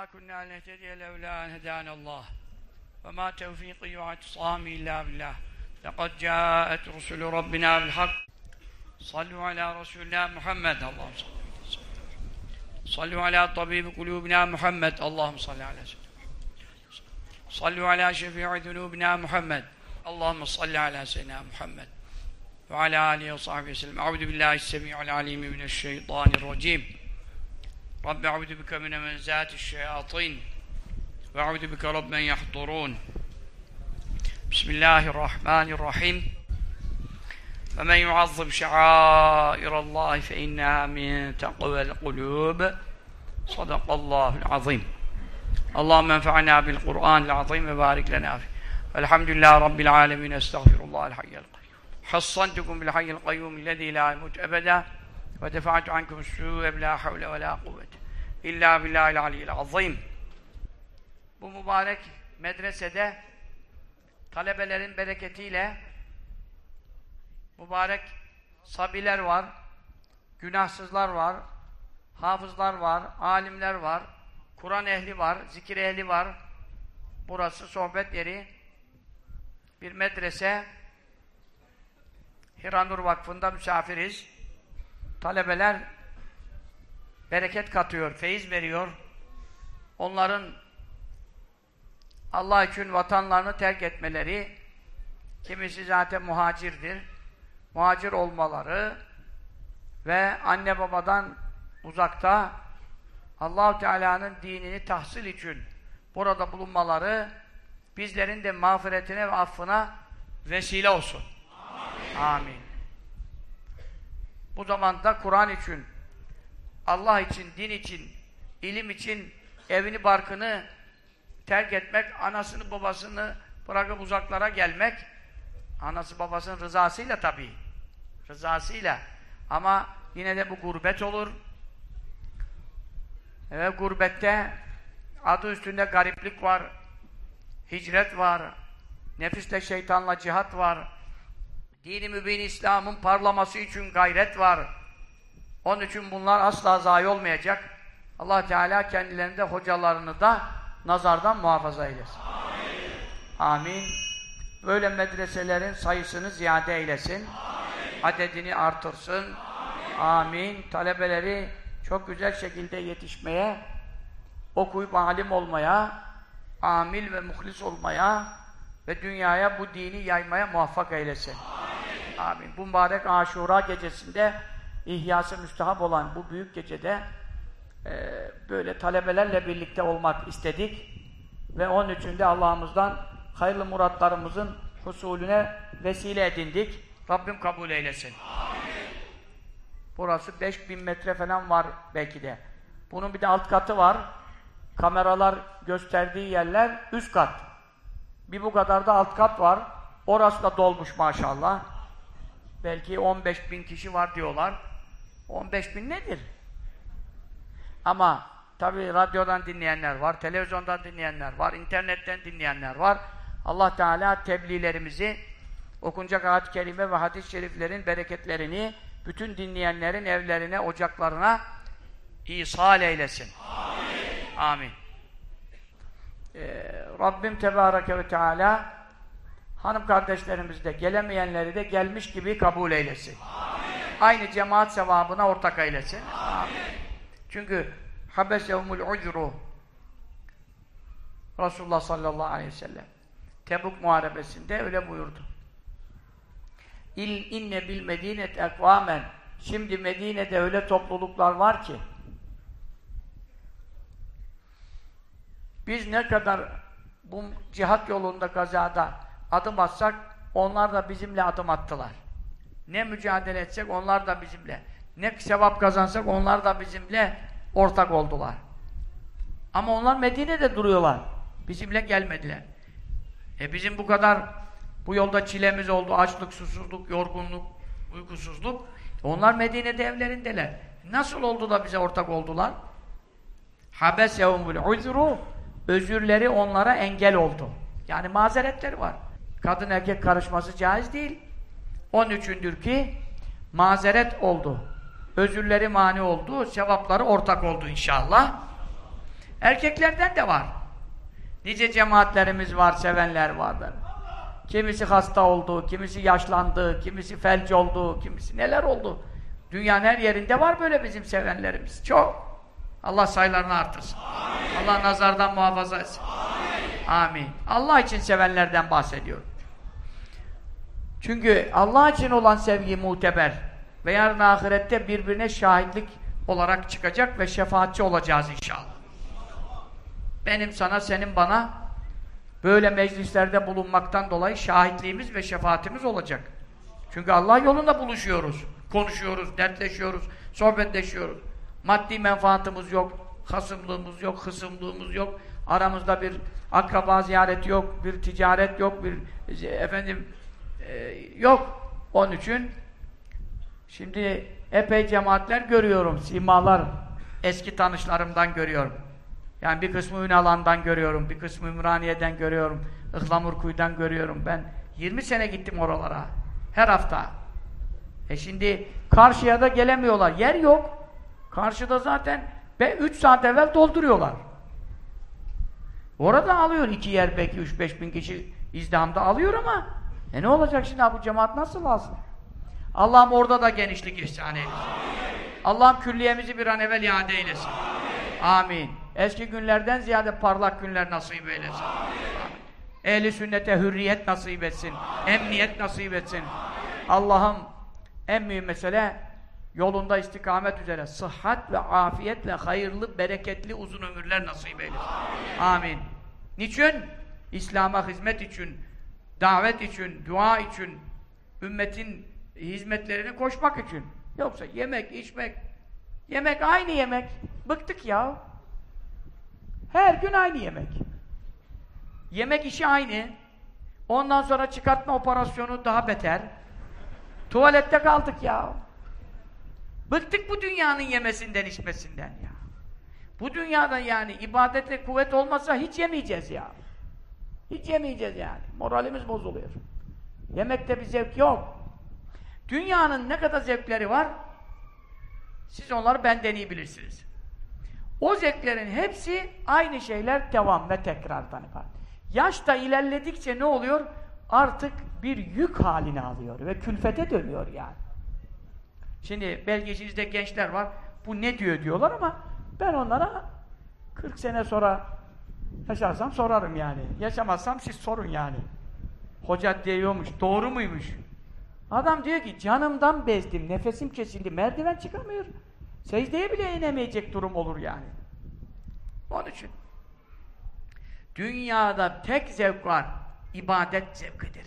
وما كنا لنهتدي لولا أن هدانا الله وما توفيقي واعتصامي إلا بالله لقد جاءت رسل ربنا بالحق صلوا على رسولنا محمد اللهم صل صلوا على طبيب قلوبنا محمد اللهم صل على سيدنا صلوا على شفيع ذنوبنا محمد اللهم صل على سيدنا محمد وعلى آله وصحبه وسلم أعوذ بالله السميع العليم من الشيطان الرجيم رب أعوذ بك من منزات الشياطين وأعوذ بك رب من يحضرون. بسم الله الرحمن الرحيم. فمن يعظم شعائر الله فإنها من تقوى القلوب. صدق الله العظيم. اللهم انفعنا بالقرآن العظيم وبارك لنا فيه. الحمد لله رب العالمين. أستغفر الله الحي القيوم. حصنتكم بالحي القيوم الذي لا يموت أبدا. ودفعت عنكم السوء بلا حول ولا قوة İlla billahil aliyyil azim. Bu mübarek medresede talebelerin bereketiyle mübarek sabiler var, günahsızlar var, hafızlar var, alimler var, Kur'an ehli var, zikir ehli var. Burası sohbet yeri. Bir medrese Hiranur Vakfı'nda misafiriz. Talebeler bereket katıyor, feyiz veriyor. Onların Allah için vatanlarını terk etmeleri, kimisi zaten muhacirdir, muhacir olmaları ve anne babadan uzakta Allahu Teala'nın dinini tahsil için burada bulunmaları bizlerin de mağfiretine ve affına vesile olsun. Amin. Amin. Bu zamanda Kur'an için, Allah için, din için, ilim için evini barkını terk etmek, anasını babasını bırakıp uzaklara gelmek, anası babasının rızasıyla tabii, rızasıyla. Ama yine de bu gurbet olur. Evet, gurbette adı üstünde gariplik var, hicret var, nefisle şeytanla cihat var, dini mübin İslam'ın parlaması için gayret var. Onun için bunlar asla zayi olmayacak. Allah Teala kendilerinde hocalarını da nazardan muhafaza eylesin. Amin. Amin. Böyle medreselerin sayısını ziyade eylesin. Amin. Adedini artırsın. Amin. Amin. Talebeleri çok güzel şekilde yetişmeye, okuyup alim olmaya, amil ve muhlis olmaya ve dünyaya bu dini yaymaya muvaffak eylesin. Amin. Amin. Bu mübarek Aşura gecesinde ihyası müstehap olan bu büyük gecede e, böyle talebelerle birlikte olmak istedik ve onun için de Allah'ımızdan hayırlı muratlarımızın husulüne vesile edindik. Rabbim kabul eylesin. Amin. Burası 5000 metre falan var belki de. Bunun bir de alt katı var. Kameralar gösterdiği yerler üst kat. Bir bu kadar da alt kat var. Orası da dolmuş maşallah. Belki 15 bin kişi var diyorlar. 15 bin nedir? Ama tabi radyodan dinleyenler var, televizyondan dinleyenler var, internetten dinleyenler var. Allah Teala tebliğlerimizi, okunacak ayet-i kerime ve hadis-i şeriflerin bereketlerini bütün dinleyenlerin evlerine, ocaklarına ihsal eylesin. Amin. Amin. Ee, Rabbim Tebareke ve Teala hanım kardeşlerimiz de gelemeyenleri de gelmiş gibi kabul eylesin. Amin. Aynı cemaat sevabına ortak eylesin. Amin. Çünkü habesehumul ucru Resulullah sallallahu aleyhi ve sellem Tebuk muharebesinde öyle buyurdu. İl inne bil medinet ekvamen Şimdi Medine'de öyle topluluklar var ki biz ne kadar bu cihat yolunda gazada adım atsak onlar da bizimle adım attılar. Ne mücadele etsek onlar da bizimle. Ne sevap kazansak onlar da bizimle ortak oldular. Ama onlar Medine'de duruyorlar. Bizimle gelmediler. E bizim bu kadar bu yolda çilemiz oldu. Açlık, susuzluk, yorgunluk, uykusuzluk. Onlar Medine'de evlerindeler. Nasıl oldu da bize ortak oldular? Habesehumul uzru özürleri onlara engel oldu. Yani mazeretleri var. Kadın erkek karışması caiz değil. Onun üçündür ki mazeret oldu. Özürleri mani oldu, sevapları ortak oldu inşallah. Erkeklerden de var. Nice cemaatlerimiz var, sevenler vardır. Kimisi hasta oldu, kimisi yaşlandı, kimisi felç oldu, kimisi neler oldu. Dünyanın her yerinde var böyle bizim sevenlerimiz. Çok. Allah sayılarını artırsın. Amin. Allah nazardan muhafaza etsin. Amin. Amin. Allah için sevenlerden bahsediyorum. Çünkü Allah için olan sevgi muteber ve yarın ahirette birbirine şahitlik olarak çıkacak ve şefaatçi olacağız inşallah. Benim sana, senin bana böyle meclislerde bulunmaktan dolayı şahitliğimiz ve şefaatimiz olacak. Çünkü Allah yolunda buluşuyoruz, konuşuyoruz, dertleşiyoruz, sohbetleşiyoruz. Maddi menfaatımız yok, hasımlığımız yok, hısımlığımız yok. Aramızda bir akraba ziyareti yok, bir ticaret yok, bir efendim e, yok. Onun için şimdi epey cemaatler görüyorum, simalar eski tanışlarımdan görüyorum. Yani bir kısmı Ünalan'dan görüyorum, bir kısmı Ümraniye'den görüyorum, Ihlamurkuyu'dan görüyorum. Ben 20 sene gittim oralara. Her hafta. E şimdi karşıya da gelemiyorlar. Yer yok. Karşıda zaten 3 saat evvel dolduruyorlar. Orada alıyor iki yer belki 3-5 bin kişi izdihamda alıyor ama e ne olacak şimdi bu cemaat nasıl alsın? Allah'ım orada da genişlik ihsan eylesin. Allah'ım külliyemizi bir an evvel iade eylesin. Amin. Amin. Eski günlerden ziyade parlak günler nasip eylesin. Ehli sünnete hürriyet nasip etsin. Emniyet nasip etsin. Allah'ım en mühim mesele yolunda istikamet üzere sıhhat ve afiyet ve hayırlı, bereketli uzun ömürler nasip eylesin. Amin. Niçin? İslam'a hizmet için, davet için, dua için, ümmetin hizmetlerini koşmak için. Yoksa yemek, içmek, yemek aynı yemek. Bıktık ya. Her gün aynı yemek. Yemek işi aynı. Ondan sonra çıkartma operasyonu daha beter. Tuvalette kaldık ya. Bıktık bu dünyanın yemesinden, içmesinden ya. Bu dünyada yani ibadete kuvvet olmasa hiç yemeyeceğiz ya. Hiç yemeyeceğiz yani. Moralimiz bozuluyor. Yemekte bir zevk yok. Dünyanın ne kadar zevkleri var? Siz onları benden iyi bilirsiniz. O zevklerin hepsi aynı şeyler devam ve tekrardan var. Yaş da ilerledikçe ne oluyor? Artık bir yük halini alıyor ve külfete dönüyor yani. Şimdi belki içinizde gençler var, bu ne diyor diyorlar ama ben onlara 40 sene sonra yaşarsam sorarım yani. Yaşamazsam siz sorun yani. Hoca diyormuş, doğru muymuş? Adam diyor ki canımdan bezdim, nefesim kesildi, merdiven çıkamıyor. Secdeye bile inemeyecek durum olur yani. Onun için dünyada tek zevk var, ibadet zevkidir.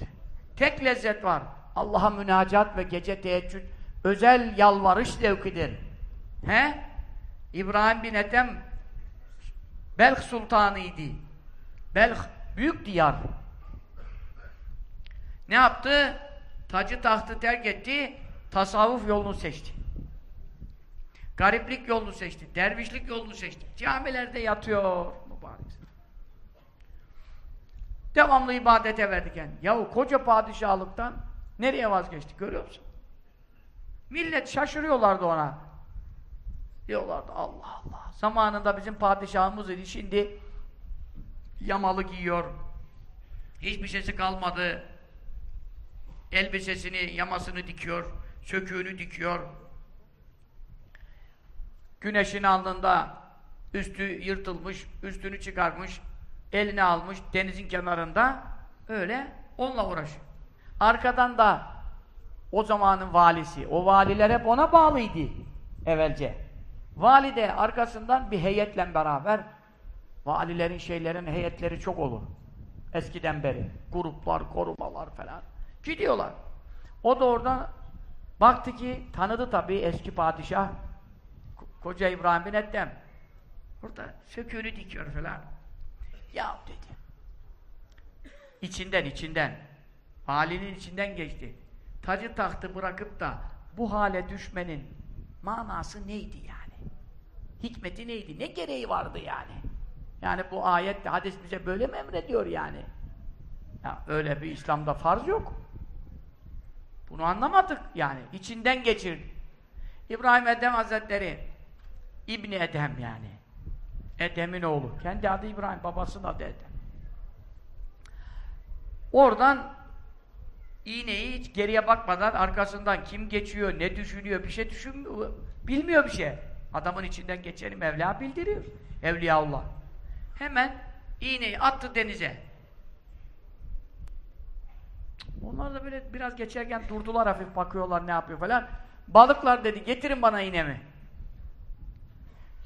Tek lezzet var, Allah'a münacat ve gece teheccüd, özel yalvarış zevkidir. He? İbrahim bin Ethem Belk sultanıydı. Belk büyük diyar. Ne yaptı? Tacı tahtı terk etti, tasavvuf yolunu seçti. Gariplik yolunu seçti, dervişlik yolunu seçti. Camilerde yatıyor mübarek. Devamlı ibadete verdi kendini. Yahu koca padişahlıktan nereye vazgeçti görüyor musun? Millet şaşırıyorlardı ona. Diyorlardı Allah Allah. Zamanında bizim padişahımız idi. Şimdi yamalı giyiyor. Hiçbir şeysi kalmadı. Elbisesini, yamasını dikiyor. Söküğünü dikiyor. Güneşin alnında üstü yırtılmış, üstünü çıkarmış, elini almış denizin kenarında öyle onunla uğraşıyor. Arkadan da o zamanın valisi, o valiler hep ona bağlıydı evvelce. Vali de arkasından bir heyetle beraber valilerin şeylerin heyetleri çok olur. Eskiden beri. Gruplar, korumalar falan. Gidiyorlar. O da oradan baktı ki tanıdı tabii eski padişah Koca İbrahim bin Ettem. Burada söküğünü dikiyor falan. Ya dedi. İçinden, içinden. Halinin içinden geçti. Tacı tahtı bırakıp da bu hale düşmenin manası neydi yani? Hikmeti neydi? Ne gereği vardı yani? Yani bu ayette, hadis bize böyle mi emrediyor yani? Ya öyle bir İslam'da farz yok. Bunu anlamadık yani. İçinden geçirdi. İbrahim Edem Hazretleri İbni Edhem yani. Edem'in oğlu. Kendi adı İbrahim, babasının adı Edem. Oradan iğneyi hiç geriye bakmadan arkasından kim geçiyor, ne düşünüyor, bir şey düşünmüyor, bilmiyor bir şey. Adamın içinden geçeni Mevla bildiriyor. Evliyaullah. Hemen iğneyi attı denize. Onlar da böyle biraz geçerken durdular hafif bakıyorlar ne yapıyor falan. Balıklar dedi getirin bana iğnemi.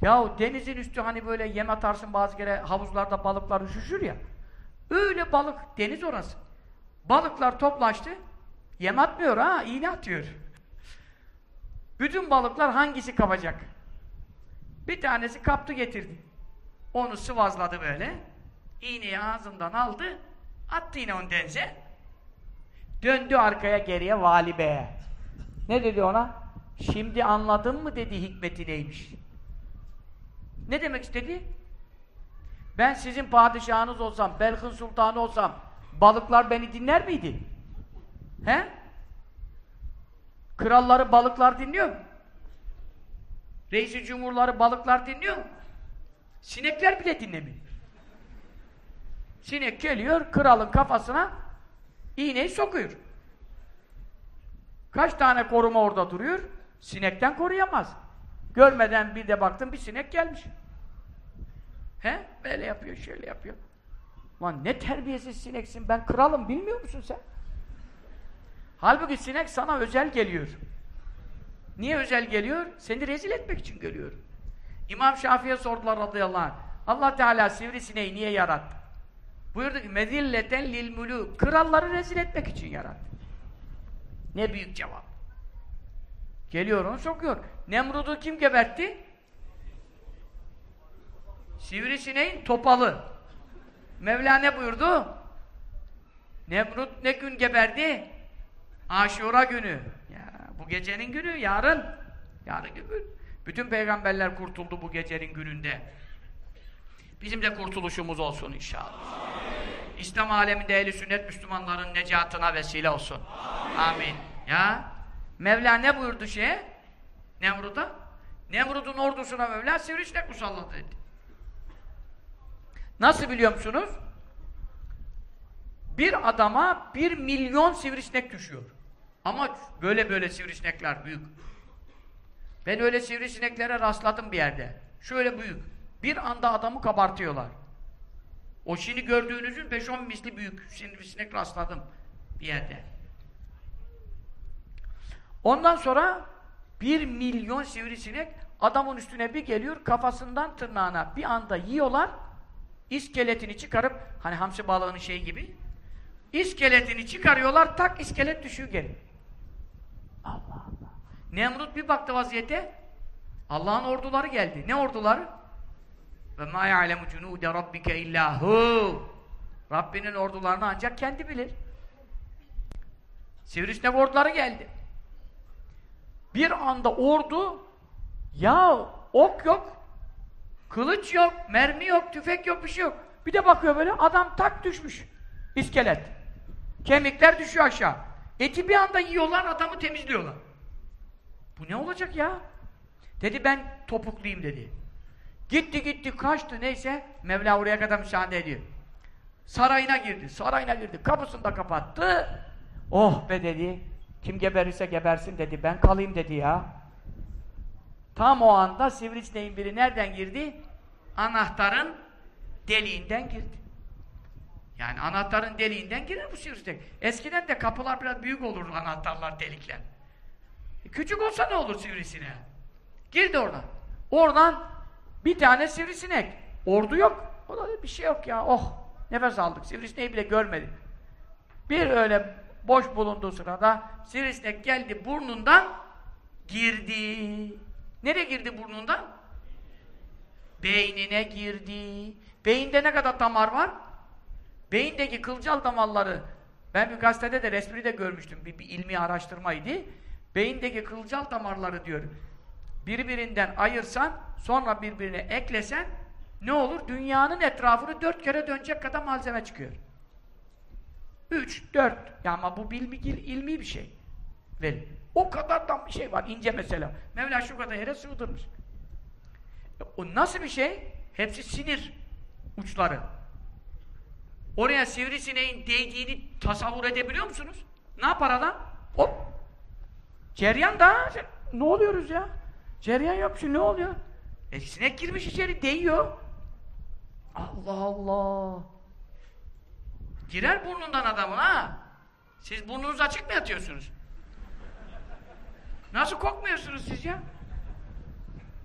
Yahu denizin üstü hani böyle yem atarsın bazı kere havuzlarda balıklar üşüşür ya. Öyle balık, deniz orası. Balıklar toplaştı. Yem atmıyor ha, iğne atıyor. Bütün balıklar hangisi kapacak? Bir tanesi kaptı getirdi. Onu sıvazladı böyle. İğneyi ağzından aldı. Attı yine onu denize. Döndü arkaya geriye vali beye. Ne dedi ona? Şimdi anladın mı dedi hikmeti neymiş. Ne demek istedi? Ben sizin padişahınız olsam, Belk'ın sultanı olsam, balıklar beni dinler miydi? He? Kralları balıklar dinliyor mu? Reisi cumhurları balıklar dinliyor mu? Sinekler bile dinlemiyor. Sinek geliyor, kralın kafasına iğneyi sokuyor. Kaç tane koruma orada duruyor? Sinekten koruyamaz. Görmeden bir de baktım bir sinek gelmiş. He? Böyle yapıyor, şöyle yapıyor. Lan ne terbiyesiz sineksin, ben kralım bilmiyor musun sen? Halbuki sinek sana özel geliyor. Niye özel geliyor? Seni rezil etmek için geliyor. İmam Şafii'ye sordular radıyallahu anh. Allah Teala sivrisineği niye yarattı? Buyurdu ki mezilleten lil muluk. Kralları rezil etmek için yarattı. Ne büyük cevap. Geliyor onu sokuyor. Nemrud'u kim gebertti? Sivrisineğin topalı. Mevla ne buyurdu? Nemrut ne gün geberdi? Aşura günü. Ya, bu gecenin günü, yarın. Yarın gün. Bütün peygamberler kurtuldu bu gecenin gününde. Bizim de kurtuluşumuz olsun inşallah. Amin. İslam aleminde ehli sünnet Müslümanların necatına vesile olsun. Amin. Amin. Ya Mevla ne buyurdu şeye? Nemrut'a? Nemrut'un ordusuna Mevla sivrisinek musallat etti. Nasıl biliyor musunuz? Bir adama bir milyon sivrisinek düşüyor. Ama böyle böyle sivrisinekler büyük. Ben öyle sivrisineklere rastladım bir yerde. Şöyle büyük. Bir anda adamı kabartıyorlar. O şimdi gördüğünüzün 5-10 misli büyük sivrisinek rastladım bir yerde. Ondan sonra bir milyon sivrisinek adamın üstüne bir geliyor, kafasından tırnağına bir anda yiyorlar, iskeletini çıkarıp, hani hamsi balığının şeyi gibi, iskeletini çıkarıyorlar, tak iskelet düşüyor geri. Allah Allah. Nemrut bir baktı vaziyete, Allah'ın orduları geldi. Ne orduları? Ve ma ya'lemu cunude rabbike illa hu. Rabbinin ordularını ancak kendi bilir. Sivrisinek orduları geldi. Bir anda ordu ya ok yok, kılıç yok, mermi yok, tüfek yok, bir şey yok. Bir de bakıyor böyle adam tak düşmüş. İskelet. Kemikler düşüyor aşağı. Eti bir anda yiyorlar, adamı temizliyorlar. Bu ne olacak ya? Dedi ben topukluyum dedi. Gitti gitti kaçtı neyse Mevla oraya kadar müsaade ediyor. Sarayına girdi, sarayına girdi. Kapısını da kapattı. Oh be dedi. Kim geberirse gebersin dedi. Ben kalayım dedi ya. Tam o anda sivrisineğin biri nereden girdi? Anahtarın deliğinden girdi. Yani anahtarın deliğinden girer bu sivrisinek. Eskiden de kapılar biraz büyük olur anahtarlar delikler. E küçük olsa ne olur sivrisineğe? Girdi oradan. Oradan bir tane sivrisinek. Ordu yok. O da bir şey yok ya. Oh! Nefes aldık. Sivrisineği bile görmedik. Bir öyle boş bulunduğu sırada sivrisinek geldi burnundan girdi. Nereye girdi burnundan? Beynine girdi. Beyinde ne kadar damar var? Beyindeki kılcal damarları ben bir gazetede de resmini de görmüştüm. Bir, bir ilmi araştırmaydı. Beyindeki kılcal damarları diyor. Birbirinden ayırsan sonra birbirine eklesen ne olur? Dünyanın etrafını dört kere dönecek kadar malzeme çıkıyor. Üç, dört. Ya ama bu bilmi, ilmi bir şey. Verin. O kadardan bir şey var. ince mesela. Mevla şu kadar yere sığdırmış. O nasıl bir şey? Hepsi sinir uçları. Oraya sivrisineğin değdiğini tasavvur edebiliyor musunuz? Ne yapar adam? Hop! Ceryan da ne oluyoruz ya? Ceryan yok şu ne oluyor? E sinek girmiş içeri değiyor. Allah Allah! Girer burnundan adamın ha! Siz burnunuz açık mı yatıyorsunuz? Nasıl kokmuyorsunuz siz ya?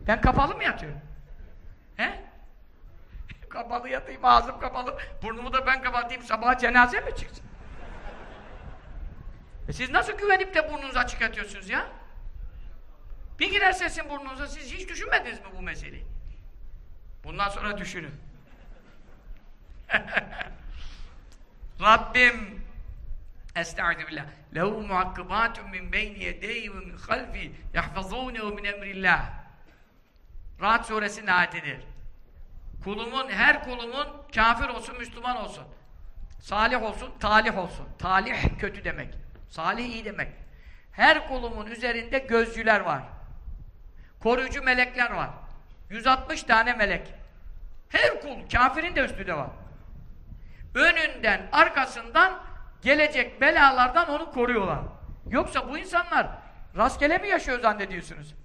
Ben kapalı mı yatıyorum? He? Kapalı yatayım, ağzım kapalı, burnumu da ben kapatayım, sabah cenaze mi çıksın? E siz nasıl güvenip de burnunuzu açık yatıyorsunuz ya? Bir girer sesin burnunuza, siz hiç düşünmediniz mi bu meseleyi? Bundan sonra düşünün. Rabbim Estaizu billah. Lehu muakkibatun min beyni yedeyhi ve min halfi yahfazûnehu min emrillah. Rahat suresinin ayetidir. Kulumun, her kulumun kafir olsun, Müslüman olsun. Salih olsun, talih olsun. Talih kötü demek. Salih iyi demek. Her kulumun üzerinde gözcüler var. Koruyucu melekler var. 160 tane melek. Her kul, kafirin de üstünde var. Önünden, arkasından gelecek belalardan onu koruyorlar. Yoksa bu insanlar rastgele mi yaşıyor zannediyorsunuz?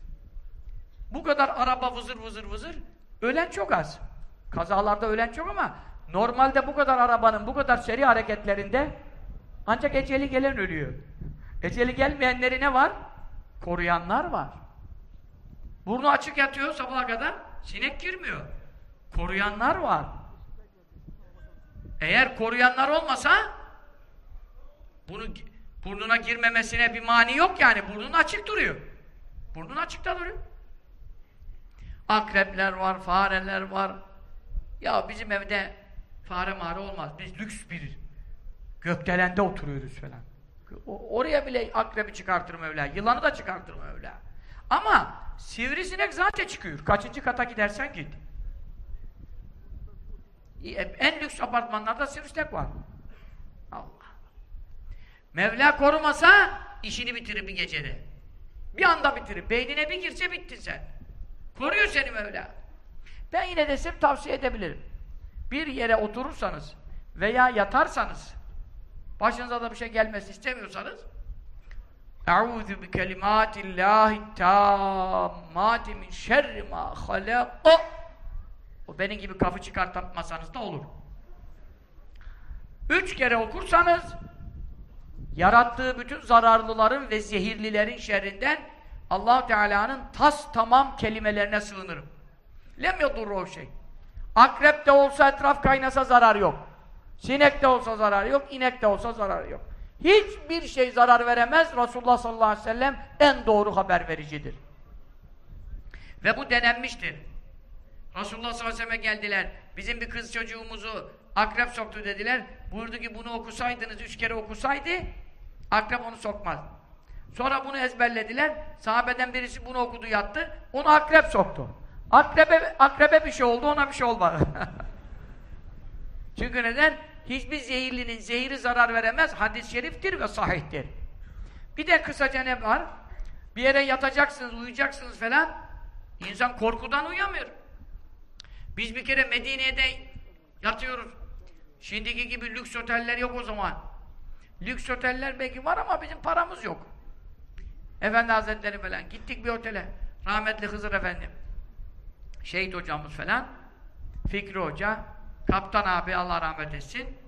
Bu kadar araba vızır vızır vızır, ölen çok az. Kazalarda ölen çok ama normalde bu kadar arabanın bu kadar seri hareketlerinde ancak eceli gelen ölüyor. Eceli gelmeyenleri ne var? Koruyanlar var. Burnu açık yatıyor sabaha kadar, sinek girmiyor. Koruyanlar var. Eğer koruyanlar olmasa bunu burnuna girmemesine bir mani yok yani. Burnun açık duruyor. Burnun açıkta duruyor. Akrepler var, fareler var. Ya bizim evde fare mağara olmaz. Biz lüks bir gökdelende oturuyoruz falan. O, oraya bile akrebi çıkartır Mevla. Yılanı da çıkartır Mevla. Ama sivrisinek zaten çıkıyor. Kaçıncı kata gidersen git. En lüks apartmanlarda sivrisinek var. Allah. Mevla korumasa işini bitirir bir gecede. Bir anda bitirir. Beynine bir girse bittin sen. Koruyor seni Mevla. Ben yine de size tavsiye edebilirim. Bir yere oturursanız veya yatarsanız başınıza da bir şey gelmesi istemiyorsanız Eûzü bi kelimâtillâhi tâmmâti min şerri mâ halâqa O benim gibi kafı çıkartmasanız da olur. Üç kere okursanız yarattığı bütün zararlıların ve zehirlilerin şerrinden allah Teala'nın tas tamam kelimelerine sığınırım. Lem yadurru şey. Akrep de olsa etraf kaynasa zarar yok. Sinek de olsa zarar yok, inek de olsa zarar yok. Hiçbir şey zarar veremez. Resulullah sallallahu aleyhi ve sellem en doğru haber vericidir. Ve bu denenmiştir. Resulullah sallallahu aleyhi ve selleme geldiler. Bizim bir kız çocuğumuzu akrep soktu dediler. Buyurdu ki bunu okusaydınız, üç kere okusaydı akrep onu sokmaz. Sonra bunu ezberlediler. Sahabeden birisi bunu okudu yattı. Onu akrep soktu. Akrebe, akrebe bir şey oldu, ona bir şey olmadı. Çünkü neden? Hiçbir zehirlinin zehiri zarar veremez. Hadis-i şeriftir ve sahihtir. Bir de kısaca ne var? Bir yere yatacaksınız, uyuyacaksınız falan. İnsan korkudan uyuyamıyor. Biz bir kere Medine'de yatıyoruz. Şimdiki gibi lüks oteller yok o zaman. Lüks oteller belki var ama bizim paramız yok. Efendi Hazretleri falan. Gittik bir otele. Rahmetli Hızır Efendi. Şehit hocamız falan. Fikri Hoca. Kaptan abi Allah rahmet etsin.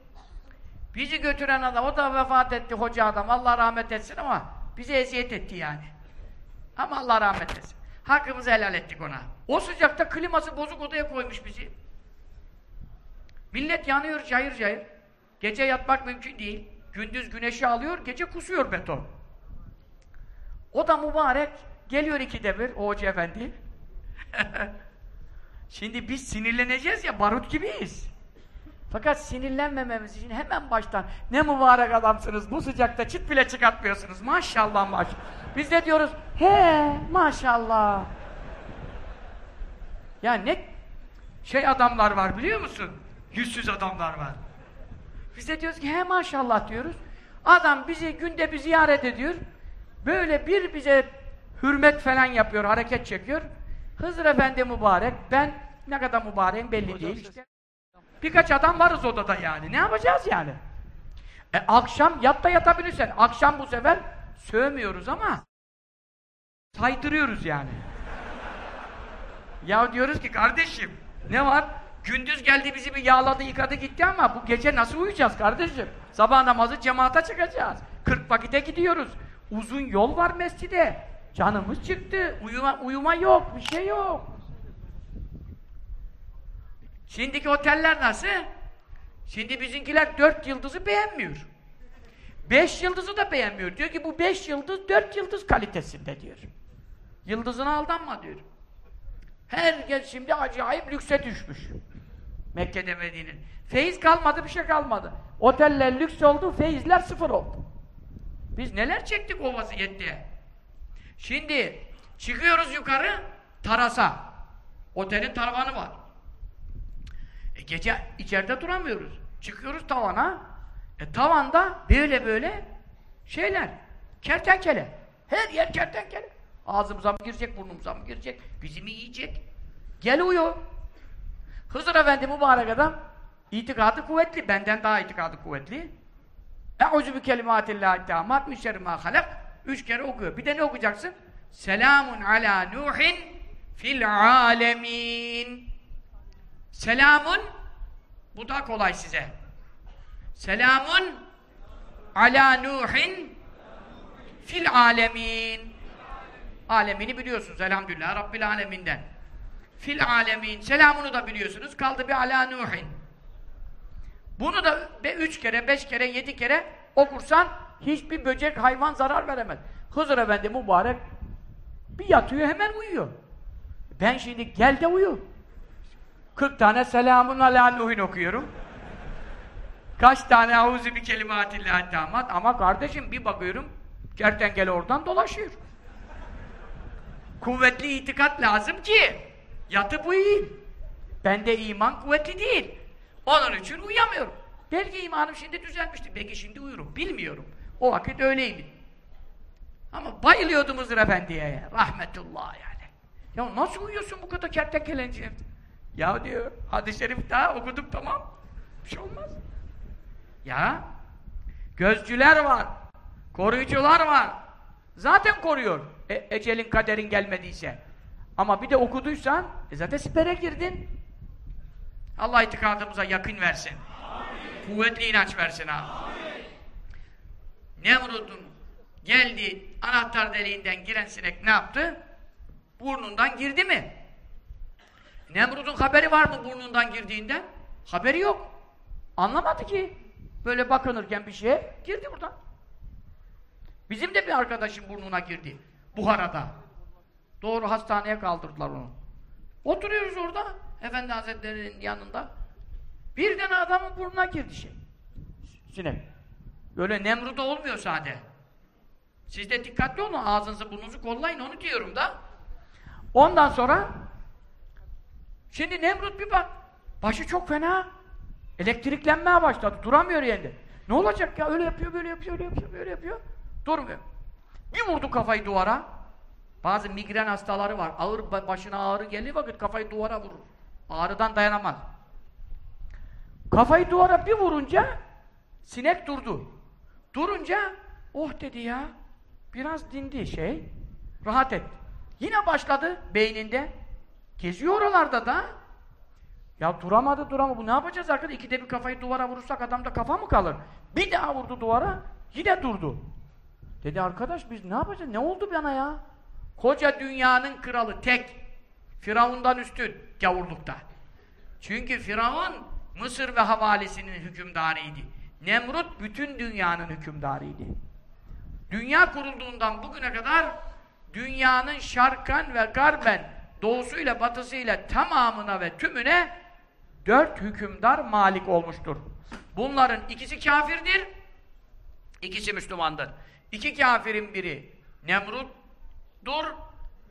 Bizi götüren adam, o da vefat etti hoca adam. Allah rahmet etsin ama bize eziyet etti yani. Ama Allah rahmet etsin. Hakkımızı helal ettik ona. O sıcakta kliması bozuk odaya koymuş bizi. Millet yanıyor cayır cayır. Gece yatmak mümkün değil. Gündüz güneşi alıyor, gece kusuyor beton. O da mübarek. Geliyor ikide bir, o hoca efendi. Şimdi biz sinirleneceğiz ya, barut gibiyiz. Fakat sinirlenmememiz için hemen baştan ne mübarek adamsınız, bu sıcakta çıt bile çıkartmıyorsunuz. Maşallah maşallah. Biz de diyoruz, he maşallah. Ya ne şey adamlar var biliyor musun? Yüzsüz adamlar var. Biz de diyoruz ki he maşallah diyoruz. Adam bizi günde bir ziyaret ediyor. Böyle bir bize hürmet falan yapıyor, hareket çekiyor. Hızır Efendi mübarek, ben Ne kadar mübareğin belli değil işte. Birkaç adam varız odada yani. Ne yapacağız yani? E akşam yatta yatabilirsen. Akşam bu sefer sövmüyoruz ama saydırıyoruz yani. ya diyoruz ki kardeşim ne var? Gündüz geldi bizi bir yağladı yıkadı gitti ama bu gece nasıl uyuyacağız kardeşim? Sabah namazı cemaate çıkacağız. 40 vakite gidiyoruz. Uzun yol var mescide. Canımız çıktı. Uyuma, uyuma yok. Bir şey yok. Şimdiki oteller nasıl? Şimdi bizimkiler dört yıldızı beğenmiyor. Beş yıldızı da beğenmiyor. Diyor ki bu beş yıldız dört yıldız kalitesinde diyor. Yıldızına aldanma diyor. Herkes şimdi acayip lükse düşmüş. Mekke'de Medine'nin. Feyiz kalmadı, bir şey kalmadı. Oteller lüks oldu, feyizler sıfır oldu. Biz neler çektik o vaziyette? Şimdi çıkıyoruz yukarı, Taras'a. Otelin taravanı var. E gece içeride duramıyoruz. Çıkıyoruz tavana. E tavanda böyle böyle şeyler. Kertenkele. Her yer kertenkele. Ağzımıza mı girecek, burnumuza mı girecek, bizi mi yiyecek? Gel uyu. Hızır Efendi mübarek adam itikadı kuvvetli, benden daha itikadı kuvvetli. Eûzü bi kelimâtillâhi tâmât min şerri mâ halak. Üç kere okuyor. Bir de ne okuyacaksın? Selamun ala Nuhin fil alemin. Selamun bu da kolay size. Selamun ala Nuhin fil alemin. Alemini biliyorsunuz elhamdülillah Rabbil aleminden. Fil alemin. Selamını da biliyorsunuz. Kaldı bir ala Nuhin. Bunu da be üç kere, beş kere, yedi kere okursan hiçbir böcek, hayvan zarar veremez. Hızır Efendi mübarek bir yatıyor hemen uyuyor. Ben şimdi gel de uyu. 40 tane selamun ala Nuhin okuyorum. Kaç tane auzu bir kelimatillahi damat ama kardeşim bir bakıyorum kertenkele oradan dolaşıyor. Kuvvetli itikat lazım ki yatıp uyuyayım. Bende iman kuvvetli değil. Onun için uyuyamıyorum. Belki imanım şimdi düzelmişti. Belki şimdi uyurum. Bilmiyorum. O vakit öyleydi. Ama bayılıyordum Hızır Efendi'ye. Rahmetullah yani. Ya nasıl uyuyorsun bu kadar kertenkelence? Ya diyor, hadis-i şerif daha okuduk tamam. Bir şey olmaz. Ya, gözcüler var, koruyucular var. Zaten koruyor. E, ecelin kaderin gelmediyse. Ama bir de okuduysan, e zaten sipere girdin. Allah itikadımıza yakın versin. Amin. Kuvvetli inanç versin ha. Nemrud'un geldi, anahtar deliğinden giren sinek ne yaptı? Burnundan girdi mi? Nemrud'un haberi var mı burnundan girdiğinden? Haberi yok. Anlamadı ki. Böyle bakınırken bir şeye girdi buradan. Bizim de bir arkadaşın burnuna girdi. Buhara'da. Doğru hastaneye kaldırdılar onu. Oturuyoruz orada. Efendi Hazretleri'nin yanında. Birden adamın burnuna girdi şey. Sinek. Böyle Nemrut'a olmuyor sade. Siz de dikkatli olun. Ağzınızı burnunuzu kollayın. Onu diyorum da. Ondan sonra şimdi Nemrut bir bak. Başı çok fena. Elektriklenmeye başladı. Duramıyor yerinde. Ne olacak ya? Öyle yapıyor, böyle yapıyor, öyle yapıyor, böyle yapıyor. Durmuyor. Bir vurdu kafayı duvara. Bazı migren hastaları var. Ağır başına ağrı geldiği vakit kafayı duvara vurur. Ağrıdan dayanamaz. Kafayı duvara bir vurunca sinek durdu. Durunca oh dedi ya. Biraz dindi şey. Rahat et. Yine başladı beyninde. Geziyor oralarda da. Ya duramadı duramadı. Bu ne yapacağız arkadaş? İkide bir kafayı duvara vurursak adamda kafa mı kalır? Bir daha vurdu duvara. Yine durdu. Dedi arkadaş biz ne yapacağız? Ne oldu bana ya? Koca dünyanın kralı tek. Firavundan üstün gavurlukta. Çünkü Firavun Mısır ve havalisinin hükümdarıydı. Nemrut bütün dünyanın hükümdarıydı. Dünya kurulduğundan bugüne kadar dünyanın şarkan ve garben doğusuyla batısıyla tamamına ve tümüne dört hükümdar malik olmuştur. Bunların ikisi kafirdir, ikisi Müslümandır. İki kafirin biri Nemrut'dur,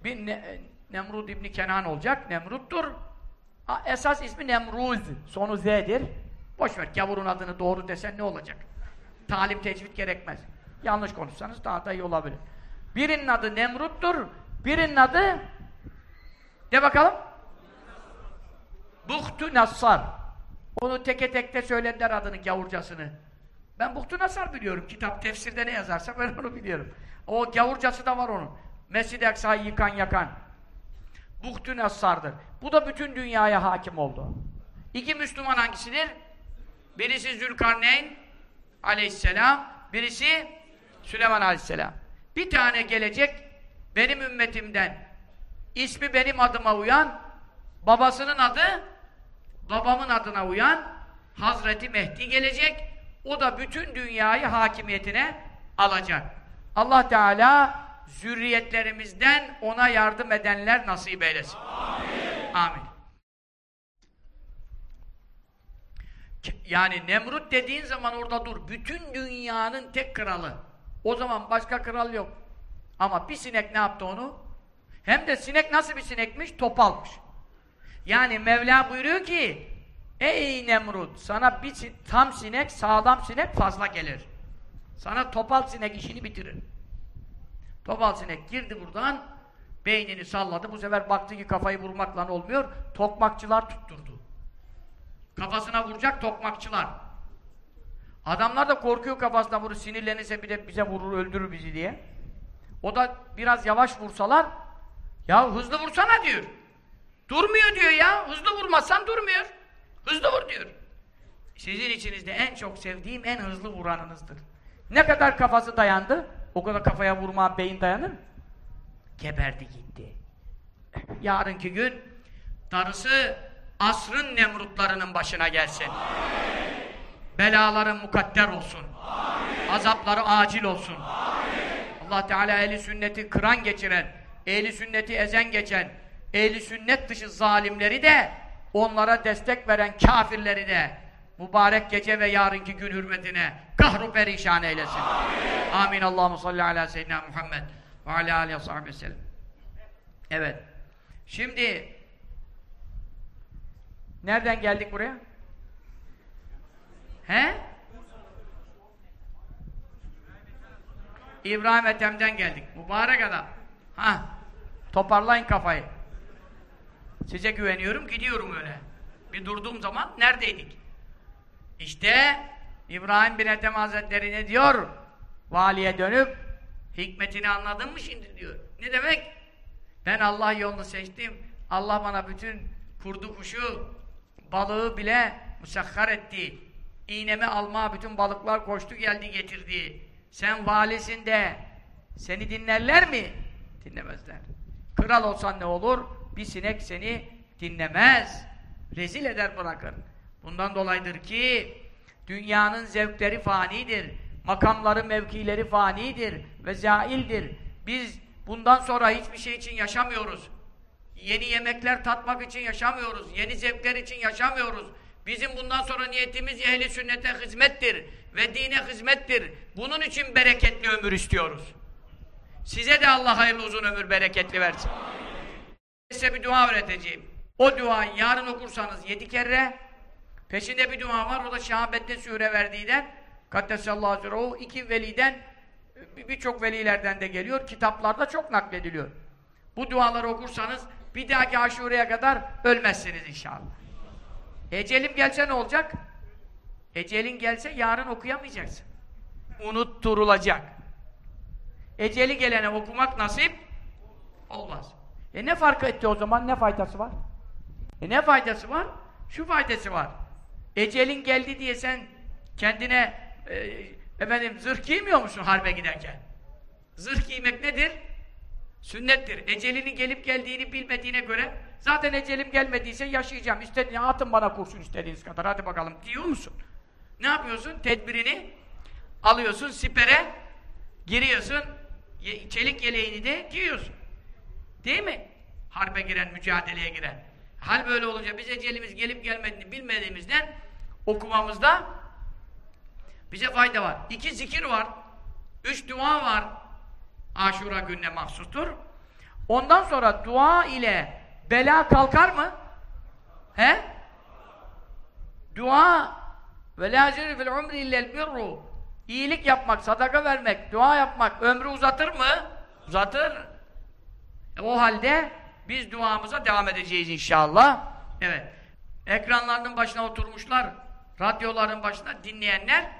bir ne, Nemrut İbni Kenan olacak, Nemrut'tur. Esas ismi Nemruz, sonu Z'dir. Boş ver, gavurun adını doğru desen ne olacak? Talim tecvid gerekmez. Yanlış konuşsanız daha da iyi olabilir. Birinin adı Nemrut'tur, birinin adı de bakalım. Buhtu Nassar. Onu teke tekte söylediler adını gavurcasını. Ben Buhtu Nassar biliyorum. Kitap tefsirde ne yazarsa ben onu biliyorum. O gavurcası da var onun. Mescid-i Aksa'yı yıkan yakan. Buhtu Nassar'dır. Bu da bütün dünyaya hakim oldu. İki Müslüman hangisidir? Birisi Zülkarneyn aleyhisselam, birisi Süleyman aleyhisselam. Bir tane gelecek benim ümmetimden ismi benim adıma uyan babasının adı babamın adına uyan Hazreti Mehdi gelecek. O da bütün dünyayı hakimiyetine alacak. Allah Teala zürriyetlerimizden ona yardım edenler nasip eylesin. Amin. Amin. Yani Nemrut dediğin zaman orada dur. Bütün dünyanın tek kralı. O zaman başka kral yok. Ama bir sinek ne yaptı onu? Hem de sinek nasıl bir sinekmiş? Topalmış. Yani Mevla buyuruyor ki Ey Nemrut sana bir tam sinek, sağlam sinek fazla gelir. Sana topal sinek işini bitirir. Topal sinek girdi buradan beynini salladı. Bu sefer baktı ki kafayı vurmakla olmuyor. Tokmakçılar tutturdu. Kafasına vuracak tokmakçılar. Adamlar da korkuyor kafasına vurur, sinirlenirse bir de bize vurur, öldürür bizi diye. O da biraz yavaş vursalar, ya hızlı vursana diyor. Durmuyor diyor ya, hızlı vurmazsan durmuyor. Hızlı vur diyor. Sizin içinizde en çok sevdiğim en hızlı vuranınızdır. Ne kadar kafası dayandı, o kadar kafaya vurma beyin dayanır Geberdi gitti. Yarınki gün darısı asrın nemrutlarının başına gelsin. Amin. Belaların mukadder olsun. Amin. Azapları acil olsun. Amin. Allah Teala ehli sünneti kıran geçiren, ehli sünneti ezen geçen, ehli sünnet dışı zalimleri de onlara destek veren kafirleri de mübarek gece ve yarınki gün hürmetine kahru perişan eylesin. Amin. Amin. Allahu salli ala seyyidina Muhammed ve ala alihi ve sellem. Evet. Şimdi Nereden geldik buraya? He? İbrahim Ethem'den geldik. Mübarek adam. Ha, toparlayın kafayı. Size güveniyorum, gidiyorum öyle. Bir durduğum zaman neredeydik? İşte İbrahim bin Ethem Hazretleri ne diyor? Valiye dönüp hikmetini anladın mı şimdi diyor. Ne demek? Ben Allah yolunu seçtim. Allah bana bütün kurdu kuşu, balığı bile musahhar etti. İğnemi alma bütün balıklar koştu geldi getirdi. Sen valisin de seni dinlerler mi? Dinlemezler. Kral olsan ne olur? Bir sinek seni dinlemez. Rezil eder bırakır. Bundan dolayıdır ki dünyanın zevkleri fanidir. Makamları, mevkileri fanidir ve zaildir. Biz bundan sonra hiçbir şey için yaşamıyoruz. Yeni yemekler tatmak için yaşamıyoruz. Yeni zevkler için yaşamıyoruz. Bizim bundan sonra niyetimiz ehli sünnete hizmettir ve dine hizmettir. Bunun için bereketli ömür istiyoruz. Size de Allah hayırlı uzun ömür bereketli versin. Size bir dua öğreteceğim. O duayı yarın okursanız yedi kere peşinde bir dua var. O da şehabette süre verdiğinden Kaddesallahu aleyhi o iki veliden birçok velilerden de geliyor. Kitaplarda çok naklediliyor. Bu duaları okursanız bir dahaki aşureye kadar ölmezsiniz inşallah. Ecelim gelse ne olacak? Ecelin gelse yarın okuyamayacaksın. Unutturulacak. Eceli gelene okumak nasip olmaz. E ne fark etti o zaman? Ne faydası var? E ne faydası var? Şu faydası var. Ecelin geldi diye sen kendine e, efendim zırh giymiyor musun harbe giderken? Zırh giymek nedir? Sünnettir. Ecelinin gelip geldiğini bilmediğine göre zaten ecelim gelmediyse yaşayacağım. İstediğin atın bana kurşun istediğiniz kadar. Hadi bakalım diyor musun? Ne yapıyorsun? Tedbirini alıyorsun sipere giriyorsun. Çelik yeleğini de giyiyorsun. Değil mi? Harbe giren, mücadeleye giren. Hal böyle olunca biz ecelimiz gelip gelmediğini bilmediğimizden okumamızda bize fayda var. İki zikir var. Üç dua var. Aşura gününe mahsustur. Ondan sonra dua ile bela kalkar mı? He? Dua ve lazim fil umri illel birru. İyilik yapmak, sadaka vermek, dua yapmak ömrü uzatır mı? Uzatır. E, o halde biz duamıza devam edeceğiz inşallah. Evet. ekranlarının başına oturmuşlar, radyoların başına dinleyenler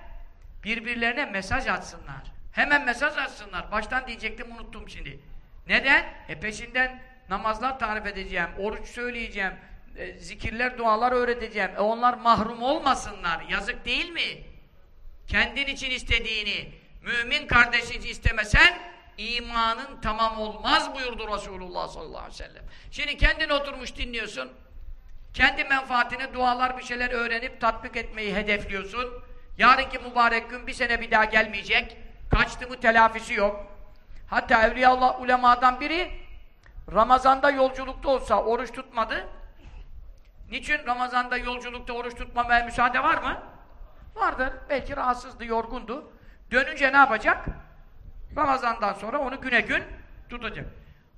birbirlerine mesaj atsınlar. Hemen mesaj atsınlar. Baştan diyecektim unuttum şimdi. Neden? E peşinden namazlar tarif edeceğim, oruç söyleyeceğim, e, zikirler, dualar öğreteceğim. E onlar mahrum olmasınlar. Yazık değil mi? Kendin için istediğini, mümin kardeşi için istemesen imanın tamam olmaz buyurdu Resulullah sallallahu aleyhi ve sellem. Şimdi kendin oturmuş dinliyorsun. Kendi menfaatine dualar bir şeyler öğrenip tatbik etmeyi hedefliyorsun. Yarınki mübarek gün bir sene bir daha gelmeyecek. Kaçtı mı telafisi yok. Hatta Evliyaullah ulemadan biri Ramazanda yolculukta olsa oruç tutmadı. Niçin Ramazanda yolculukta oruç tutmamaya müsaade var mı? Vardır. Belki rahatsızdı, yorgundu. Dönünce ne yapacak? Ramazandan sonra onu güne gün tutacak.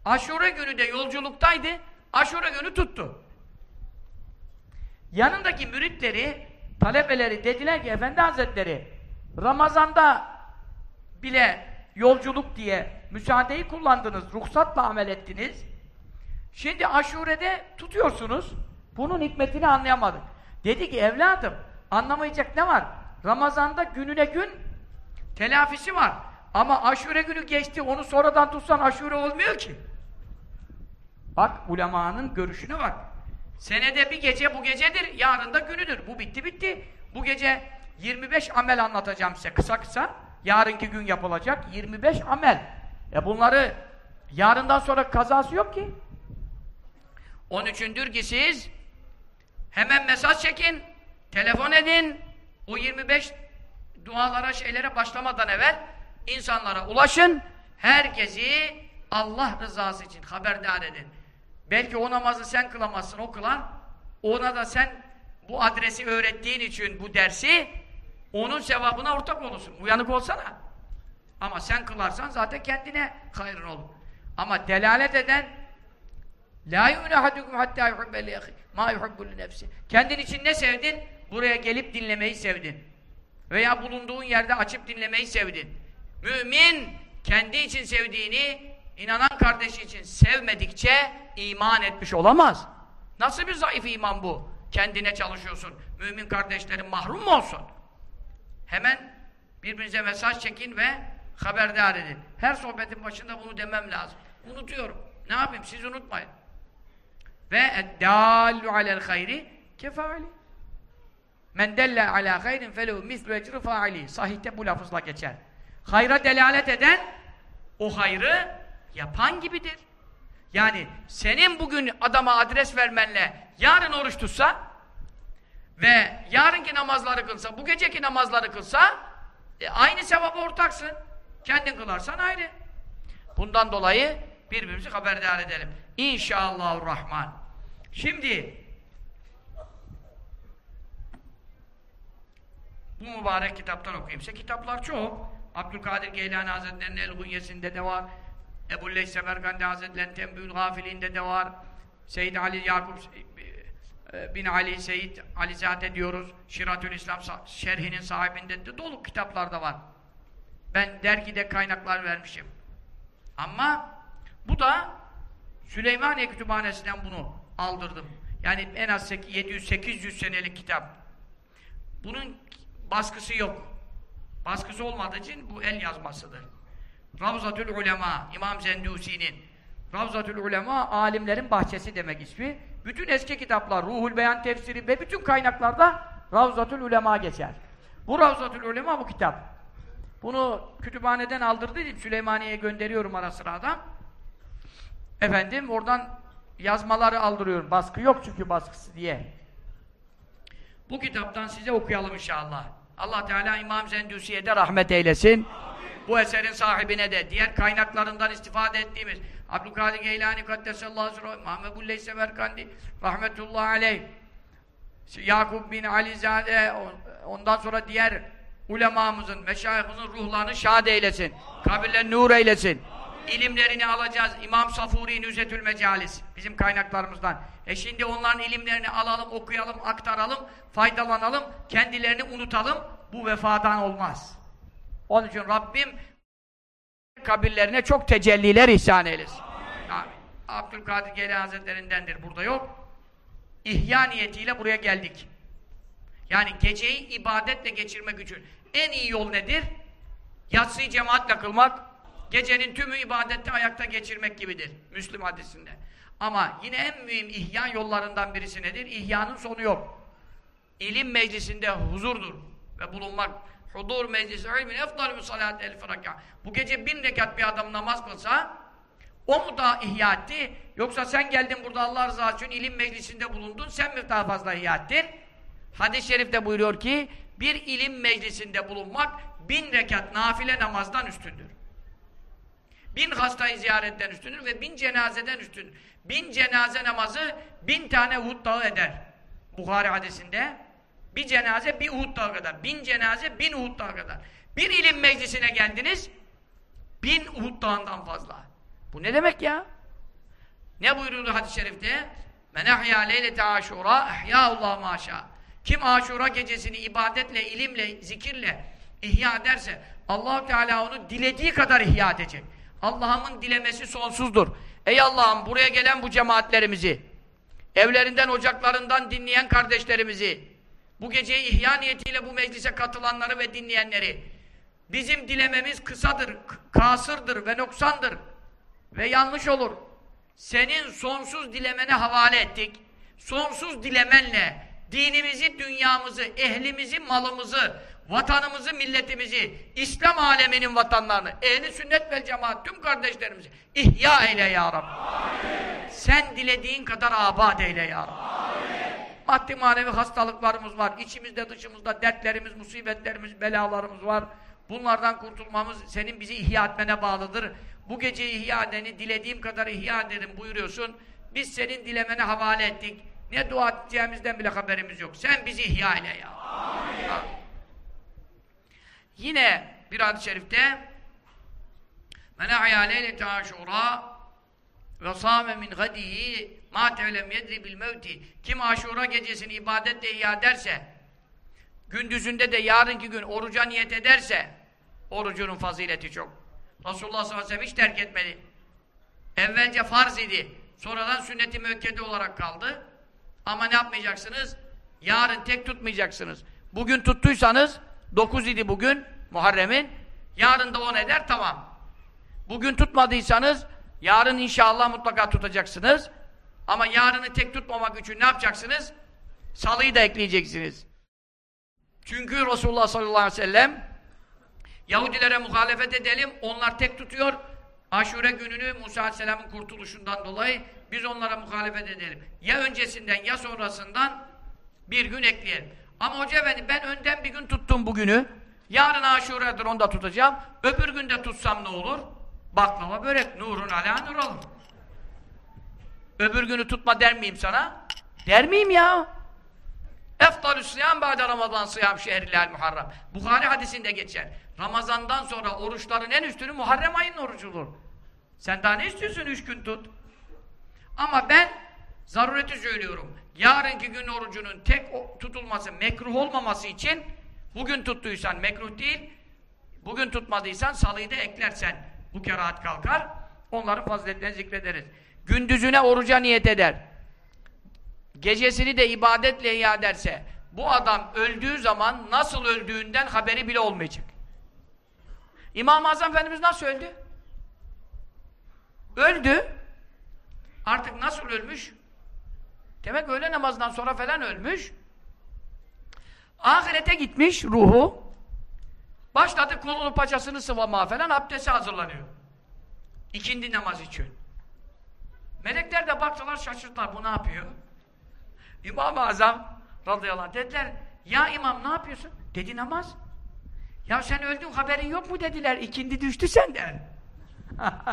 Aşure günü de yolculuktaydı. Aşure günü tuttu. Yanındaki müritleri, talebeleri dediler ki Efendi Hazretleri Ramazanda bile yolculuk diye müsaadeyi kullandınız, ruhsatla amel ettiniz. Şimdi aşurede tutuyorsunuz. Bunun hikmetini anlayamadık. Dedi ki evladım anlamayacak ne var? Ramazanda gününe gün telafisi var. Ama aşure günü geçti onu sonradan tutsan aşure olmuyor ki. Bak ulemanın görüşüne bak. Senede bir gece bu gecedir, yarın da günüdür. Bu bitti bitti. Bu gece 25 amel anlatacağım size kısa kısa. Yarınki gün yapılacak 25 amel. E bunları yarından sonra kazası yok ki. Onun üçündür ki siz hemen mesaj çekin, telefon edin. O 25 dualara, şeylere başlamadan evvel insanlara ulaşın. Herkesi Allah rızası için haberdar edin. Belki o namazı sen kılamazsın, o kılar. Ona da sen bu adresi öğrettiğin için bu dersi onun sevabına ortak olursun. Uyanık olsana. Ama sen kılarsan zaten kendine hayrın olur. Ama delalet eden La yu'minu ahadukum hatta yuhibbe ahi ma yuhibbu li nefsi. Kendin için ne sevdin? Buraya gelip dinlemeyi sevdin. Veya bulunduğun yerde açıp dinlemeyi sevdin. Mümin kendi için sevdiğini inanan kardeşi için sevmedikçe iman etmiş olamaz. Nasıl bir zayıf iman bu? Kendine çalışıyorsun. Mümin kardeşlerin mahrum mu olsun? Hemen birbirinize mesaj çekin ve haberdar edin. Her sohbetin başında bunu demem lazım. Unutuyorum. Ne yapayım? Siz unutmayın. Ve eddâllu alel hayri kefâli. Men delle alâ hayrin felehu mislu ecri fâili. Sahihte bu lafızla geçer. Hayra delalet eden o hayrı yapan gibidir. Yani senin bugün adama adres vermenle yarın oruç tutsa ve yarınki namazları kılsa, bu geceki namazları kılsa e, aynı sevaba ortaksın. Kendin kılarsan ayrı. Bundan dolayı birbirimizi haberdar edelim. İnşallahurrahman. Şimdi bu mübarek kitaptan okuyayım. size. kitaplar çok. Abdülkadir Geylani Hazretleri'nin El-Gunyesinde de var. Ebu Leys Semerkandi Hazretleri'nin Tembül Gafiliğinde de var. Seyyid Ali Yakup bin Ali Seyyid Alizade diyoruz. Şiratül İslam şerhinin sahibinde de dolu kitaplarda var. Ben dergide kaynaklar vermişim. Ama bu da Süleymaniye Kütüphanesi'nden bunu aldırdım. Yani en az 700-800 senelik kitap. Bunun baskısı yok. Baskısı olmadığı için bu el yazmasıdır. Ravzatül Ulema, İmam Zendusi'nin Ravzatül Ulema, alimlerin bahçesi demek ismi. Bütün eski kitaplar, Ruhul Beyan tefsiri ve bütün kaynaklarda Ravzatül Ulema geçer. Bu Ravzatül Ulema bu kitap. Bunu kütüphaneden aldırdıydım, Süleymaniye'ye gönderiyorum ara sıra adam. Efendim, oradan yazmaları aldırıyorum. Baskı yok çünkü baskısı diye. Bu kitaptan size okuyalım inşallah. Allah Teala İmam Zendusi'ye de rahmet eylesin. Amin. Bu eserin sahibine de, diğer kaynaklarından istifade ettiğimiz Abdülkadir Geylani Kaddesallahu aleyhi ve Muhammed Bulley Semerkandi rahmetullahi aleyh Yakup bin Alizade ondan sonra diğer ulemamızın, meşayihimizin ruhlarını şad eylesin. Kabirlerini nur eylesin. İlimlerini alacağız. İmam Safuri Nüzetül Mecalis. Bizim kaynaklarımızdan. E şimdi onların ilimlerini alalım, okuyalım, aktaralım, faydalanalım, kendilerini unutalım. Bu vefadan olmaz. Onun için Rabbim kabirlerine çok tecelliler ihsan eylesin. Amin. Abdülkadir Geli Hazretlerindendir. Burada yok. ihya niyetiyle buraya geldik. Yani geceyi ibadetle geçirmek için en iyi yol nedir? Yatsıyı cemaatle kılmak, gecenin tümü ibadette ayakta geçirmek gibidir. Müslüm hadisinde. Ama yine en mühim ihya yollarından birisi nedir? İhyanın sonu yok. İlim meclisinde huzurdur ve bulunmak. Hudur meclisi ilmin efdalü salat el raka. Bu gece bin rekat bir adam namaz kılsa o mu daha ihya etti? Yoksa sen geldin burada Allah rızası için ilim meclisinde bulundun, sen mi daha fazla ihya ettin? Hadis-i şerifte buyuruyor ki, bir ilim meclisinde bulunmak bin rekat nafile namazdan üstündür. Bin hastayı ziyaretten üstündür ve bin cenazeden üstündür. Bin cenaze namazı bin tane Uhud dağı eder. Bukhari hadisinde bir cenaze bir Uhud dağı kadar. Bin cenaze bin Uhud dağı kadar. Bir ilim meclisine geldiniz bin Uhud dağından fazla. Bu ne demek ya? Ne buyuruldu hadis-i şerifte? Men ahya leylete aşura Allah maşa. Kim aşura gecesini ibadetle, ilimle, zikirle ihya ederse allah Teala onu dilediği kadar ihya edecek. Allah'ımın dilemesi sonsuzdur. Ey Allah'ım buraya gelen bu cemaatlerimizi, evlerinden, ocaklarından dinleyen kardeşlerimizi, bu geceyi ihya niyetiyle bu meclise katılanları ve dinleyenleri, bizim dilememiz kısadır, kasırdır ve noksandır ve yanlış olur. Senin sonsuz dilemene havale ettik. Sonsuz dilemenle dinimizi, dünyamızı, ehlimizi, malımızı, vatanımızı, milletimizi, İslam aleminin vatanlarını, ehli sünnet ve cemaat, tüm kardeşlerimizi ihya eyle ya Rabbi. Amin. Sen dilediğin kadar abad eyle ya Rabbi. Amin. Maddi manevi hastalıklarımız var. İçimizde dışımızda dertlerimiz, musibetlerimiz, belalarımız var. Bunlardan kurtulmamız senin bizi ihya etmene bağlıdır. Bu gece ihya edeni dilediğim kadar ihya ederim buyuruyorsun. Biz senin dilemene havale ettik. Ne dua edeceğimizden bile haberimiz yok. Sen bizi ihya eyle ya. Amin. Yine bir hadis-i şerifte Men ahya leylete aşura ve sâme min gadihi ma te'lem yedri bil mevti kim aşura gecesini ibadetle ihya ederse gündüzünde de yarınki gün oruca niyet ederse orucunun fazileti çok. Resulullah sallallahu aleyhi ve sellem hiç terk etmedi. Evvelce farz idi. Sonradan sünnet-i olarak kaldı. Ama ne yapmayacaksınız? Yarın tek tutmayacaksınız. Bugün tuttuysanız 9 idi bugün Muharrem'in. Yarın da 10 eder tamam. Bugün tutmadıysanız yarın inşallah mutlaka tutacaksınız. Ama yarını tek tutmamak için ne yapacaksınız? Salıyı da ekleyeceksiniz. Çünkü Resulullah sallallahu aleyhi ve sellem Yahudilere muhalefet edelim. Onlar tek tutuyor. Aşure gününü Musa aleyhisselamın kurtuluşundan dolayı biz onlara muhalefet edelim. Ya öncesinden ya sonrasından bir gün ekleyelim. Ama hoca efendi ben önden bir gün tuttum bugünü. Yarın aşuredir onu da tutacağım. Öbür günde tutsam ne olur? Baklava börek. Nurun ala nur olur. Öbür günü tutma der miyim sana? Der miyim ya? Eftalü sıyam ba'de Ramazan sıyam şehrillâl muharram. Bukhari hadisinde geçer. Ramazandan sonra oruçların en üstünü Muharrem ayının orucudur. Sen daha ne istiyorsun üç gün tut? Ama ben zarureti söylüyorum. Yarınki gün orucunun tek tutulması, mekruh olmaması için bugün tuttuysan mekruh değil, bugün tutmadıysan salıyı da eklersen bu kerahat kalkar. Onların faziletlerini zikrederiz. Gündüzüne oruca niyet eder. Gecesini de ibadetle ihya ederse bu adam öldüğü zaman nasıl öldüğünden haberi bile olmayacak. İmam-ı Azam Efendimiz nasıl öldü? Öldü. Artık nasıl ölmüş? Demek öğle namazından sonra falan ölmüş. Ahirete gitmiş ruhu. Başladı kolunu paçasını sıvama falan abdesti hazırlanıyor. İkindi namaz için. Melekler de baktılar şaşırttılar bu ne yapıyor? İmam-ı Azam radıyallahu anh dediler ya imam ne yapıyorsun? Dedi namaz. Ya sen öldün haberin yok mu dediler. İkindi düştü senden.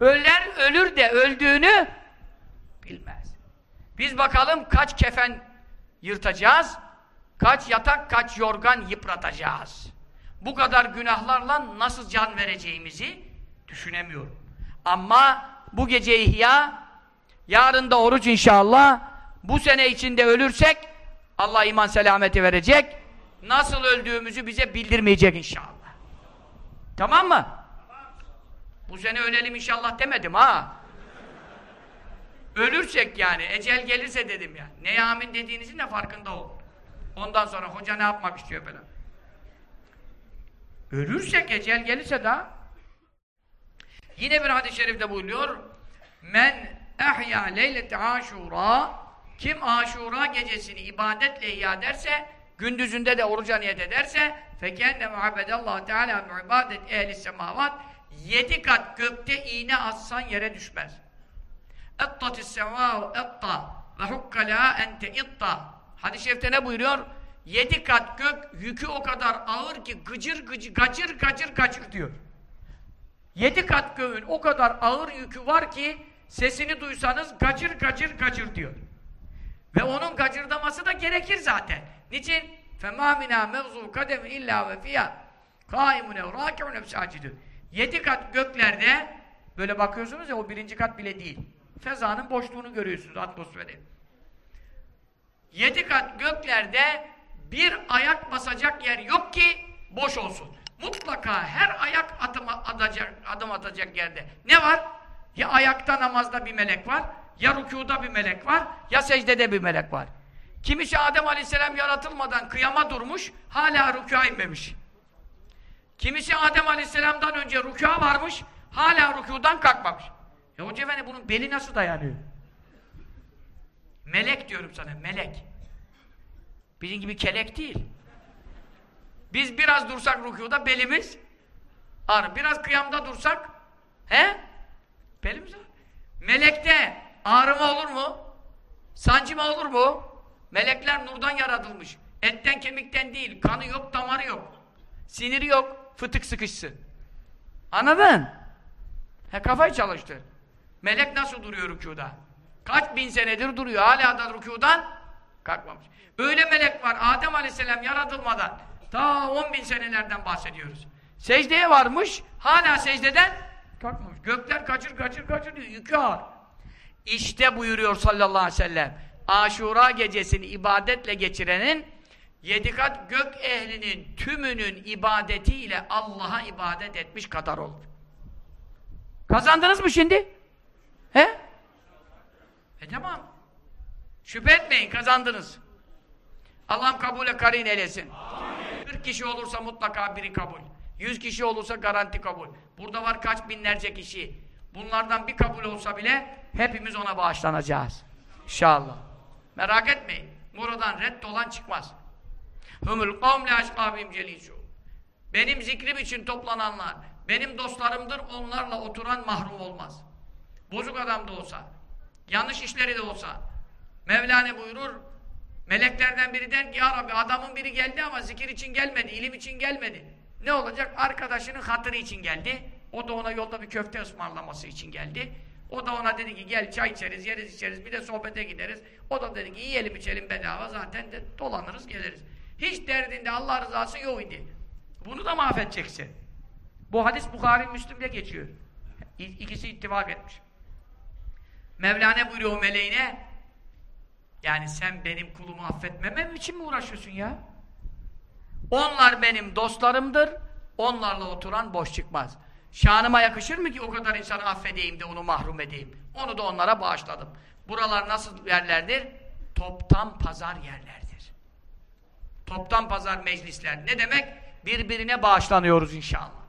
Ölen ölür de öldüğünü bilmez. Biz bakalım kaç kefen yırtacağız, kaç yatak, kaç yorgan yıpratacağız. Bu kadar günahlarla nasıl can vereceğimizi düşünemiyorum. Ama bu gece ihya, yarın da oruç inşallah, bu sene içinde ölürsek Allah iman selameti verecek, nasıl öldüğümüzü bize bildirmeyecek inşallah. Tamam mı? Bu sene ölelim inşallah demedim ha. Ölürsek yani, ecel gelirse dedim ya. Neye amin dediğinizin de farkında ol. Ondan sonra hoca ne yapmak istiyor falan. Ölürsek ecel gelirse daha Yine bir hadis-i şerifte buyuruyor. Men ehya leyleti aşura kim aşura gecesini ibadetle ihya ederse gündüzünde de oruca niyet ederse fekenne muhabbedallahu teala bi ibadet ehli semavat yedi kat gökte iğne atsan yere düşmez. Ettatis semâhu etta ve hukkala ente itta Hadis-i şerifte ne buyuruyor? Yedi kat gök yükü o kadar ağır ki gıcır gıcır gacır gacır gacır diyor. Yedi kat göğün o kadar ağır yükü var ki sesini duysanız gacır gacır gacır diyor. Ve onun gacırdaması da gerekir zaten. Niçin? فَمَا مِنَا مَغْزُوا قَدَمِ اِلَّا وَفِيَا قَائِمُنَ وَرَاكِعُنَ بِسَاجِدُ Yedi kat göklerde böyle bakıyorsunuz ya o birinci kat bile değil. Fezanın boşluğunu görüyorsunuz atmosferi. Yedi kat göklerde bir ayak basacak yer yok ki boş olsun. Mutlaka her ayak adım atacak, adım atacak yerde. Ne var? Ya ayakta namazda bir melek var, ya rükuda bir melek var, ya secdede bir melek var. Kimisi Adem Aleyhisselam yaratılmadan kıyama durmuş, hala rükûa inmemiş. Kimisi Adem Aleyhisselam'dan önce rükûa varmış, hala rükûdan kalkmamış. Ya hoca efendi bunun beli nasıl dayanıyor? Melek diyorum sana, melek. Bizim gibi kelek değil. Biz biraz dursak rükuda belimiz ağrır. Biraz kıyamda dursak he? Belimiz ağrır. Melekte ağrıma olur mu? Sancıma olur mu? Melekler nurdan yaratılmış. Etten kemikten değil. Kanı yok, damarı yok. Siniri yok. Fıtık sıkışsın. Anladın? He kafayı çalıştır. Melek nasıl duruyor rükuda? Kaç bin senedir duruyor. Hala da rükudan kalkmamış. Öyle melek var. Adem Aleyhisselam yaratılmadan Ta 10 bin senelerden bahsediyoruz. Secdeye varmış, hala secdeden kalkmamış. Gökler kaçır kaçır kaçır diyor, yükü ağır. İşte buyuruyor sallallahu aleyhi ve sellem, Aşura gecesini ibadetle geçirenin, yedi kat gök ehlinin tümünün ibadetiyle Allah'a ibadet etmiş kadar olur. Kazandınız mı şimdi? He? E tamam. Şüphe etmeyin, kazandınız. Allah'ım kabule karin eylesin. Amin. 40 kişi olursa mutlaka biri kabul. 100 kişi olursa garanti kabul. Burada var kaç binlerce kişi. Bunlardan bir kabul olsa bile hepimiz ona bağışlanacağız. İnşallah. Merak etmeyin. Buradan reddolan çıkmaz. Humul kavmle aşkabim celisu. Benim zikrim için toplananlar, benim dostlarımdır, onlarla oturan mahrum olmaz. Bozuk adam da olsa, yanlış işleri de olsa, Mevlana buyurur, Meleklerden biri der ki ya Rabbi adamın biri geldi ama zikir için gelmedi, ilim için gelmedi. Ne olacak? Arkadaşının hatırı için geldi. O da ona yolda bir köfte ısmarlaması için geldi. O da ona dedi ki gel çay içeriz, yeriz içeriz, bir de sohbete gideriz. O da dedi ki yiyelim içelim bedava zaten de dolanırız geliriz. Hiç derdinde Allah rızası yok idi. Bunu da mahvedeceksin. Bu hadis Bukhari Müslim'de geçiyor. İkisi ittifak etmiş. Mevlana buyuruyor meleğine yani sen benim kulumu affetmemem için mi uğraşıyorsun ya? Onlar benim dostlarımdır. Onlarla oturan boş çıkmaz. Şanıma yakışır mı ki o kadar insanı affedeyim de onu mahrum edeyim? Onu da onlara bağışladım. Buralar nasıl yerlerdir? Toptan pazar yerlerdir. Toptan pazar meclisler. Ne demek? Birbirine bağışlanıyoruz inşallah.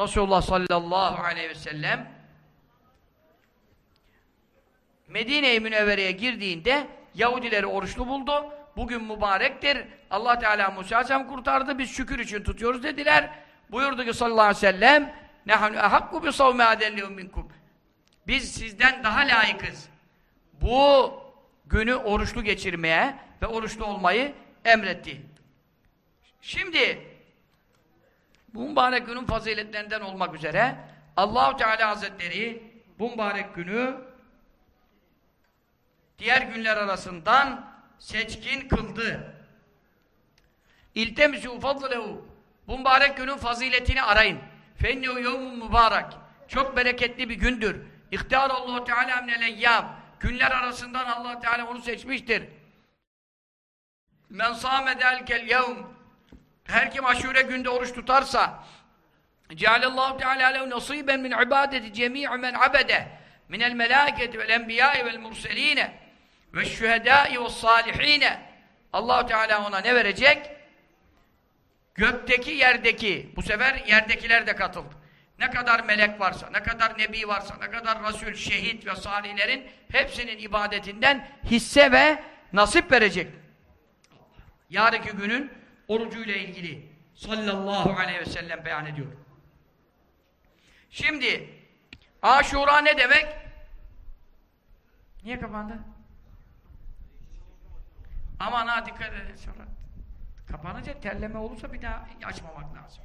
Resulullah sallallahu aleyhi ve sellem Medine-i Münevvere'ye girdiğinde Yahudileri oruçlu buldu. Bugün mübarektir. Allah Teala Musa Aleyhisselam kurtardı. Biz şükür için tutuyoruz dediler. Buyurdu ki sallallahu aleyhi ve sellem nehanu ehakku bi savmi adenlihum minkum. Biz sizden daha layıkız. Bu günü oruçlu geçirmeye ve oruçlu olmayı emretti. Şimdi bu mübarek günün faziletlerinden olmak üzere Allahu Teala Hazretleri bu mübarek günü diğer günler arasından seçkin kıldı. İltemizû fadlehu bu mübarek günün faziletini arayın. Fennehu yevmun mübarek. Çok bereketli bir gündür. İhtiyar Allah Teala minel. Günler arasından Allah Teala onu seçmiştir. Men sâme delkel yevm. Her kim aşure günde oruç tutarsa Cealallahu Teala lehu nasiben min ibadeti cemî'u men abede minel melâketi vel enbiyâi vel murselîne ve şühedâi ve sâlihîne Allah Teala ona ne verecek? Gökteki, yerdeki, bu sefer yerdekiler de katıldı. Ne kadar melek varsa, ne kadar nebi varsa, ne kadar rasul, şehit ve salihlerin hepsinin ibadetinden hisse ve nasip verecek. Yarınki günün orucuyla ilgili sallallahu aleyhi ve sellem beyan ediyor. Şimdi Aşura ne demek? Niye kapandı? Aman ha dikkat edin sonra. Kapanınca terleme olursa bir daha açmamak lazım.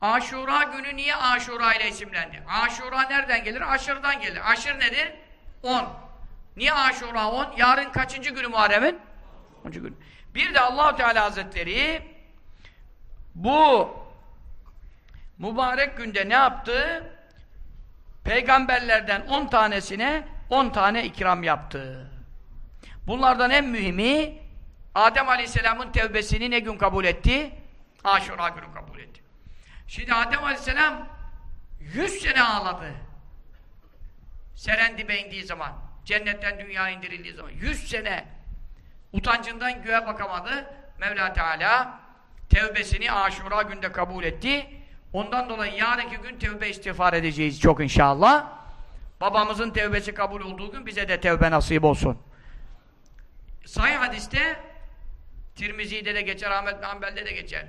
Aşura günü niye Aşura ile isimlendi? Aşura nereden gelir? Aşırıdan gelir. Aşır nedir? 10. Niye Aşura 10? Yarın kaçıncı günü Muharrem'in? 10. günü. Bir de Allahu Teala Hazretleri bu mübarek günde ne yaptı? Peygamberlerden 10 tanesine 10 tane ikram yaptı. Bunlardan en mühimi Adem Aleyhisselam'ın tevbesini ne gün kabul etti? Aşura günü kabul etti. Şimdi Adem Aleyhisselam 100 sene ağladı. Serendip'e indiği zaman, cennetten dünya indirildiği zaman 100 sene utancından göğe bakamadı. Mevla Teala tevbesini Aşura günde kabul etti. Ondan dolayı yarınki gün tevbe istiğfar edeceğiz çok inşallah. Babamızın tevbesi kabul olduğu gün bize de tevbe nasip olsun. Sahih hadiste Tirmizi'de de geçer, Ahmet Hanbel'de de geçer.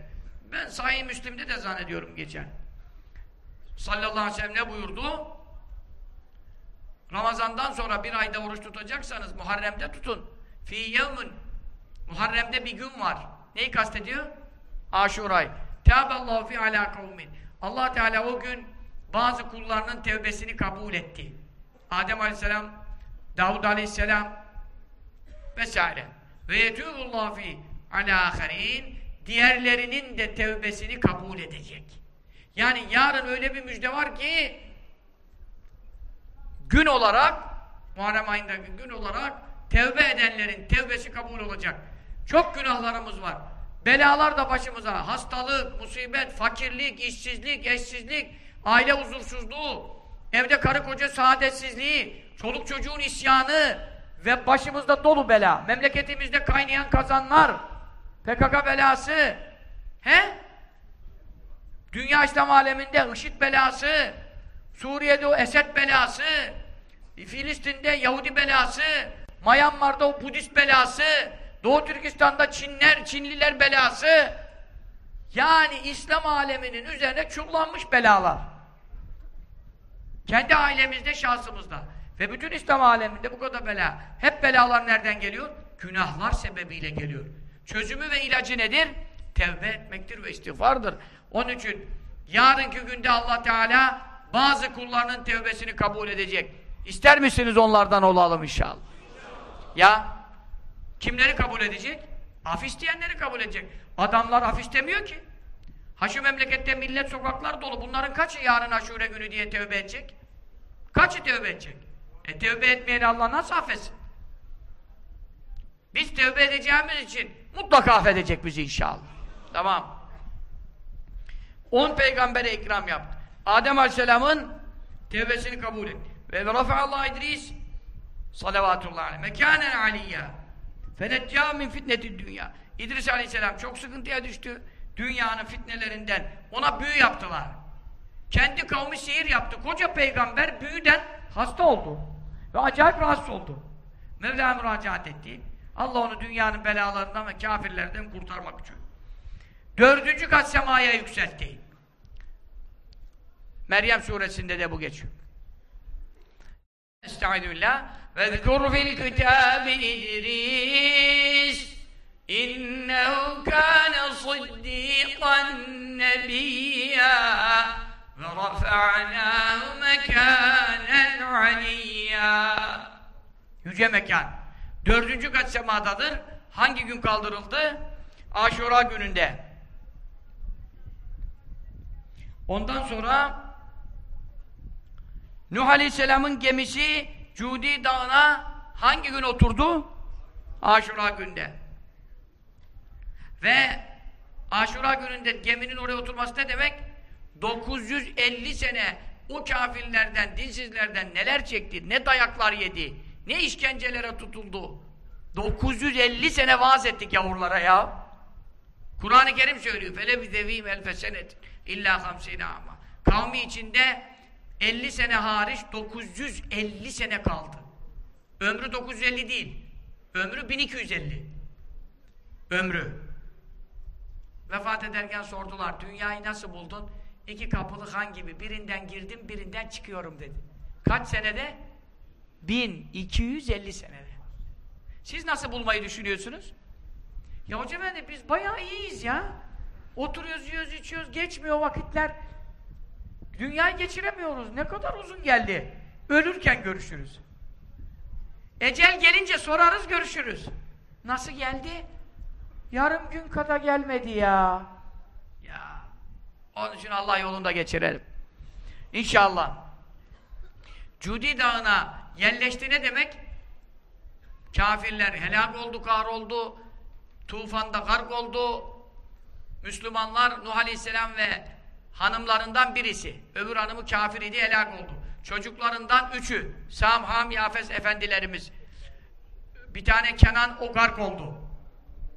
Ben Sahih Müslim'de de zannediyorum geçer. Sallallahu aleyhi ve sellem ne buyurdu? Ramazandan sonra bir ayda oruç tutacaksanız Muharrem'de tutun. Fi yevmin Muharrem'de bir gün var. Neyi kastediyor? Aşura'yı. Teaballahu fi ala kavmin. Allah Teala o gün bazı kullarının tevbesini kabul etti. Adem Aleyhisselam, Davud Aleyhisselam vesaire. Ve yetûbullahu fi ala aharin diğerlerinin de tevbesini kabul edecek. Yani yarın öyle bir müjde var ki gün olarak Muharrem ayındaki gün olarak tevbe edenlerin tevbesi kabul olacak. Çok günahlarımız var. Belalar da başımıza. Hastalık, musibet, fakirlik, işsizlik, eşsizlik, aile huzursuzluğu, evde karı koca saadetsizliği, çoluk çocuğun isyanı ve başımızda dolu bela. Memleketimizde kaynayan kazanlar, PKK belası, he? Dünya İslam aleminde IŞİD belası, Suriye'de o Esed belası, Filistin'de Yahudi belası, Myanmar'da o Budist belası, Doğu Türkistan'da Çinler, Çinliler belası. Yani İslam aleminin üzerine çullanmış belalar. Kendi ailemizde, şahsımızda. Ve bütün İslam aleminde bu kadar bela. Hep belalar nereden geliyor? Günahlar sebebiyle geliyor. Çözümü ve ilacı nedir? Tevbe etmektir ve istiğfardır. Onun için yarınki günde Allah Teala bazı kullarının tevbesini kabul edecek. İster misiniz onlardan olalım inşallah? Ya Kimleri kabul edecek? Af isteyenleri kabul edecek. Adamlar af istemiyor ki. Ha memlekette millet sokaklar dolu. Bunların kaçı yarın aşure günü diye tövbe edecek? Kaçı tövbe edecek? E tövbe etmeyeni Allah nasıl affetsin? Biz tövbe edeceğimiz için mutlaka affedecek bizi inşallah. Tamam. On peygambere ikram yaptı. Adem Aleyhisselam'ın tevbesini kabul etti. Ve rafa'allah İdris salavatullah aleyhi mekânen aliyyâ Fenetcâ min fitneti dünya. İdris Aleyhisselam çok sıkıntıya düştü. Dünyanın fitnelerinden. Ona büyü yaptılar. Kendi kavmi sihir yaptı. Koca peygamber büyüden hasta oldu. Ve acayip rahatsız oldu. Mevla müracaat etti. Allah onu dünyanın belalarından ve kafirlerden kurtarmak için. Dördüncü kat semaya yükseltti. Meryem suresinde de bu geçiyor. Estağfirullah. واذكر في الكتاب إدريس إنه كان صديقا نبيا ورفعناه مكانا عليا Yüce mekan. Dördüncü kat semadadır. Hangi gün kaldırıldı? Aşura gününde. Ondan sonra Nuh Aleyhisselam'ın gemisi Cudi Dağı'na hangi gün oturdu? Aşura günde. Ve Aşura gününde geminin oraya oturması ne demek? 950 sene o kafirlerden, dinsizlerden neler çekti, ne dayaklar yedi, ne işkencelere tutuldu. 950 sene vaaz ettik yavrulara ya. Kur'an-ı Kerim söylüyor. Fele bi devîm elfe senet illa hamsine ama. Kavmi içinde 50 sene hariç 950 sene kaldı. Ömrü 950 değil. Ömrü 1250. Ömrü. Vefat ederken sordular. Dünyayı nasıl buldun? İki kapılı han gibi. Birinden girdim, birinden çıkıyorum dedi. Kaç senede? 1250 senede. Siz nasıl bulmayı düşünüyorsunuz? Ya hocam efendi biz bayağı iyiyiz ya. Oturuyoruz, yiyoruz, içiyoruz, geçmiyor vakitler. Dünyayı geçiremiyoruz. Ne kadar uzun geldi. Ölürken görüşürüz. Ecel gelince sorarız, görüşürüz. Nasıl geldi? Yarım gün kadar gelmedi ya. Ya. Onun için Allah yolunda geçirelim. İnşallah. Cudi Dağı'na yerleşti ne demek? Kafirler helak oldu, kahroldu. Tufanda gark oldu. Müslümanlar Nuh Aleyhisselam ve hanımlarından birisi. Öbür hanımı kafir idi, helak oldu. Çocuklarından üçü. Sam, Ham, Yafes efendilerimiz. Bir tane Kenan o gark oldu.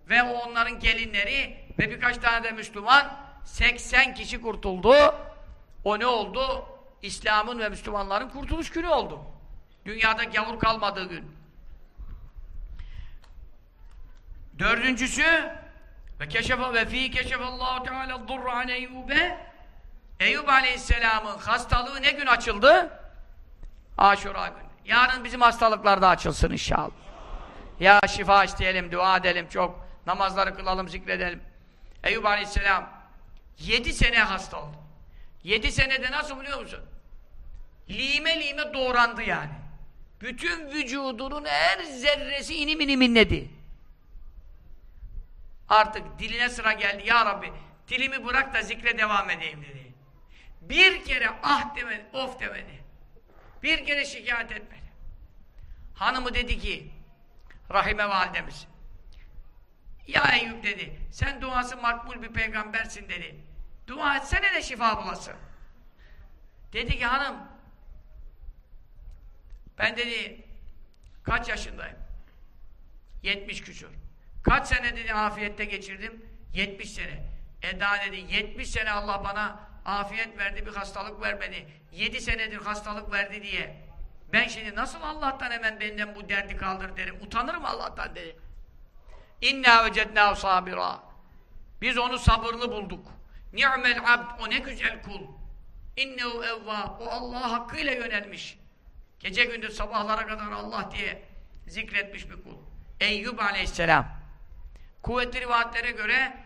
Ve o onların gelinleri ve birkaç tane de Müslüman 80 kişi kurtuldu. O ne oldu? İslam'ın ve Müslümanların kurtuluş günü oldu. Dünyada gavur kalmadığı gün. Dördüncüsü ve keşefe ve fi keşefallahu teala durra an Eyüp Aleyhisselam'ın hastalığı ne gün açıldı? Aşura günü. Yarın bizim hastalıklar da açılsın inşallah. Ya şifa isteyelim, dua edelim çok. Namazları kılalım, zikredelim. Eyüp Aleyhisselam yedi sene hasta oldu. Yedi senede nasıl biliyor musun? Lime lime doğrandı yani. Bütün vücudunun her zerresi inim inim inledi. Artık diline sıra geldi. Ya Rabbi dilimi bırak da zikre devam edeyim dedi. Bir kere ah demedi, of demedi. Bir kere şikayet etmedi. Hanımı dedi ki Rahime validemiz Ya Eyüp dedi sen duası makbul bir peygambersin dedi. Dua etsene de şifa bulasın. Dedi ki hanım ben dedi kaç yaşındayım? 70 küsur. Kaç sene dedi afiyette geçirdim? 70 sene. Eda dedi 70 sene Allah bana afiyet verdi bir hastalık vermedi. 7 senedir hastalık verdi diye. Ben şimdi nasıl Allah'tan hemen benden bu derdi kaldır derim. Utanırım Allah'tan dedi. İnna vecednâhu sabira. Biz onu sabırlı bulduk. Ni'mel abd. O ne güzel kul. İnnehu evvâb. O Allah hakkıyla yönelmiş. Gece gündüz sabahlara kadar Allah diye zikretmiş bir kul. Eyyub aleyhisselam. Kuvvetli rivayetlere göre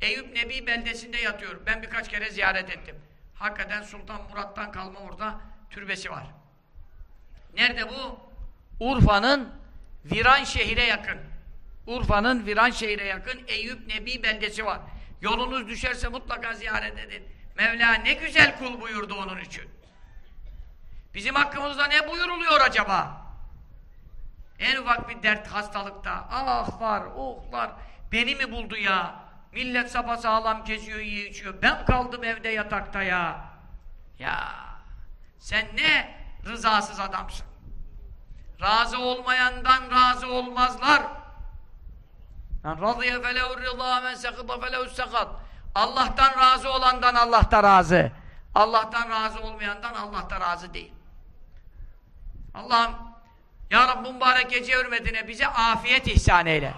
Eyüp Nebi beldesinde yatıyor. Ben birkaç kere ziyaret ettim. Hakikaten Sultan Murat'tan kalma orada türbesi var. Nerede bu? Urfa'nın Viran şehire yakın. Urfa'nın Viran şehire yakın Eyüp Nebi beldesi var. Yolunuz düşerse mutlaka ziyaret edin. Mevla ne güzel kul buyurdu onun için. Bizim hakkımızda ne buyuruluyor acaba? En ufak bir dert hastalıkta. Ah var, ohlar. Beni mi buldu ya? Millet sapasağlam geziyor, yiyor, içiyor. Ben kaldım evde yatakta ya. Ya sen ne rızasız adamsın. Razı olmayandan razı olmazlar. Men radıya felehu rıza men sekıta felehu sekat. Allah'tan razı olandan Allah da razı. Allah'tan razı olmayandan Allah da razı değil. Allah'ım Ya Rabbi mübarek gece hürmetine bize afiyet ihsan eyle.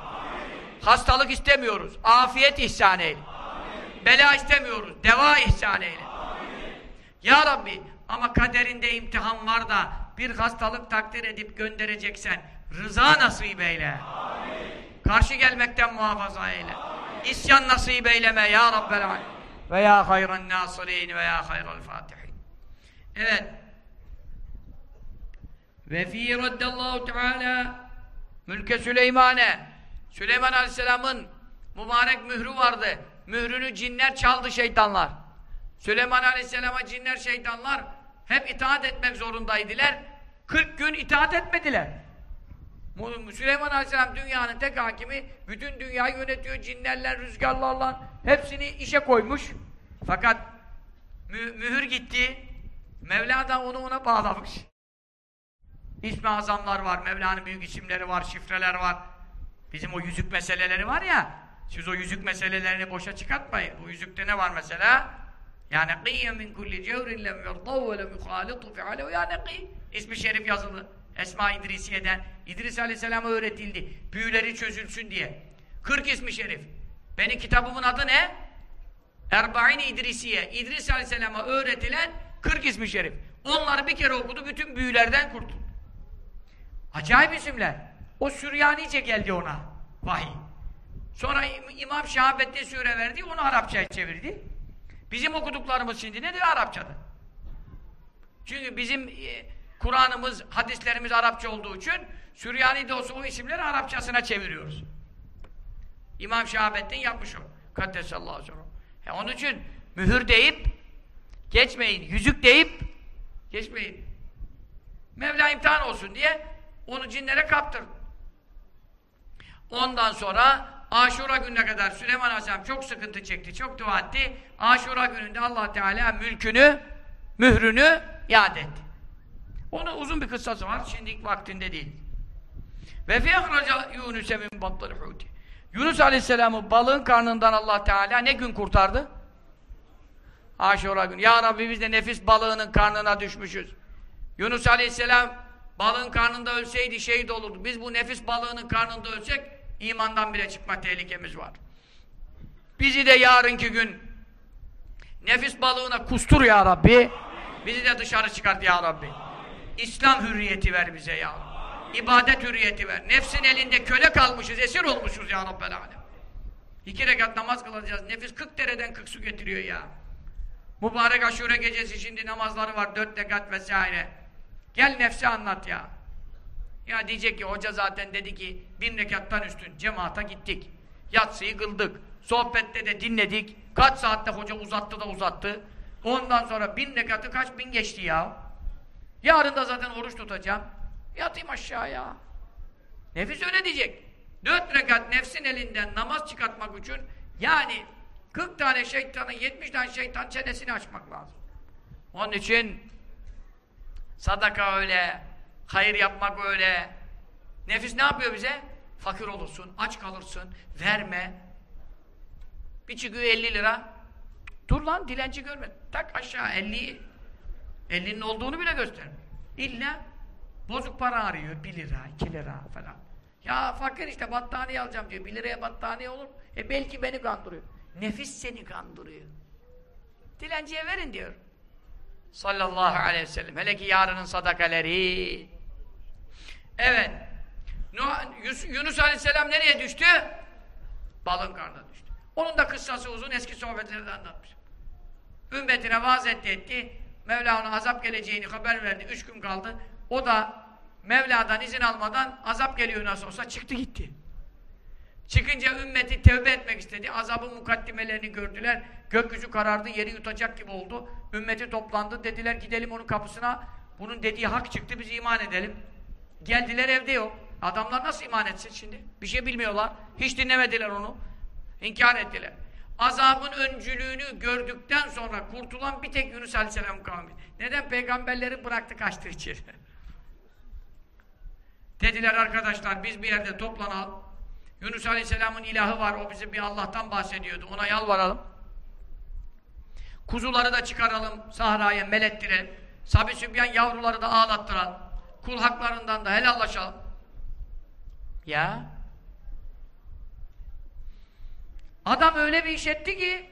Hastalık istemiyoruz. Afiyet ihsan eyle. Amin. Bela istemiyoruz. Deva ihsan eyle. Amin. Ya Rabbi ama kaderinde imtihan var da bir hastalık takdir edip göndereceksen rıza nasip eyle. Amin. Karşı gelmekten muhafaza eyle. Amin. İsyan nasip eyleme ya Rabbel Alem. Ve ya hayran nasirin ve ya hayral fatihin. Evet. Ve fî raddallahu teâlâ mülke Süleyman'e Süleyman Aleyhisselam'ın mübarek mührü vardı. Mührünü cinler çaldı şeytanlar. Süleyman Aleyhisselam'a cinler şeytanlar hep itaat etmek zorundaydılar. 40 gün itaat etmediler. Süleyman Aleyhisselam dünyanın tek hakimi, bütün dünyayı yönetiyor, cinlerle, rüzgarlarla hepsini işe koymuş. Fakat mü mühür gitti, Mevla da onu ona bağlamış. İsmi azamlar var, Mevla'nın büyük isimleri var, şifreler var. Bizim o yüzük meseleleri var ya, siz o yüzük meselelerini boşa çıkartmayın. Bu yüzükte ne var mesela? Ya neqiyye min kulli cevrin lem yerdav ve lem yuhalitu fe'alev ya. İsmi şerif yazılı. Esma İdrisiye'den. İdris Aleyhisselam'a öğretildi. Büyüleri çözülsün diye. 40 ismi şerif. Benim kitabımın adı ne? Erbain İdrisiye. İdris Aleyhisselam'a öğretilen 40 ismi şerif. Onları bir kere okudu, bütün büyülerden kurtuldu. Acayip isimler. O Süryanice geldi ona. Vahiy. Sonra İmam Şahabettin Süre verdi, onu Arapçaya çevirdi. Bizim okuduklarımız şimdi nedir? Arapçadır. Çünkü bizim e, Kur'an'ımız, hadislerimiz Arapça olduğu için Süryani de olsa o isimleri Arapçasına çeviriyoruz. İmam Şahabettin yapmış o. Kaddesallahu aleyhi e Onun için mühür deyip geçmeyin, yüzük deyip geçmeyin. Mevla imtihan olsun diye onu cinlere kaptır. Ondan sonra Aşura gününe kadar Süleyman Aleyhisselam çok sıkıntı çekti, çok dua etti. Aşura gününde allah Teala mülkünü, mührünü iade etti. Onun uzun bir kıssası var, şimdi vaktinde değil. Ve fiyahraca Yunus'e min battal huti. Yunus Aleyhisselam'ı balığın karnından allah Teala ne gün kurtardı? Aşura günü. Ya Rabbi biz de nefis balığının karnına düşmüşüz. Yunus Aleyhisselam balığın karnında ölseydi şehit olurdu. Biz bu nefis balığının karnında ölsek imandan bile çıkma tehlikemiz var. Bizi de yarınki gün nefis balığına kustur ya Rabbi. Bizi de dışarı çıkart ya Rabbi. İslam hürriyeti ver bize ya İbadet hürriyeti ver. Nefsin elinde köle kalmışız, esir olmuşuz ya Rabbel Alem. İki rekat namaz kılacağız. Nefis 40 dereden 40 su getiriyor ya. Mübarek aşure gecesi şimdi namazları var. Dört rekat vesaire. Gel nefsi anlat ya. Ya diyecek ki hoca zaten dedi ki bin rekattan üstün cemaata gittik. Yatsıyı kıldık. Sohbette de dinledik. Kaç saatte hoca uzattı da uzattı. Ondan sonra bin rekatı kaç bin geçti ya. Yarın da zaten oruç tutacağım. Yatayım aşağıya. Nefis öyle diyecek. Dört rekat nefsin elinden namaz çıkartmak için yani 40 tane şeytanın 70 tane şeytan çenesini açmak lazım. Onun için sadaka öyle, hayır yapmak öyle. Nefis ne yapıyor bize? Fakir olursun, aç kalırsın, verme. Bir çıkıyor 50 lira. Dur lan dilenci görme. Tak aşağı 50 50'nin olduğunu bile göster. İlla bozuk para arıyor. 1 lira, 2 lira falan. Ya fakir işte battaniye alacağım diyor. 1 liraya battaniye olur. E belki beni kandırıyor. Nefis seni kandırıyor. Dilenciye verin diyor. Sallallahu aleyhi ve sellem. Hele ki yarının sadakaleri. Evet. Yunus aleyhisselam nereye düştü? Balın karnına düştü. Onun da kıssası uzun. Eski sohbetlerde anlatmış. Ümmetine vaaz etti etti. Mevla ona azap geleceğini haber verdi. Üç gün kaldı. O da Mevla'dan izin almadan azap geliyor nasıl olsa çıktı gitti. Çıkınca ümmeti tevbe etmek istedi. Azabın mukaddimelerini gördüler. Gökyüzü karardı, yeri yutacak gibi oldu. Ümmeti toplandı. Dediler gidelim onun kapısına. Bunun dediği hak çıktı, biz iman edelim. Geldiler evde yok. Adamlar nasıl iman etsin şimdi? Bir şey bilmiyorlar. Hiç dinlemediler onu. İnkar ettiler. Azabın öncülüğünü gördükten sonra kurtulan bir tek Yunus Aleyhisselam kavmi. Neden? Peygamberleri bıraktı kaçtı içeri. Dediler arkadaşlar biz bir yerde toplanalım. Yunus Aleyhisselam'ın ilahı var. O bize bir Allah'tan bahsediyordu. Ona yalvaralım. Kuzuları da çıkaralım sahraya melettirelim. Sabi Sübyan yavruları da ağlattıralım. Kul haklarından da helallaşalım. Ya Adam öyle bir iş etti ki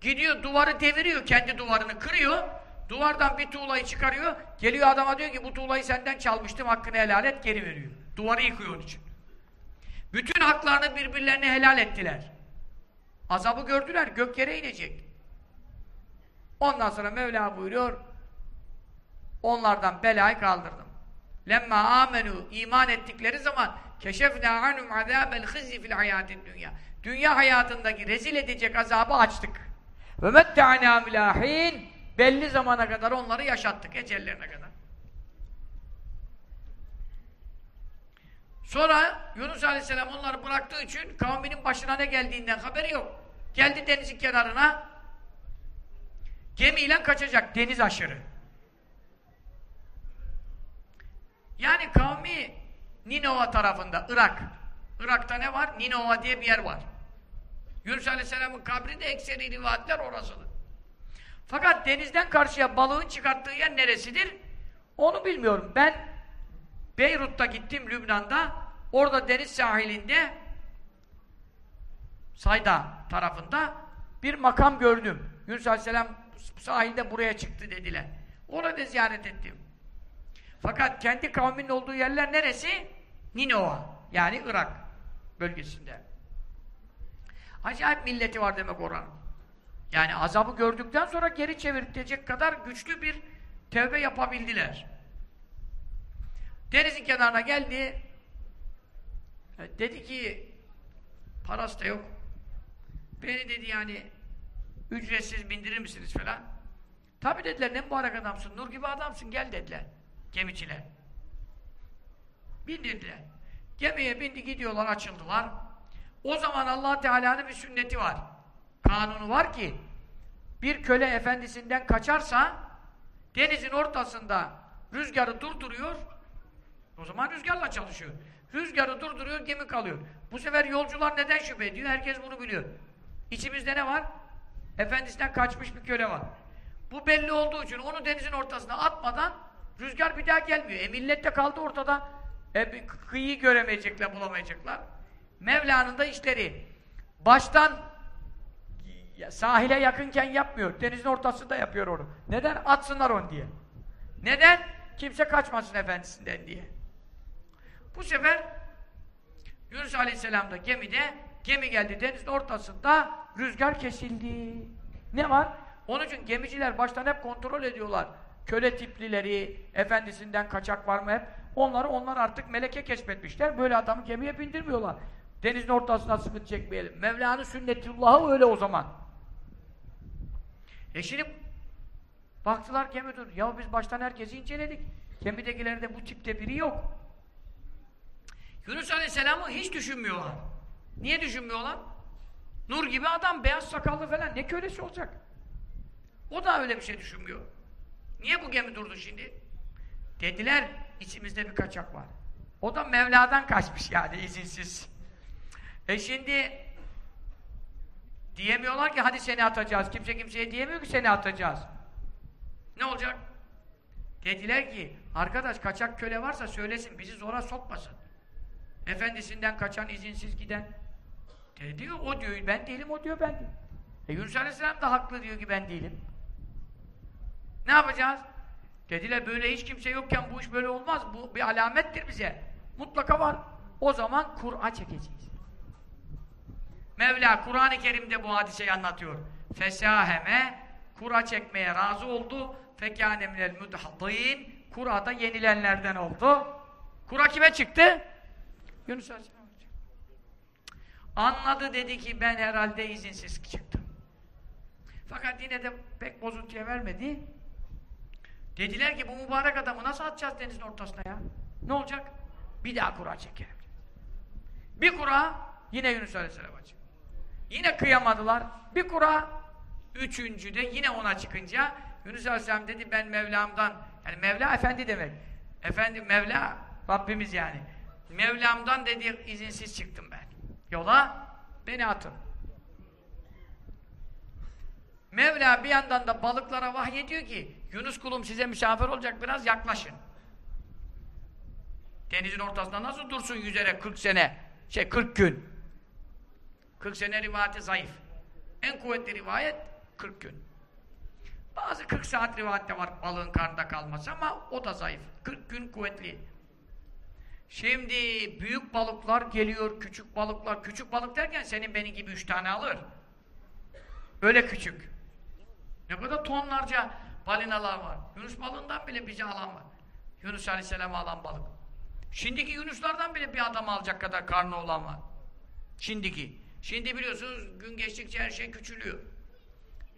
gidiyor duvarı deviriyor, kendi duvarını kırıyor. Duvardan bir tuğlayı çıkarıyor. Geliyor adama diyor ki bu tuğlayı senden çalmıştım hakkını helal et geri veriyor. Duvarı yıkıyor onun için. Bütün haklarını birbirlerine helal ettiler. Azabı gördüler. Gök yere inecek. Ondan sonra Mevla buyuruyor onlardan belayı kaldırdım. Lemma amenu iman ettikleri zaman keşefna anhum azabel hizyi fil hayatid dünya. Dünya hayatındaki rezil edecek azabı açtık. Ve metta'na milahin belli zamana kadar onları yaşattık ecellerine kadar. Sonra Yunus Aleyhisselam onları bıraktığı için kavminin başına ne geldiğinden haberi yok. Geldi denizin kenarına gemiyle kaçacak deniz aşırı. Yani kavmi Ninova tarafında, Irak. Irak'ta ne var? Ninova diye bir yer var. Yunus Aleyhisselam'ın kabri de ekseri rivayetler orasıdır. Fakat denizden karşıya balığın çıkarttığı yer neresidir? Onu bilmiyorum. Ben Beyrut'ta gittim Lübnan'da. Orada deniz sahilinde Sayda tarafında bir makam gördüm. Yunus Aleyhisselam sahilde buraya çıktı dediler. Orada ziyaret ettim. Fakat kendi kavminin olduğu yerler neresi? Ninova. Yani Irak bölgesinde. Acayip milleti var demek oranın. Yani azabı gördükten sonra geri çevirecek kadar güçlü bir tevbe yapabildiler. Denizin kenarına geldi. Dedi ki parası da yok. Beni dedi yani ücretsiz bindirir misiniz falan. Tabi dediler ne mübarek adamsın, nur gibi adamsın gel dediler. Gemiciler. Bindirdiler. Gemiye bindi gidiyorlar açıldılar. O zaman allah Teala'nın bir sünneti var. Kanunu var ki bir köle efendisinden kaçarsa denizin ortasında rüzgarı durduruyor o zaman rüzgarla çalışıyor. Rüzgarı durduruyor, gemi kalıyor. Bu sefer yolcular neden şüphe ediyor? Herkes bunu biliyor. İçimizde ne var? Efendisinden kaçmış bir köle var. Bu belli olduğu için onu denizin ortasına atmadan rüzgar bir daha gelmiyor. E millet de kaldı ortada. E kıyıyı göremeyecekler, bulamayacaklar. Mevla'nın da işleri. Baştan sahile yakınken yapmıyor. Denizin ortasında yapıyor onu. Neden? Atsınlar onu diye. Neden? Kimse kaçmasın efendisinden diye. Bu sefer Yunus Aleyhisselam da gemide gemi geldi denizin ortasında rüzgar kesildi. Ne var? Onun için gemiciler baştan hep kontrol ediyorlar. Köle tiplileri, efendisinden kaçak var mı hep. Onları onlar artık meleke keşfetmişler. Böyle adamı gemiye bindirmiyorlar. Denizin ortasına sıkıntı çekmeyelim. Mevla'nın sünnetullahı öyle o zaman. E şimdi baktılar gemi dur. Ya biz baştan herkesi inceledik. Gemidekilerde bu tipte biri yok. Yunus Aleyhisselam'ı hiç düşünmüyorlar. Niye düşünmüyorlar? Nur gibi adam, beyaz sakallı falan ne kölesi olacak? O da öyle bir şey düşünmüyor. Niye bu gemi durdu şimdi? Dediler, içimizde bir kaçak var. O da Mevla'dan kaçmış yani izinsiz. E şimdi diyemiyorlar ki hadi seni atacağız. Kimse kimseye diyemiyor ki seni atacağız. Ne olacak? Dediler ki arkadaş kaçak köle varsa söylesin bizi zora sokmasın. Efendisinden kaçan izinsiz giden. De diyor, o diyor, ben değilim, o diyor, ben değilim. E Yunus Aleyhisselam da haklı diyor ki ben değilim. Ne yapacağız? Dediler böyle hiç kimse yokken bu iş böyle olmaz. Bu bir alamettir bize. Mutlaka var. O zaman Kur'a çekeceğiz. Mevla Kur'an-ı Kerim'de bu hadiseyi anlatıyor. Fesaheme Kur'a çekmeye razı oldu. Fekâne minel mudhadîn Kur'a'da yenilenlerden oldu. Kur'a kime çıktı? Yunus Aleyhisselam Anladı dedi ki ben herhalde izinsiz çıktım. Fakat yine de pek bozuntuya vermedi. Dediler ki bu mübarek adamı nasıl atacağız denizin ortasına ya? Ne olacak? Bir daha kura çekelim. Bir kura yine Yunus Aleyhisselam açık. Yine kıyamadılar. Bir kura üçüncüde yine ona çıkınca Yunus Aleyhisselam dedi ben Mevlam'dan yani Mevla Efendi demek. Efendi Mevla Rabbimiz yani. Mevlam'dan dedi izinsiz çıktım ben. Yola beni atın. Mevla bir yandan da balıklara vahyediyor ki Yunus kulum size misafir olacak biraz yaklaşın. Denizin ortasında nasıl dursun yüzerek 40 sene? Şey 40 gün. 40 sene rivayeti zayıf. En kuvvetli rivayet 40 gün. Bazı 40 saat rivayette var balığın karnında kalması ama o da zayıf. 40 gün kuvvetli. Şimdi büyük balıklar geliyor, küçük balıklar. Küçük balık derken senin benim gibi üç tane alır. Öyle küçük. Ne kadar tonlarca balinalar var. Yunus balığından bile bizi alan var. Yunus Aleyhisselam'ı alan balık. Şimdiki Yunuslardan bile bir adam alacak kadar karnı olan var. Şimdiki. Şimdi biliyorsunuz gün geçtikçe her şey küçülüyor.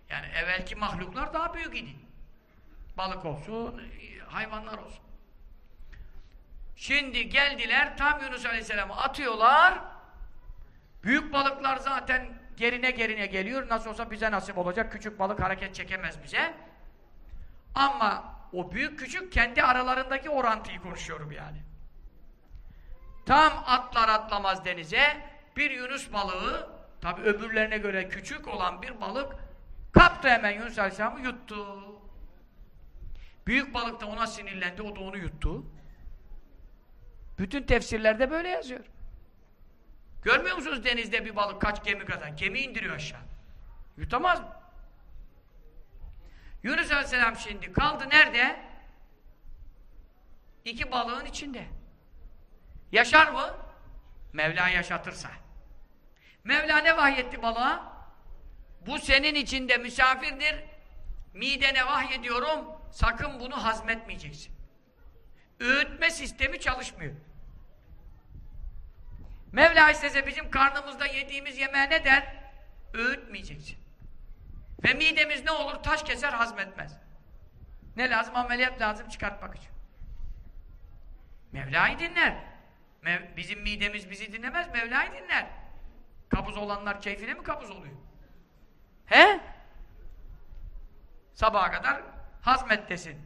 Yani evvelki mahluklar daha büyük idi. Balık olsun, hayvanlar olsun. Şimdi geldiler, tam Yunus Aleyhisselam'ı atıyorlar. Büyük balıklar zaten gerine gerine geliyor. Nasıl olsa bize nasip olacak. Küçük balık hareket çekemez bize. Ama o büyük küçük kendi aralarındaki orantıyı konuşuyorum yani. Tam atlar atlamaz denize bir Yunus balığı tabi öbürlerine göre küçük olan bir balık kaptı hemen Yunus Aleyhisselam'ı yuttu. Büyük balık da ona sinirlendi, o da onu yuttu. Bütün tefsirlerde böyle yazıyor. Görmüyor musunuz denizde bir balık kaç gemi kadar? Gemi indiriyor aşağı. Yutamaz mı? Yunus Aleyhisselam şimdi kaldı nerede? İki balığın içinde. Yaşar mı? Mevla yaşatırsa. Mevla ne vahyetti balığa? Bu senin içinde misafirdir. Midene vahyediyorum. Sakın bunu hazmetmeyeceksin. Öğütme sistemi çalışmıyor. Mevla istese bizim karnımızda yediğimiz yemeğe ne der? Öğütmeyeceksin. Ve midemiz ne olur? Taş keser hazmetmez. Ne lazım? Ameliyat lazım çıkartmak için. Mevla'yı dinler. Mev bizim midemiz bizi dinlemez, Mevla'yı dinler. Kabuz olanlar keyfine mi kabuz oluyor? He? Sabaha kadar hazmet desin.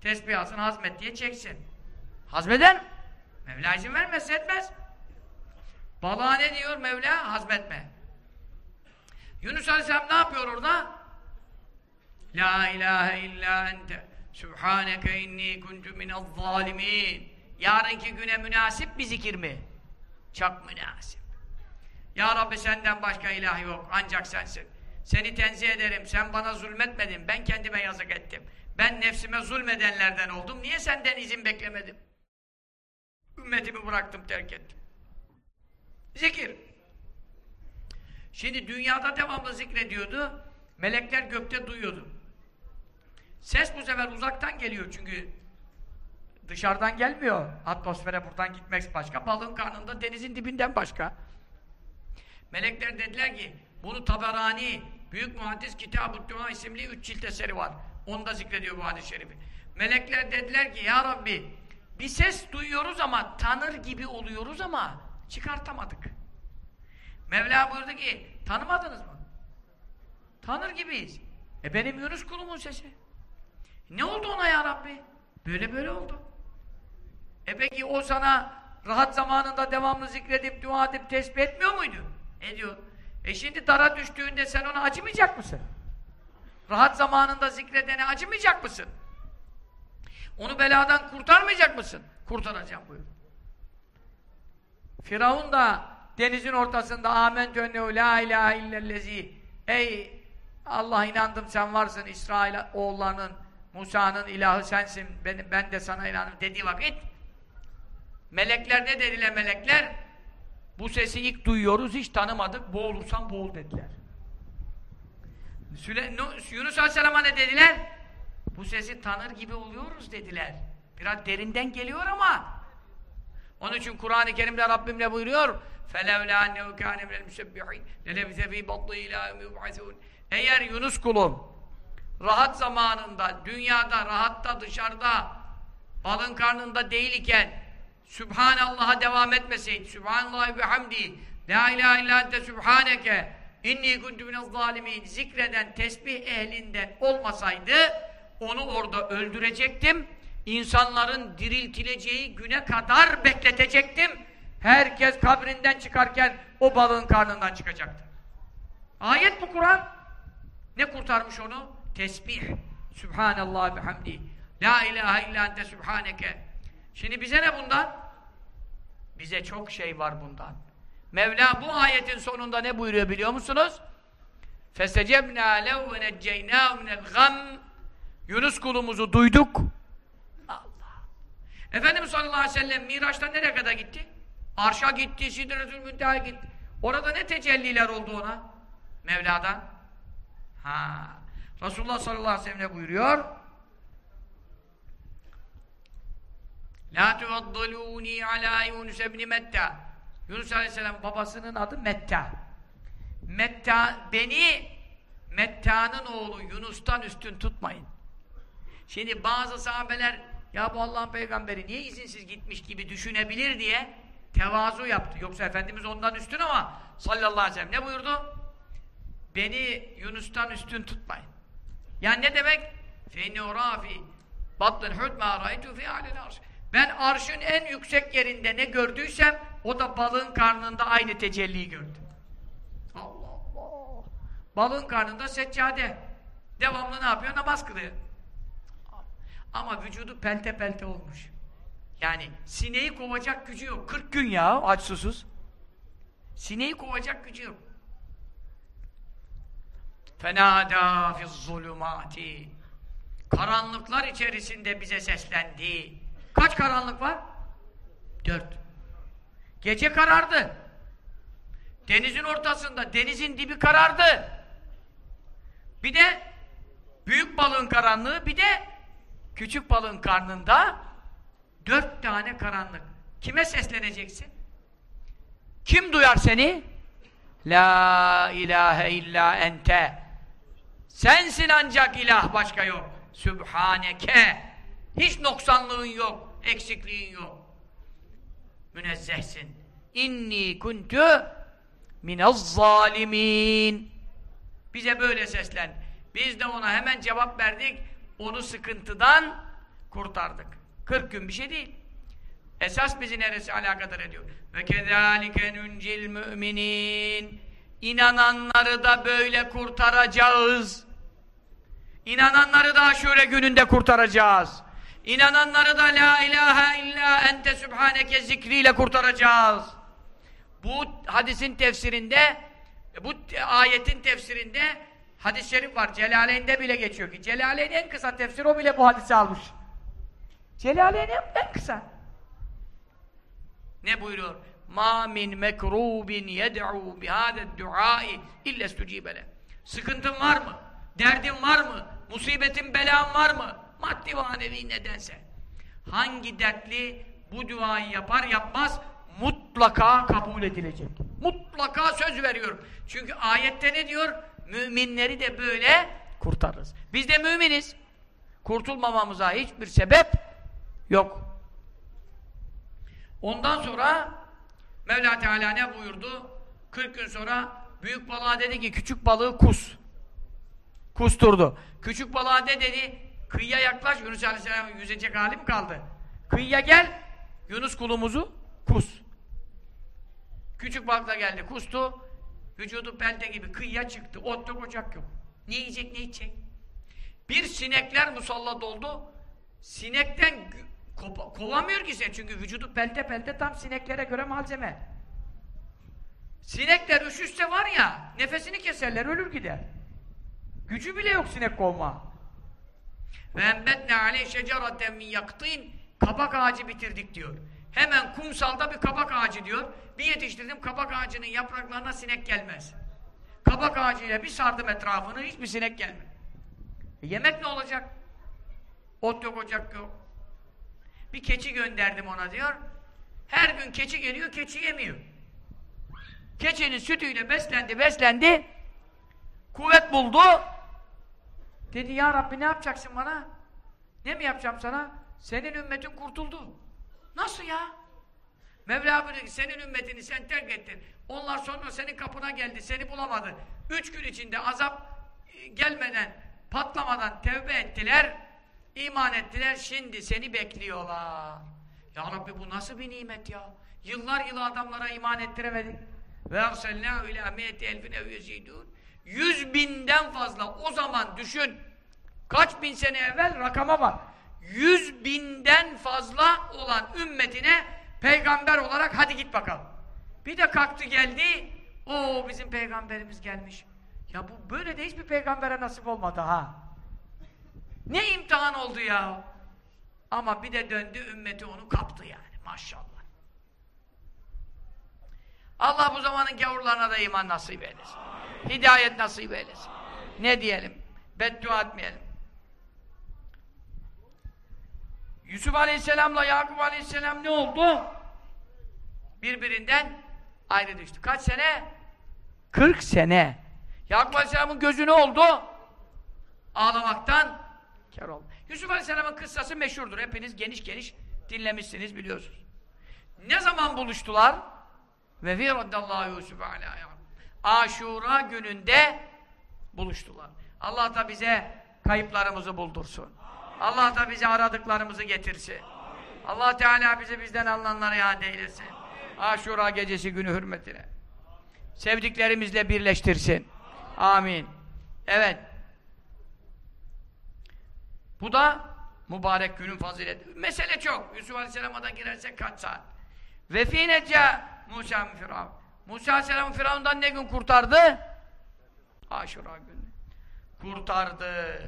Tesbih alsın, hazmet diye çeksin. Hazmeden Mevla izin vermez, etmez. Balığa ne diyor Mevla? Hazmetme. Yunus Aleyhisselam ne yapıyor orada? La ilahe illa ente Sübhaneke inni kuntu minel zalimin Yarınki güne münasip bir zikir mi? Çok münasip. Ya Rabbi senden başka ilah yok. Ancak sensin. Seni tenzih ederim. Sen bana zulmetmedin. Ben kendime yazık ettim. Ben nefsime zulmedenlerden oldum. Niye senden izin beklemedim? Ümmetimi bıraktım, terk ettim. Zikir. Şimdi dünyada devamlı zikrediyordu. Melekler gökte duyuyordu. Ses bu sefer uzaktan geliyor çünkü dışarıdan gelmiyor. Atmosfere buradan gitmek başka, balığın karnında denizin dibinden başka. Melekler dediler ki, bunu Taberani, Büyük Muhaddis Kitab-ı Dua isimli üç cilt eseri var. Onda zikrediyor bu hadis-i şerifi. Melekler dediler ki, Ya Rabbi, bir ses duyuyoruz ama, tanır gibi oluyoruz ama çıkartamadık. Mevla buyurdu ki, tanımadınız mı? Tanır gibiyiz. E benim Yunus kulumun sesi. Ne oldu ona ya Rabbi? Böyle böyle oldu. E peki o sana rahat zamanında devamlı zikredip, dua edip tesbih etmiyor muydu? Ediyor. E şimdi dara düştüğünde sen ona acımayacak mısın? Rahat zamanında zikredene acımayacak mısın? Onu beladan kurtarmayacak mısın? Kurtaracağım buyur. Firavun da denizin ortasında amentü la ilahe illellezi. Ey Allah inandım sen varsın İsrail oğullarının Musa'nın ilahı sensin benim, ben de sana inandım dediği vakit melekler ne dediler melekler? Bu sesi ilk duyuyoruz hiç tanımadık boğulursan boğul dediler. Süle, Yunus Aleyhisselam'a ne dediler? Bu sesi tanır gibi oluyoruz dediler. Biraz derinden geliyor ama onun için Kur'an-ı Kerim'de Rabbim ne buyuruyor فَلَوْلَا اَنَّهُ كَانَ مِنَ الْمُسَبِّحِينَ لَلَبِثَ ف۪ي بَطْلِ اِلٰهِمْ يُبْعَثُونَ Eğer Yunus kulum rahat zamanında, dünyada, rahatta, dışarıda, balın karnında değil iken Sübhanallah'a devam etmeseydi, Sübhanallah ve hamdi, La ilahe illa ente sübhaneke, inni kuntu minez zalimin, zikreden, tesbih ehlinden olmasaydı, onu orada öldürecektim, insanların diriltileceği güne kadar bekletecektim, herkes kabrinden çıkarken o balığın karnından çıkacaktı. Ayet bu Kur'an. Ne kurtarmış onu? Tesbih. Sübhanallah ve hamdi. La ilahe illa ente sübhaneke. Şimdi bize ne bundan? Bize çok şey var bundan. Mevla bu ayetin sonunda ne buyuruyor biliyor musunuz? فَسَجَبْنَا لَوْ وَنَجَّيْنَاهُ مِنَ الْغَمِّ Yunus kulumuzu duyduk. Efendimiz sallallahu aleyhi ve sellem Miraç'tan nereye kadar gitti? Arş'a gitti, Sidretül Münteha'ya gitti. Orada ne tecelliler oldu ona? Mevla'dan. Ha. Resulullah sallallahu aleyhi ve sellem ne buyuruyor? La tuvaddaluni ala Yunus ibn Metta. Yunus Aleyhisselam babasının adı Metta. Metta beni Metta'nın oğlu Yunus'tan üstün tutmayın. Şimdi bazı sahabeler ya bu Allah'ın peygamberi niye izinsiz gitmiş gibi düşünebilir diye tevazu yaptı. Yoksa Efendimiz ondan üstün ama sallallahu aleyhi ve sellem ne buyurdu? Beni Yunus'tan üstün tutmayın. Yani ne demek? فَاِنِّ اُرَافِ بَطْلٍ حُدْ مَا رَيْتُ فِي عَلَى الْعَرْشِ Ben arşın en yüksek yerinde ne gördüysem o da balığın karnında aynı tecelliyi gördüm. Allah Allah! Balığın karnında seccade. Devamlı ne yapıyor? Namaz kılıyor. Ama vücudu pelte pelte olmuş. Yani sineği kovacak gücü yok. 40 gün ya aç susuz. Sineği kovacak gücü yok. Fenada fi zulumati. Karanlıklar içerisinde bize seslendi. Kaç karanlık var? Dört. Gece karardı. Denizin ortasında, denizin dibi karardı. Bir de büyük balığın karanlığı, bir de küçük balığın karnında dört tane karanlık. Kime sesleneceksin? Kim duyar seni? La ilahe illa ente. Sensin ancak ilah başka yok. Sübhaneke. Hiç noksanlığın yok, eksikliğin yok. Münezzehsin. İnni kuntu minez zalimin. Bize böyle seslen. Biz de ona hemen cevap verdik. Onu sıkıntıdan kurtardık. 40 gün bir şey değil. Esas bizi neresi alakadar ediyor? Ve kezalike nuncil müminin. İnananları da böyle kurtaracağız. İnananları da aşure gününde kurtaracağız. İnananları da la ilahe illa ente sübhaneke zikriyle kurtaracağız. Bu hadisin tefsirinde, bu ayetin tefsirinde hadis-i şerif var. Celaleyn'de bile geçiyor ki. Celaleyn en kısa tefsir o bile bu hadisi almış. Celaleyn en kısa. Ne buyuruyor? Ma min mekrubin yed'u bihâde duâi ille stücibele. Sıkıntın var mı? Derdin var mı? Musibetin belan var mı? Maddi manevi nedense. Hangi dertli bu duayı yapar yapmaz mutlaka kabul edilecek. Mutlaka söz veriyorum. Çünkü ayette ne diyor? Müminleri de böyle kurtarırız. Biz de müminiz. Kurtulmamamıza hiçbir sebep yok. Ondan sonra Mevla Teala ne buyurdu? 40 gün sonra büyük balığa dedi ki küçük balığı kus. Kusturdu. Küçük balığa de dedi kıyıya yaklaş Yunus Aleyhisselam yüzecek hali mi kaldı? Kıyıya gel Yunus kulumuzu kus. Küçük balık da geldi kustu. Vücudu pelte gibi kıyıya çıktı. Ot yok ocak yok. Ne yiyecek ne içecek? Bir sinekler musallat oldu. Sinekten Ko kovamıyor ki sen çünkü vücudu pelte pelte tam sineklere göre malzeme. Sinekler üşüşse var ya nefesini keserler ölür gider. Gücü bile yok sinek kovma. Ve embetne aleyh şeceraten min yaktin kabak ağacı bitirdik diyor. Hemen kumsalda bir kabak ağacı diyor. Bir yetiştirdim kabak ağacının yapraklarına sinek gelmez. Kabak ağacıyla bir sardım etrafını hiçbir sinek gelmez. E yemek ne olacak? Ot yok ocak yok. Bir keçi gönderdim ona diyor. Her gün keçi geliyor, keçi yemiyor. Keçinin sütüyle beslendi, beslendi. Kuvvet buldu. Dedi ya Rabbi ne yapacaksın bana? Ne mi yapacağım sana? Senin ümmetin kurtuldu. Nasıl ya? Mevla buyuruyor ki senin ümmetini sen terk ettin. Onlar sonra senin kapına geldi, seni bulamadı. Üç gün içinde azap e, gelmeden, patlamadan tevbe ettiler. İman ettiler, şimdi seni bekliyorlar. Ya Rabbi bu nasıl bir nimet ya? Yıllar yılı adamlara iman ettiremedik. Ve ersellâhu ilâ miyeti elfin ev yüzîdûn. Yüz binden fazla o zaman düşün. Kaç bin sene evvel rakama bak. Yüz binden fazla olan ümmetine peygamber olarak hadi git bakalım. Bir de kalktı geldi. O bizim peygamberimiz gelmiş. Ya bu böyle de hiçbir peygambere nasip olmadı ha. Ne imtihan oldu ya? Ama bir de döndü ümmeti onu kaptı yani maşallah. Allah bu zamanın gavurlarına da iman nasip eylesin. Hidayet nasip eylesin. Ne diyelim? Beddua etmeyelim. Yusuf Aleyhisselam'la Yakup Aleyhisselam ne oldu? Birbirinden ayrı düştü. Kaç sene? 40 sene. Yakup Aleyhisselam'ın gözü ne oldu? Ağlamaktan kör oldu. Yusuf Aleyhisselam'ın kıssası meşhurdur. Hepiniz geniş geniş dinlemişsiniz, biliyorsunuz. Ne zaman buluştular? Ve fi raddallahu Yusuf aleyhi Aşura gününde buluştular. Allah da bize kayıplarımızı buldursun. Allah da bize aradıklarımızı getirsin. Allah Teala bize bizden alınanları iade eylesin. Aşura gecesi günü hürmetine. Sevdiklerimizle birleştirsin. Amin. Evet. Bu da mübarek günün fazileti. Mesele çok. Yusuf Aleyhisselam'a da girersek kaç saat. Ve fînece Musa Firavun. Musa Aleyhisselam Firavun'dan ne gün kurtardı? Aşura günü. Kurtardı.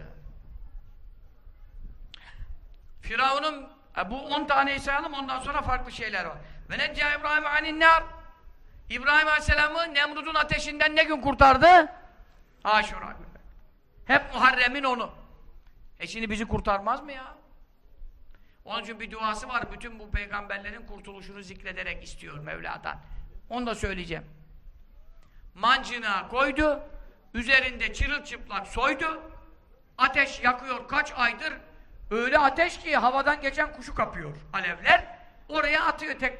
Firavun'un e, bu 10 tane sayalım ondan sonra farklı şeyler var. Ve necca İbrahim aninnar. İbrahim Aleyhisselam'ı Nemrud'un ateşinden ne gün kurtardı? Aşura günü. Hep Muharrem'in onu. E şimdi bizi kurtarmaz mı ya? Onun için bir duası var. Bütün bu peygamberlerin kurtuluşunu zikrederek istiyor Mevla'dan. Onu da söyleyeceğim. Mancına koydu. Üzerinde çırılçıplak soydu. Ateş yakıyor kaç aydır. Öyle ateş ki havadan geçen kuşu kapıyor alevler. Oraya atıyor tek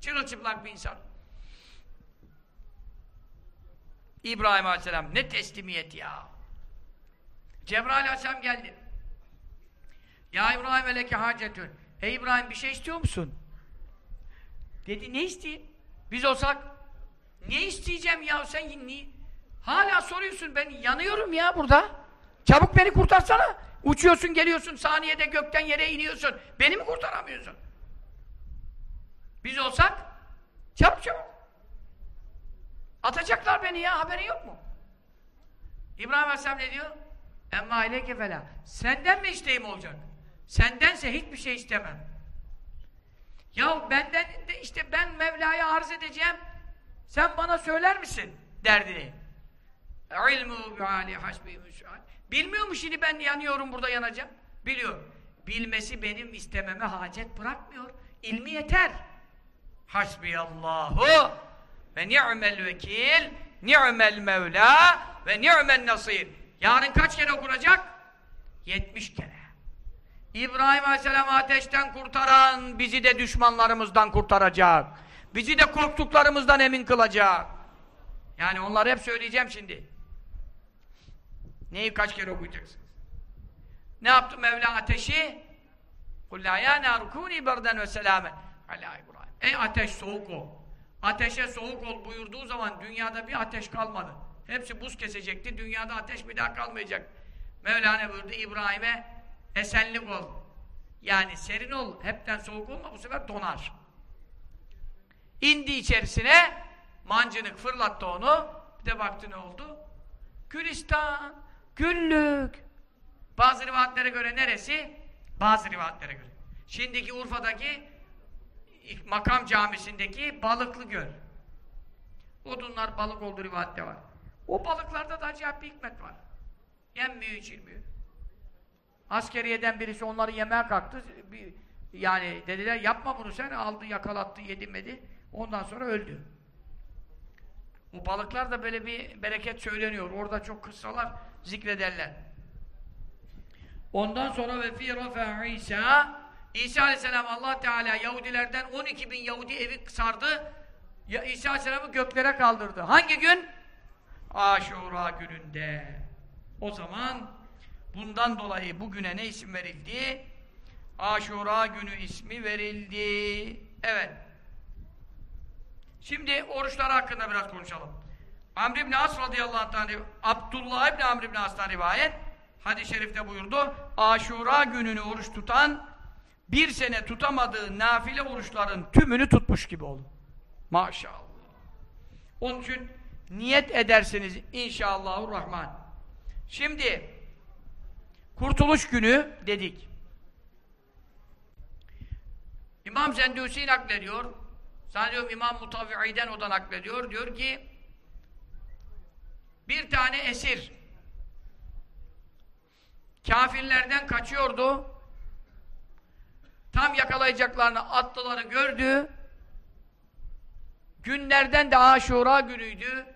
çırılçıplak bir insan. İbrahim Aleyhisselam ne teslimiyet ya. Cebrail Aleyhisselam geldi. Ya İbrahim eleke hacetün. Ey İbrahim bir şey istiyor musun? Dedi ne isteyeyim? Biz olsak ne isteyeceğim ya sen niye? Hala soruyorsun ben yanıyorum ya burada. Çabuk beni kurtarsana. Uçuyorsun geliyorsun saniyede gökten yere iniyorsun. Beni mi kurtaramıyorsun? Biz olsak çabuk çabuk. Atacaklar beni ya haberin yok mu? İbrahim Aleyhisselam ne diyor? Emma ileyke fela. Senden mi isteğim olacak? Sendense hiçbir şey istemem. Ya benden de işte ben Mevla'ya arz edeceğim. Sen bana söyler misin? Derdini. İlmu bi'ali hasbi müs'al. Bilmiyor mu şimdi ben yanıyorum burada yanacağım? Biliyor. Bilmesi benim istememe hacet bırakmıyor. İlmi yeter. Hasbiyallahu ve ni'mel vekil, ni'mel mevla ve ni'mel nasir. Yarın kaç kere okunacak? 70 kere. İbrahim Aleyhisselam ateşten kurtaran bizi de düşmanlarımızdan kurtaracak. Bizi de korktuklarımızdan emin kılacak. Yani onları hep söyleyeceğim şimdi. Neyi kaç kere okuyacaksınız? Ne yaptı Mevla ateşi? Kullâ yâ nârkûnî berden ve selâmen alâ İbrahim. Ey ateş soğuk ol. Ateşe soğuk ol buyurduğu zaman dünyada bir ateş kalmadı. Hepsi buz kesecekti. Dünyada ateş bir daha kalmayacak. Mevlana buyurdu İbrahim'e esenlik ol. Yani serin ol. Hepten soğuk olma bu sefer donar. İndi içerisine mancınık fırlattı onu. Bir de baktı ne oldu? Gülistan güllük. Bazı rivayetlere göre neresi? Bazı rivayetlere göre. Şimdiki Urfa'daki makam camisindeki balıklı göl. Odunlar balık olduğu rivayette var. O balıklarda da acayip bir hikmet var. Yenmiyor, içilmiyor. Askeriyeden birisi onları yemeye kalktı. Bir, yani dediler yapma bunu sen. Aldı, yakalattı, yedimedi. Ondan sonra öldü. Bu balıklar da böyle bir bereket söyleniyor. Orada çok kıssalar zikrederler. Ondan sonra ve fi rafa İsa İsa Aleyhisselam Allah Teala Yahudilerden 12 bin Yahudi evi sardı. Ya İsa Aleyhisselam'ı göklere kaldırdı. Hangi gün? Aşura gününde. O zaman bundan dolayı bugüne ne isim verildi? Aşura günü ismi verildi. Evet. Şimdi oruçlar hakkında biraz konuşalım. Amr ibn As radıyallahu anh Abdullah ibn Amr ibn As'tan rivayet hadis-i şerifte buyurdu. Aşura gününü oruç tutan bir sene tutamadığı nafile oruçların tümünü tutmuş gibi olur. Maşallah. Onun için niyet ederseniz inşallahurrahman. Şimdi kurtuluş günü dedik. İmam Zendusi naklediyor. Sanıyorum İmam Mutavi'i'den o da naklediyor. Diyor ki bir tane esir kafirlerden kaçıyordu. tam yakalayacaklarını atlıları gördü. Günlerden de Aşura günüydü.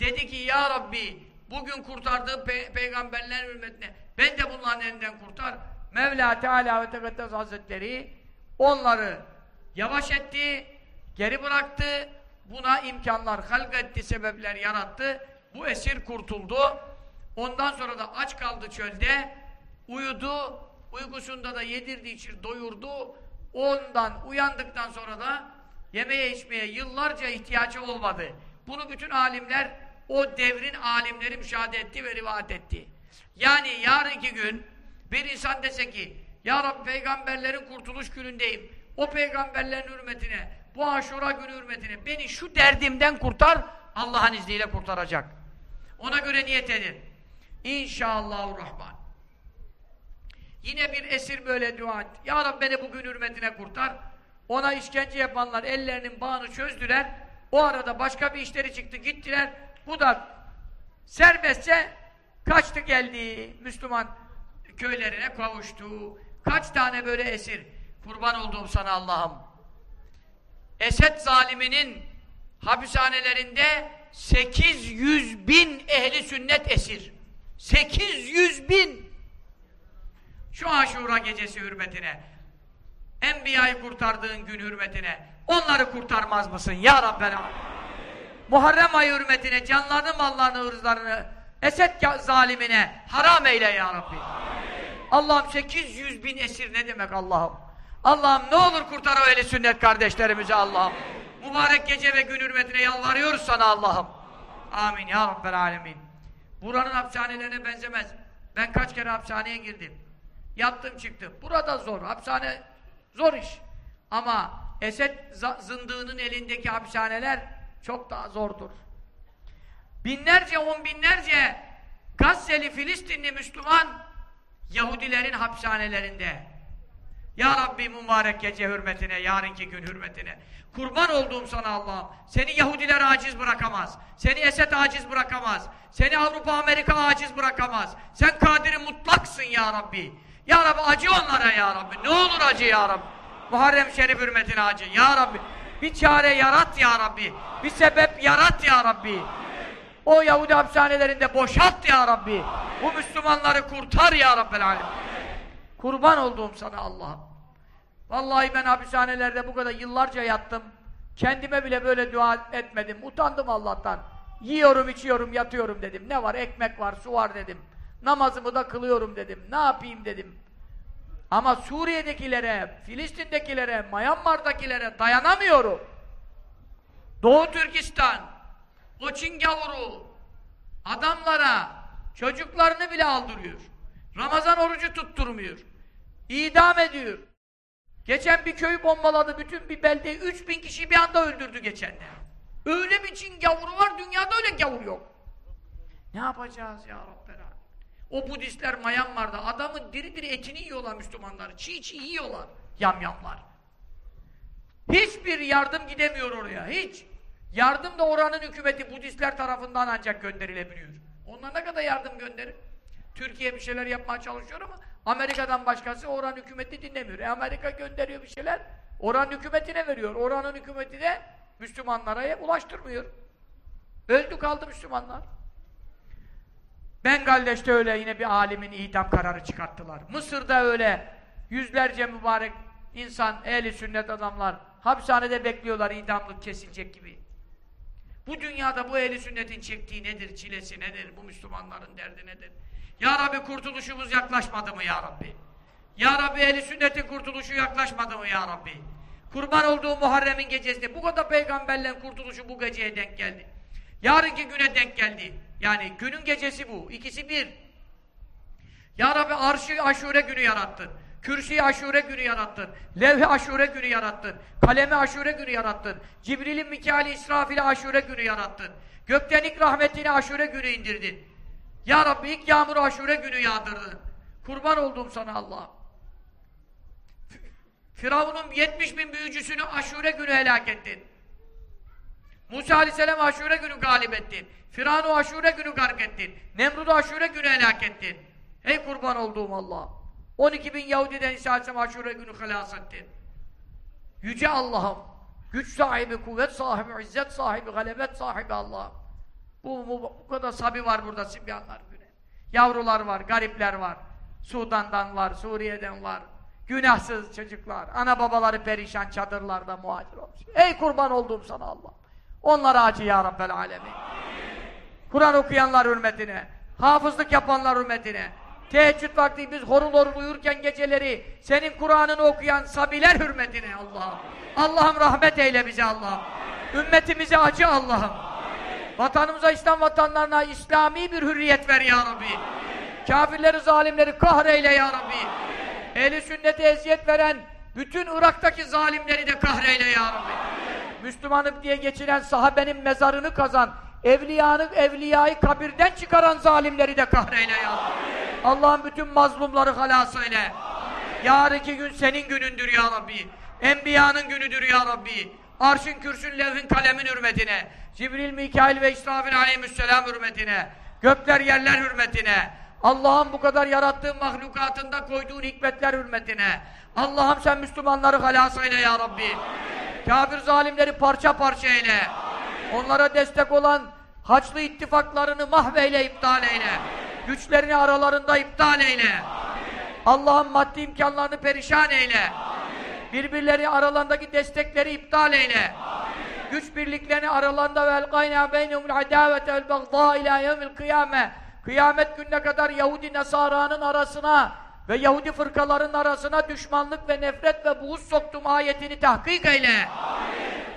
Dedi ki ya Rabbi bugün kurtardığı pe peygamberlerin hürmetine ben de bunların elinden kurtar. Mevla Teala ve Tekaddes Hazretleri onları yavaş etti, geri bıraktı. Buna imkanlar halk etti, sebepler yarattı. Bu esir kurtuldu. Ondan sonra da aç kaldı çölde. Uyudu. Uykusunda da yedirdi, içir, doyurdu. Ondan uyandıktan sonra da yemeye içmeye yıllarca ihtiyacı olmadı. Bunu bütün alimler o devrin alimleri müşahede etti ve rivayet etti. Yani yarınki gün bir insan dese ki Ya Rabbi peygamberlerin kurtuluş günündeyim. O peygamberlerin hürmetine, bu aşura günü hürmetine beni şu derdimden kurtar, Allah'ın izniyle kurtaracak. Ona göre niyet edin. İnşallahurrahman. Yine bir esir böyle dua etti. Ya Rabbi beni bugün hürmetine kurtar. Ona işkence yapanlar ellerinin bağını çözdüler. O arada başka bir işleri çıktı gittiler. Bu da serbestçe kaçtı geldi. Müslüman köylerine kavuştu. Kaç tane böyle esir. Kurban olduğum sana Allah'ım. Esed zaliminin hapishanelerinde 800 bin ehli sünnet esir. 800 bin. Şu aşura gecesi hürmetine, Enbiya'yı kurtardığın gün hürmetine, onları kurtarmaz mısın ya Rabbena? Muharrem ayı hürmetine, canlarını, mallarını, ırzlarını, Esed zalimine haram eyle ya Rabbi. Allah'ım 800 bin esir ne demek Allah'ım? Allah'ım ne olur kurtar o eli sünnet kardeşlerimizi Allah'ım. Mübarek gece ve gün hürmetine yalvarıyoruz sana Allah'ım. Amin ya Rabbel alemin. Buranın hapishanelerine benzemez. Ben kaç kere hapishaneye girdim. Yattım çıktım. Burada zor. Hapishane zor iş. Ama Esed zındığının elindeki hapishaneler çok daha zordur. Binlerce, on binlerce Gazze'li, Filistinli Müslüman Yahudilerin hapishanelerinde. Ya Rabbi mübarek gece hürmetine, yarınki gün hürmetine. Kurban olduğum sana Allah'ım. Seni Yahudiler aciz bırakamaz. Seni Esed aciz bırakamaz. Seni Avrupa, Amerika aciz bırakamaz. Sen kadiri mutlaksın ya Rabbi. Ya Rabbi acı onlara ya Rabbi. Ne olur acı ya Rabbi. Muharrem Şerif hürmetine acı. Ya Rabbi. Bir çare yarat ya Rabbi. Bir sebep yarat ya Rabbi. O Yahudi hapishanelerinde boşalt ya Rabbi. Bu Müslümanları kurtar ya Alem. Kurban olduğum sana Allah'ım. Vallahi ben hapishanelerde bu kadar yıllarca yattım. Kendime bile böyle dua etmedim. Utandım Allah'tan. Yiyorum, içiyorum, yatıyorum dedim. Ne var? Ekmek var, su var dedim. Namazımı da kılıyorum dedim. Ne yapayım dedim. Ama Suriye'dekilere, Filistin'dekilere, Myanmar'dakilere dayanamıyorum. Doğu Türkistan, o Çin gavuru adamlara çocuklarını bile aldırıyor. Ramazan orucu tutturmuyor. İdam ediyor. Geçen bir köyü bombaladı, bütün bir beldeyi 3000 kişi bir anda öldürdü geçenler. Öyle bir Çin gavuru var, dünyada öyle gavur yok. Ne yapacağız ya Rabbel O Budistler Myanmar'da adamın diri diri etini yiyorlar Müslümanlar. Çiğ çiğ yiyorlar yamyamlar. Hiçbir yardım gidemiyor oraya, hiç. Yardım da oranın hükümeti Budistler tarafından ancak gönderilebiliyor. Onlar ne kadar yardım gönderir? Türkiye bir şeyler yapmaya çalışıyor ama Amerika'dan başkası oranın hükümeti dinlemiyor. E Amerika gönderiyor bir şeyler, oranın hükümetine veriyor. Oranın hükümeti de Müslümanlara ulaştırmıyor. Öldü kaldı Müslümanlar. Bengaldeş'te öyle yine bir alimin idam kararı çıkarttılar. Mısır'da öyle yüzlerce mübarek insan, ehli sünnet adamlar hapishanede bekliyorlar idamlık kesilecek gibi. Bu dünyada bu ehli sünnetin çektiği nedir, çilesi nedir, bu Müslümanların derdi nedir? Ya Rabbi kurtuluşumuz yaklaşmadı mı ya Rabbi? Ya Rabbi ehli sünnetin kurtuluşu yaklaşmadı mı ya Rabbi? Kurban olduğu Muharrem'in gecesinde bu kadar peygamberlerin kurtuluşu bu geceye denk geldi. Yarınki güne denk geldi. Yani günün gecesi bu. İkisi bir. Ya Rabbi arşı aşure günü yarattın. Kürsi aşure günü yarattın. Levh aşure günü yarattın. Kalemi aşure günü yarattın. Cibril'in Mikail'i İsrafil'i aşure günü yarattın. Gökten ilk rahmetini aşure günü indirdin. Ya Rabbi ilk yağmuru aşure günü yağdırdın. Kurban olduğum sana Allah. Firavun'un 70 bin büyücüsünü aşure günü helak ettin. Musa aleyhisselam aşure günü galip ettin. Firavun'u aşure günü gark ettin. Nemrud'u aşure günü helak ettin. Ey kurban olduğum Allah. 12 bin Yahudi'den İsa Aleyhisselam aşure günü halas ettin. Yüce Allah'ım, güç sahibi, kuvvet sahibi, izzet sahibi, galebet sahibi Allah'ım. Bu, bu, bu kadar sabi var burada Sibyanlar güne. Yavrular var, garipler var. Sudan'dan var, Suriye'den var. Günahsız çocuklar, ana babaları perişan çadırlarda muhacir olmuş. Ey kurban olduğum sana Allah. Onlara acı ya Rabbel Alemin. Kur'an okuyanlar hürmetine, hafızlık yapanlar hürmetine, teheccüd vakti biz horul horul uyurken geceleri senin Kur'an'ını okuyan sabiler hürmetine Allah'ım. Allah'ım rahmet eyle bize Allah'ım. Ümmetimize acı Allah'ım. Vatanımıza, İslam vatanlarına İslami bir hürriyet ver ya Rabbi. Kafirleri, zalimleri kahreyle ya Rabbi. Ehli sünnete eziyet veren bütün Irak'taki zalimleri de kahreyle ya Rabbi. Müslümanım diye geçilen sahabenin mezarını kazan, evliyanı, evliyayı kabirden çıkaran zalimleri de kahreyle ya Rabbi. Allah'ın bütün mazlumları halas eyle. Yarınki gün senin günündür ya Rabbi. Enbiyanın günüdür ya Rabbi. Arşın, kürsün, levhin, kalemin hürmetine. Cibril, Mikail ve İsrafil aleyhisselam hürmetine. Gökler, yerler hürmetine. Allah'ın bu kadar yarattığı mahlukatında koyduğun hikmetler hürmetine. Allah'ım sen Müslümanları halas eyle ya Rabbi. Kafir zalimleri parça parça eyle. Onlara destek olan Haçlı ittifaklarını mahveyle, iptal eyle. Güçlerini aralarında iptal eyle. Allah'ın maddi imkanlarını perişan eyle. Birbirleri aralarındaki destekleri iptal eyle. Güç birliklerini aralarında ve elgayna beynehumul adavete vel bagdâ ilâ yevmil kıyame. Kıyamet gününe kadar Yahudi Nasara'nın arasına ve Yahudi fırkaların arasına düşmanlık ve nefret ve buğuz soktum ayetini tahkik eyle.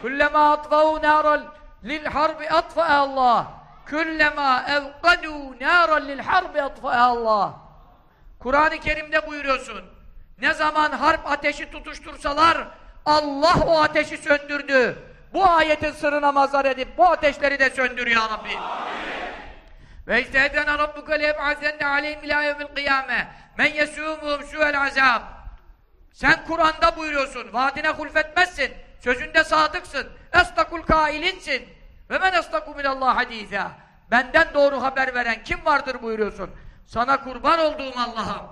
Kullema atfau naral lil harbi atfa Allah. Kullema evkadu naral lil harbi atfa Allah. Kur'an-ı Kerim'de buyuruyorsun. Ne zaman harp ateşi tutuştursalar Allah o ateşi söndürdü. Bu ayetin sırrına mazhar edip bu ateşleri de söndür ya Rabbi. Ve istehedene rabbuke leyeb'azenne aleyhim ilâ yevmil kıyâme men yesûmuhum su'el azab. Sen Kur'an'da buyuruyorsun. Vaadine hulfetmezsin. Sözünde sadıksın. Estakul kailinsin. Ve men estaku minallah hadîzâ. Benden doğru haber veren kim vardır buyuruyorsun. Sana kurban olduğum Allah'ım.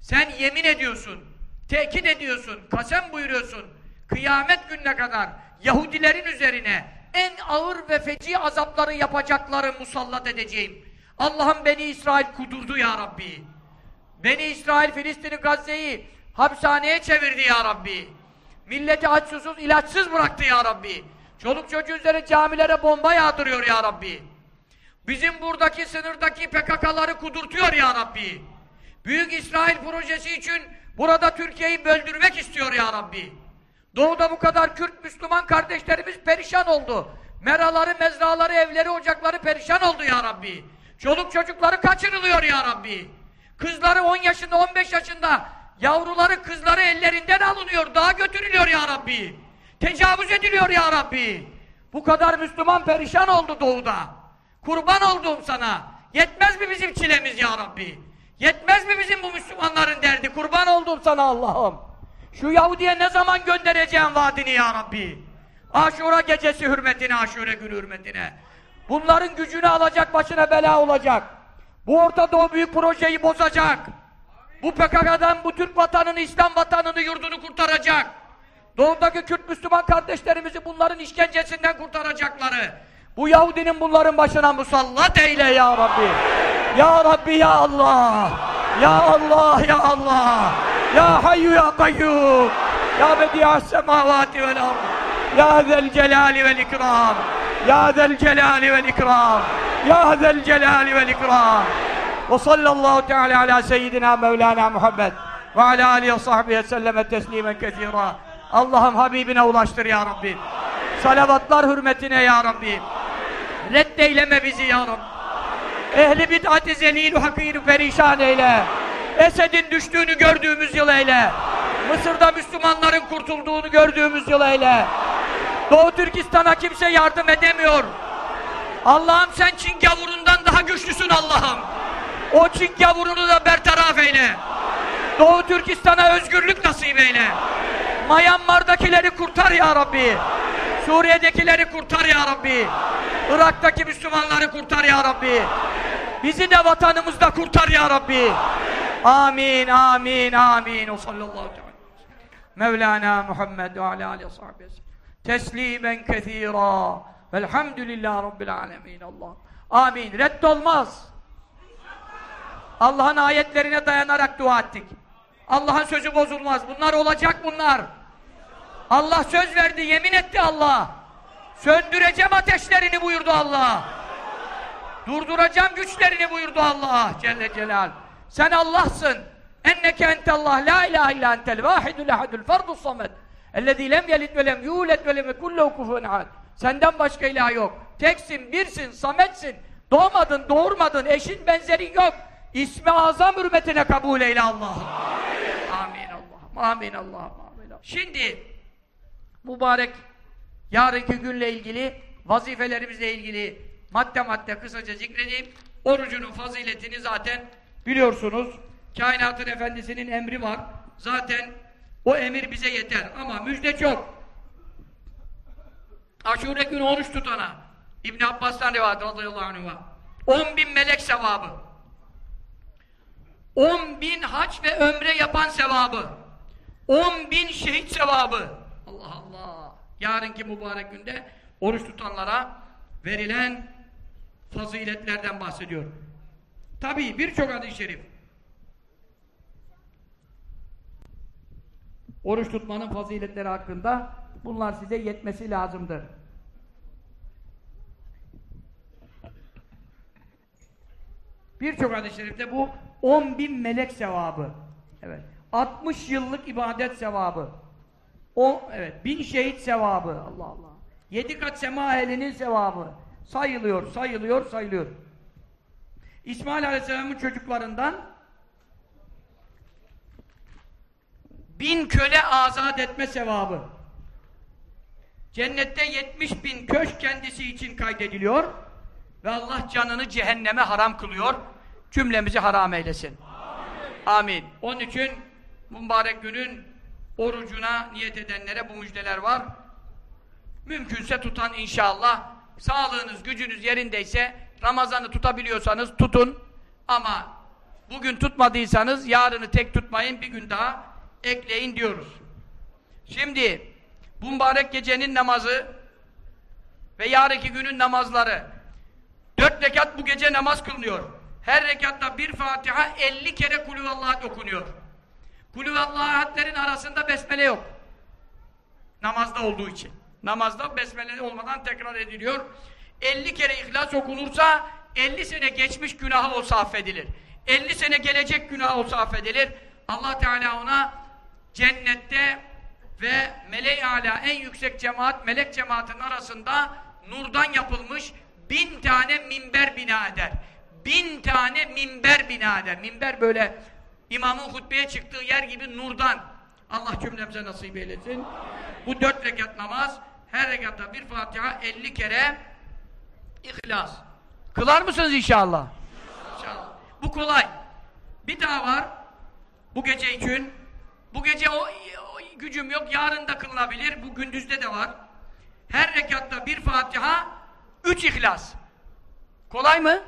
Sen yemin ediyorsun. Tekit ediyorsun. Kasem buyuruyorsun. Kıyamet gününe kadar Yahudilerin üzerine en ağır ve feci azapları yapacakları musallat edeceğim. Allah'ım beni İsrail kudurdu ya Rabbi. Beni İsrail Filistin'i Gazze'yi hapishaneye çevirdi ya Rabbi. Milleti aç susuz ilaçsız bıraktı ya Rabbi. Çoluk çocuğu üzerine camilere bomba yağdırıyor ya Rabbi. Bizim buradaki sınırdaki PKK'ları kudurtuyor ya Rabbi. Büyük İsrail projesi için burada Türkiye'yi böldürmek istiyor ya Rabbi. Doğuda bu kadar Kürt Müslüman kardeşlerimiz perişan oldu. Meraları, mezraları, evleri, ocakları perişan oldu ya Rabbi. Çoluk çocukları kaçırılıyor ya Rabbi. Kızları 10 yaşında, 15 yaşında yavruları, kızları ellerinden alınıyor, daha götürülüyor ya Rabbi. Tecavüz ediliyor ya Rabbi. Bu kadar Müslüman perişan oldu doğuda. Kurban olduğum sana. Yetmez mi bizim çilemiz ya Rabbi? Yetmez mi bizim bu Müslümanların derdi? Kurban olduğum sana Allah'ım. Şu Yahudi'ye ne zaman göndereceğim vaadini ya Rabbi? Aşura gecesi hürmetine, aşure günü hürmetine. Bunların gücünü alacak, başına bela olacak. Bu Orta Doğu büyük projeyi bozacak. Bu PKK'dan bu Türk vatanını, İslam vatanını, yurdunu kurtaracak. Doğudaki Kürt Müslüman kardeşlerimizi bunların işkencesinden kurtaracakları. Bu Yahudinin bunların başına musallat eyle ya Rabbi. Ya Rabbi ya Allah. Ya Allah ya Allah. Ya Hayyu ya Kayyum. Ya Bedi'as semavati vel ard. Ya zel celali vel ikram. Ya zel celali vel ikram. Ya zel celali vel ikram. Ve sallallahu teala ala seyyidina Mevlana Muhammed ve ala alihi ve sahbihi selleme teslimen kethira. Allah'ım Habibine ulaştır ya Rabbi. Salavatlar hürmetine ya Rabbi. Reddeyleme bizi ya Rabbi. Ehli bid'ati zelîl hakîr perişan eyle. Esed'in düştüğünü gördüğümüz yıl eyle. Mısır'da Müslümanların kurtulduğunu gördüğümüz yıl eyle. Doğu Türkistan'a kimse yardım edemiyor. Allah'ım sen Çin gavurundan daha güçlüsün Allah'ım. O Çin gavurunu da bertaraf eyle. Doğu Türkistan'a özgürlük nasip eyle. Myanmar'dakileri kurtar ya Rabbi. Suriye'dekileri kurtar ya Rabbi. Irak'taki Müslümanları kurtar ya Rabbi. Bizi de vatanımızda kurtar ya Rabbi. Amin, amin, amin. O sallallahu teala. Mevlana Muhammed ve ala aleyhi sahibi teslimen kethira velhamdülillah rabbil alemin Allah. Amin. Reddolmaz. Allah'ın ayetlerine dayanarak dua ettik. Allah'ın sözü bozulmaz. Bunlar olacak bunlar. Allah söz verdi, yemin etti Allah. Söndüreceğim ateşlerini buyurdu Allah. Durduracağım güçlerini buyurdu Allah Celle Celal. Sen Allah'sın. Enneke entallah la ilahe illa entel vahidul ahadul fardus samed. Ellezî lem yelid ve lem yûled ve lem yekullehu kufuven ahad. Senden başka ilah yok. Teksin, birsin, sametsin. Doğmadın, doğurmadın, eşin benzerin yok. İsmi azam hürmetine kabul eyle Allah'ım. Amin Allah'ım. Amin Allah'ım. Amin. Şimdi mübarek yarınki günle ilgili vazifelerimizle ilgili madde madde kısaca zikredeyim. Orucunun faziletini zaten biliyorsunuz. Kainatın efendisinin emri var. Zaten o emir bize yeter. Ama müjde çok. Aşure günü oruç tutana İbn Abbas'tan rivayet radıyallahu anh'a 10 bin melek sevabı 10 bin hac ve ömre yapan sevabı. 10 bin şehit sevabı. Allah Allah. Yarınki mübarek günde oruç tutanlara verilen faziletlerden bahsediyor. Tabi birçok hadis-i şerif. Oruç tutmanın faziletleri hakkında bunlar size yetmesi lazımdır birçok hadis-i şerifte bu 10 bin melek sevabı evet 60 yıllık ibadet sevabı o evet bin şehit sevabı Allah Allah. Yedi kat sema ehlinin sevabı sayılıyor, sayılıyor, sayılıyor. İsmail Aleyhisselam'ın çocuklarından bin köle azat etme sevabı. Cennette 70 bin köşk kendisi için kaydediliyor ve Allah canını cehenneme haram kılıyor. Cümlemizi haram eylesin. Amin. Amin. Onun için mübarek günün orucuna niyet edenlere bu müjdeler var. Mümkünse tutan inşallah. Sağlığınız, gücünüz yerindeyse Ramazan'ı tutabiliyorsanız tutun. Ama bugün tutmadıysanız yarını tek tutmayın, bir gün daha ekleyin diyoruz. Şimdi bu mübarek gecenin namazı ve yarınki günün namazları dört rekat bu gece namaz kılınıyor. Her rekatta bir Fatiha 50 kere kulüvallah okunuyor. Kulüvallahu ahadlerin arasında besmele yok. Namazda olduğu için. Namazda besmele olmadan tekrar ediliyor. 50 kere ihlas okunursa 50 sene geçmiş günahı olsa affedilir. 50 sene gelecek günahı olsa affedilir. Allah Teala ona cennette ve mele ala en yüksek cemaat melek cemaatin arasında nurdan yapılmış bin tane minber bina eder. Bin tane minber bina eder. Minber böyle İmamın hutbeye çıktığı yer gibi nurdan. Allah cümlemize nasip eylesin. Bu dört rekat namaz, her rekatta bir Fatiha, elli kere İhlas. Kılar mısınız inşallah? İnşallah. Bu kolay. Bir daha var. Bu gece için. Bu gece o, o gücüm yok. Yarın da kılınabilir. Bu gündüzde de var. Her rekatta bir Fatiha, üç İhlas. Kolay mı?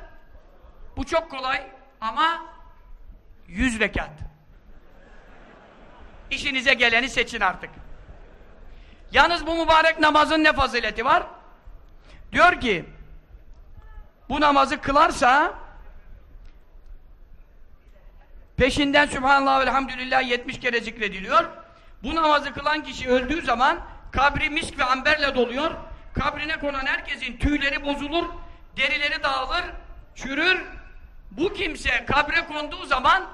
Bu çok kolay ama Yüz rekat. İşinize geleni seçin artık. Yalnız bu mübarek namazın ne fazileti var? Diyor ki bu namazı kılarsa peşinden Sübhanallah ve Elhamdülillah 70 kere zikrediliyor. Bu namazı kılan kişi öldüğü zaman kabri misk ve amberle doluyor. Kabrine konan herkesin tüyleri bozulur, derileri dağılır, çürür. Bu kimse kabre konduğu zaman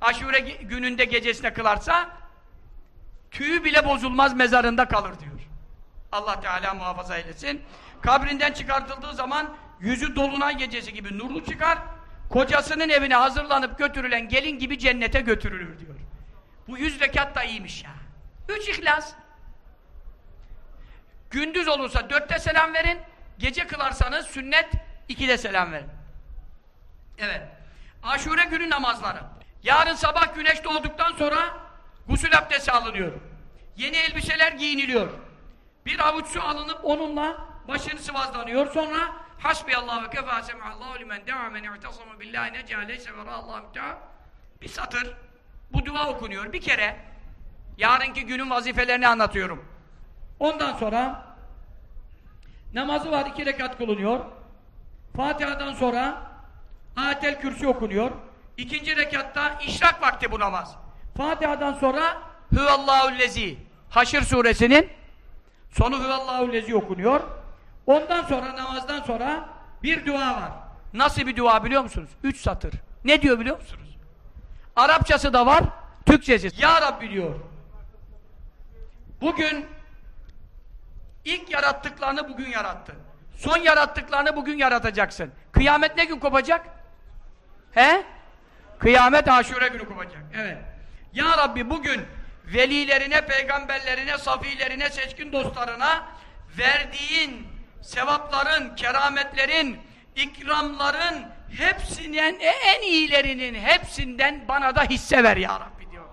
aşure gününde gecesine kılarsa tüyü bile bozulmaz mezarında kalır diyor. Allah Teala muhafaza eylesin. Kabrinden çıkartıldığı zaman yüzü dolunay gecesi gibi nurlu çıkar. Kocasının evine hazırlanıp götürülen gelin gibi cennete götürülür diyor. Bu yüz rekat da iyiymiş ya. Üç ihlas. Gündüz olursa dörtte selam verin. Gece kılarsanız sünnet ikide selam verin. Evet. Aşure günü namazları. Yarın sabah güneş doğduktan sonra gusül abdesti alınıyor. Yeni elbiseler giyiniliyor. Bir avuç su alınıp onunla başını sıvazlanıyor. Sonra hasbiyallahu ve kefâ sem'allahu limen de'amen i'tasamu billahi necâ leyse ve Bir satır. Bu dua okunuyor. Bir kere. Yarınki günün vazifelerini anlatıyorum. Ondan sonra namazı var. iki rekat kılınıyor. Fatiha'dan sonra Ayetel Kürsi okunuyor. İkinci rekatta işrak vakti bu namaz. Fatiha'dan sonra Hüvallahu'llezi Haşr suresinin sonu Hüvallahu'llezi okunuyor. Ondan sonra namazdan sonra bir dua var. Nasıl bir dua biliyor musunuz? Üç satır. Ne diyor biliyor musunuz? Arapçası da var, Türkçesi. Ya Rabbi diyor. Bugün ilk yarattıklarını bugün yarattın. Son yarattıklarını bugün yaratacaksın. Kıyamet ne gün kopacak? He? Kıyamet aşure günü kopacak. Evet. Ya Rabbi bugün velilerine, peygamberlerine, safilerine, seçkin dostlarına verdiğin sevapların, kerametlerin, ikramların hepsinin, en iyilerinin hepsinden bana da hisse ver ya Rabbi diyor.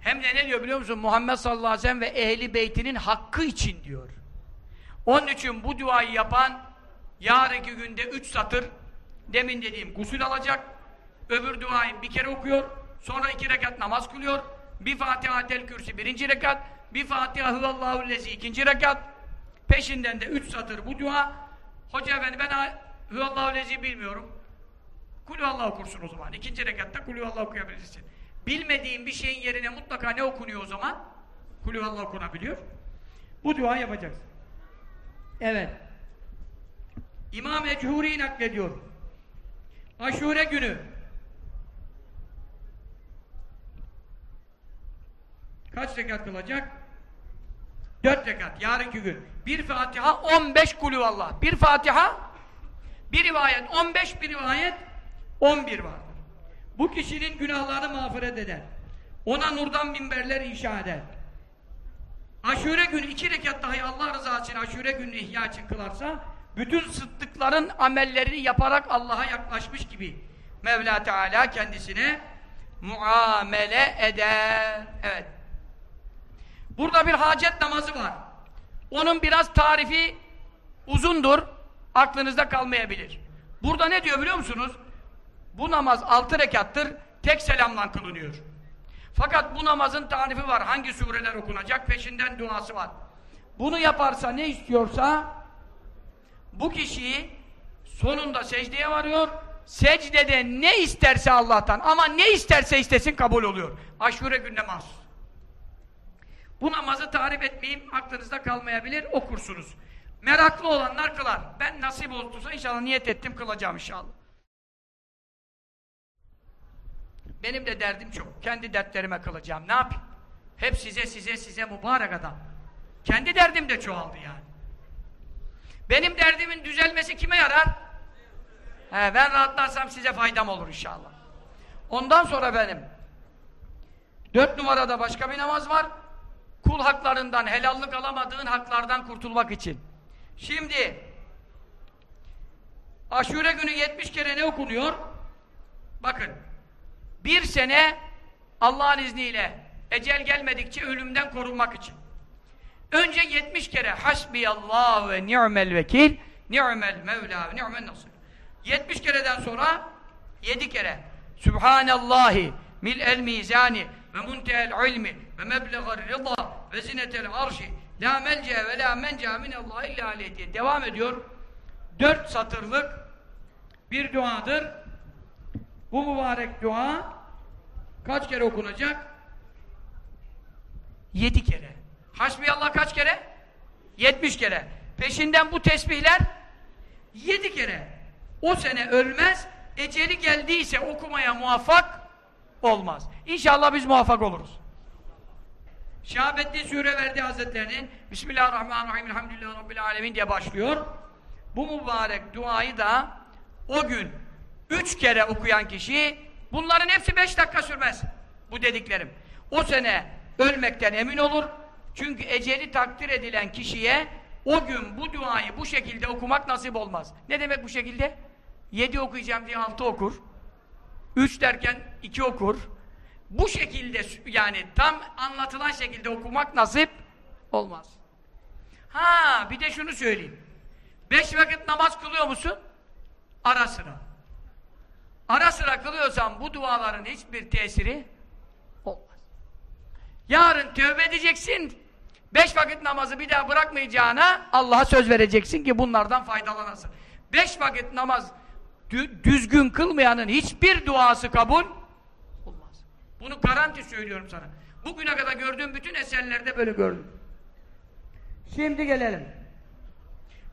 Hem de ne diyor biliyor musun? Muhammed sallallahu aleyhi ve sellem ve ehli beytinin hakkı için diyor. Onun için bu duayı yapan yarınki günde üç satır demin dediğim gusül alacak öbür duayı bir kere okuyor sonra iki rekat namaz kılıyor bir Fatiha tel kürsi birinci rekat bir Fatiha hıvallahu lezi ikinci rekat peşinden de üç satır bu dua. Hoca efendi ben hıvallahu lezi bilmiyorum. Kulüvallah okursun o zaman. İkinci rekatta kulüvallah okuyabilirsin. Bilmediğin bir şeyin yerine mutlaka ne okunuyor o zaman? Kulüvallah okunabiliyor. Bu duayı yapacaksın Evet. İmam Echuri naklediyor. Aşure günü. Kaç rekat kılacak? Dört rekat. Yarınki gün. Bir Fatiha, on beş kulüvallah. Bir Fatiha, bir rivayet on beş, bir rivayet on bir vardır. Bu kişinin günahlarını mağfiret eder. Ona nurdan minberler inşa eder. Aşure günü iki rekat dahi Allah rızası için aşure günü ihya için kılarsa bütün sıddıkların amellerini yaparak Allah'a yaklaşmış gibi Mevla Teala kendisine muamele eder. Evet. Burada bir hacet namazı var. Onun biraz tarifi uzundur. Aklınızda kalmayabilir. Burada ne diyor biliyor musunuz? Bu namaz altı rekattır. Tek selamla kılınıyor. Fakat bu namazın tarifi var. Hangi sureler okunacak? Peşinden duası var. Bunu yaparsa ne istiyorsa bu kişiyi sonunda secdeye varıyor. Secdede ne isterse Allah'tan ama ne isterse istesin kabul oluyor. Aşure gününe mahsus. Bu namazı tarif etmeyeyim aklınızda kalmayabilir okursunuz. Meraklı olanlar kılar. Ben nasip olursa inşallah niyet ettim kılacağım inşallah. Benim de derdim çok. Kendi dertlerime kılacağım. Ne yapayım? Hep size size size mübarek adam. Kendi derdim de çoğaldı yani. Benim derdimin düzelmesi kime yarar? He, ben rahatlarsam size faydam olur inşallah. Ondan sonra benim dört numarada başka bir namaz var. Kul haklarından, helallik alamadığın haklardan kurtulmak için. Şimdi aşure günü 70 kere ne okunuyor? Bakın bir sene Allah'ın izniyle ecel gelmedikçe ölümden korunmak için. Önce 70 kere hasbiyallah ve ni'mel vekil ni'mel mevla ve ni'mel nasır. 70 kereden sonra 7 kere Subhanallahi mil'el mizani ve muntehel ilmi ve meblegar rıza ve zinetel arşi la melce ve la menca minallah illa aleyh diye devam ediyor. 4 satırlık bir duadır. Bu mübarek dua kaç kere okunacak? Yedi kere. Hasbiyallah kaç kere? Yetmiş kere. Peşinden bu tesbihler yedi kere. O sene ölmez, eceli geldiyse okumaya muvaffak olmaz. İnşallah biz muvaffak oluruz. Şahabetli Sure verdi Hazretlerinin Bismillahirrahmanirrahim Elhamdülillahi Rabbil Alemin diye başlıyor. Bu mübarek duayı da o gün üç kere okuyan kişi bunların hepsi beş dakika sürmez. Bu dediklerim. O sene ölmekten emin olur. Çünkü eceli takdir edilen kişiye o gün bu duayı bu şekilde okumak nasip olmaz. Ne demek bu şekilde? Yedi okuyacağım diye altı okur. Üç derken iki okur. Bu şekilde yani tam anlatılan şekilde okumak nasip olmaz. Ha bir de şunu söyleyeyim. Beş vakit namaz kılıyor musun? Ara sıra. Ara sıra kılıyorsan bu duaların hiçbir tesiri olmaz. Yarın tövbe edeceksin. Beş vakit namazı bir daha bırakmayacağına Allah'a söz vereceksin ki bunlardan faydalanasın. Beş vakit namaz düzgün kılmayanın hiçbir duası kabul olmaz. Bunu garanti söylüyorum sana. Bugüne kadar gördüğüm bütün eserlerde böyle gördüm. Şimdi gelelim.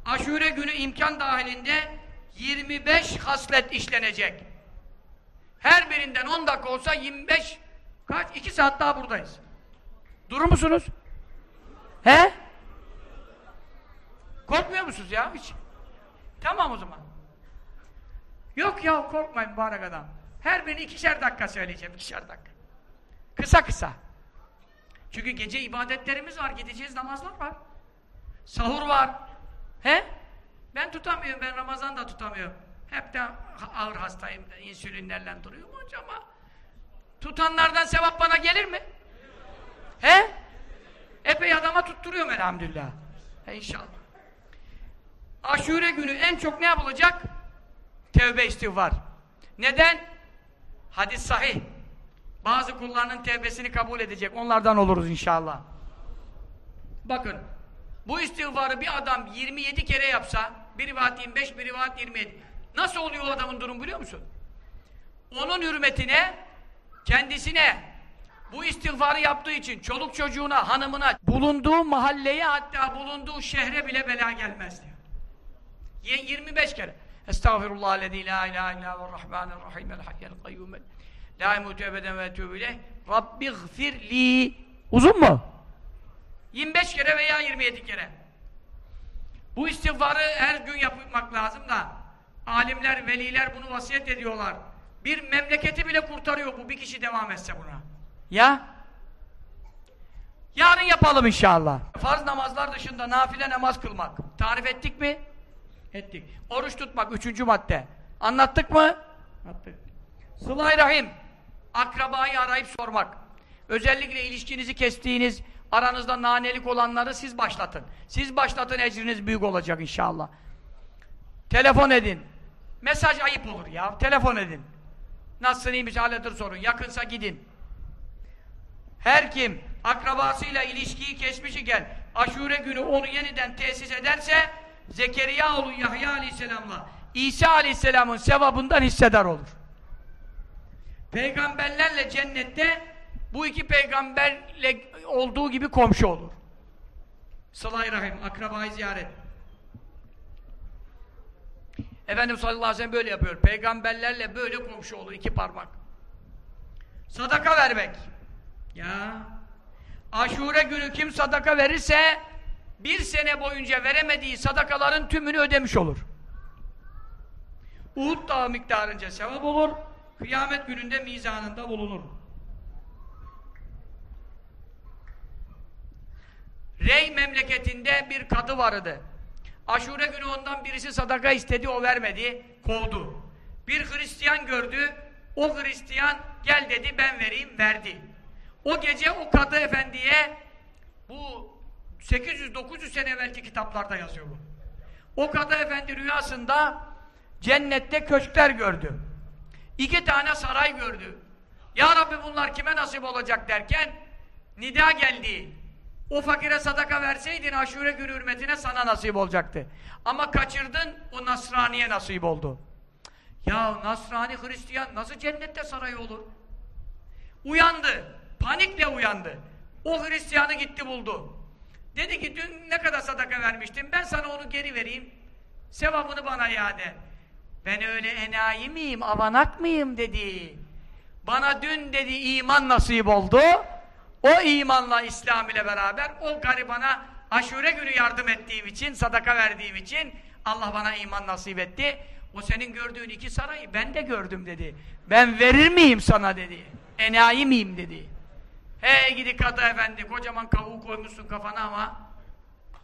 Aşure günü imkan dahilinde 25 haslet işlenecek. Her birinden 10 dakika olsa 25 kaç? 2 saat daha buradayız. Durur musunuz? He? Korkmuyor musunuz ya hiç? Tamam o zaman. Yok ya korkmayın mübarek adam. Her birini ikişer dakika söyleyeceğim, ikişer dakika. Kısa kısa. Çünkü gece ibadetlerimiz var, gideceğiz namazlar var. Sahur var. He? Ben tutamıyorum, ben Ramazan da tutamıyorum. Hep de ağır hastayım, insülinlerle duruyorum ama tutanlardan sevap bana gelir mi? He? Epey adama tutturuyorum elhamdülillah. He inşallah. Aşure günü en çok ne yapılacak? Tevbe istiğfar. Neden? Hadis sahih. Bazı kullarının tevbesini kabul edecek. Onlardan oluruz inşallah. Bakın. Bu istiğfarı bir adam 27 kere yapsa, bir rivayet 25, bir rivayet 27. Nasıl oluyor o adamın durum biliyor musun? Onun hürmetine, kendisine, bu istiğfarı yaptığı için çoluk çocuğuna, hanımına, bulunduğu mahalleye hatta bulunduğu şehre bile bela gelmez diyor. 25 kere. Estağfirullah lezî la ilahe illâ ve rahmanirrahim el hayyel kayyum la emutu ebeden ve etûbü ileyh Rabbi gfirli Uzun mu? 25 kere veya 27 kere. Bu istiğfarı her gün yapmak lazım da alimler, veliler bunu vasiyet ediyorlar. Bir memleketi bile kurtarıyor bu bir kişi devam etse buna. Ya? Yarın yapalım inşallah. Farz namazlar dışında nafile namaz kılmak. Tarif ettik mi? Ettik. Oruç tutmak üçüncü madde. Anlattık mı? Anlattık. Sıla-i Rahim. Akrabayı arayıp sormak. Özellikle ilişkinizi kestiğiniz, aranızda nanelik olanları siz başlatın. Siz başlatın ecriniz büyük olacak inşallah. Telefon edin. Mesaj ayıp olur ya. Telefon edin. Nasılsın iyi misin halledir sorun. Yakınsa gidin. Her kim akrabasıyla ilişkiyi kesmiş iken aşure günü onu yeniden tesis ederse Zekeriya oğlu Yahya aleyhisselamla İsa aleyhisselamın sevabından hissedar olur. Peygamberlerle cennette bu iki peygamberle olduğu gibi komşu olur. Sıla-i Rahim, akrabayı ziyaret. Efendimiz sallallahu aleyhi ve sellem böyle yapıyor. Peygamberlerle böyle komşu olur, iki parmak. Sadaka vermek. Ya. Aşure günü kim sadaka verirse bir sene boyunca veremediği sadakaların tümünü ödemiş olur. Uhud dağı miktarınca sevap olur. Kıyamet gününde mizanında bulunur. Rey memleketinde bir kadı vardı. Aşure günü ondan birisi sadaka istedi, o vermedi, kovdu. Bir Hristiyan gördü, o Hristiyan gel dedi ben vereyim, verdi. O gece o kadı efendiye bu 800-900 sene evvelki kitaplarda yazıyor bu. O kadı efendi rüyasında cennette köşkler gördü. İki tane saray gördü. Ya Rabbi bunlar kime nasip olacak derken nida geldi. O fakire sadaka verseydin aşure günü hürmetine sana nasip olacaktı. Ama kaçırdın o Nasraniye nasip oldu. Ya Nasrani Hristiyan nasıl cennette saray olur? Uyandı. Panikle uyandı. O Hristiyanı gitti buldu. Dedi ki dün ne kadar sadaka vermiştim ben sana onu geri vereyim. Sevabını bana iade. Ben öyle enayi miyim, avanak mıyım dedi. Bana dün dedi iman nasip oldu. O imanla İslam ile beraber o garibana aşure günü yardım ettiğim için, sadaka verdiğim için Allah bana iman nasip etti. O senin gördüğün iki sarayı ben de gördüm dedi. Ben verir miyim sana dedi. Enayi miyim dedi. Hey gidi kadı efendi kocaman kavuğu koymuşsun kafana ama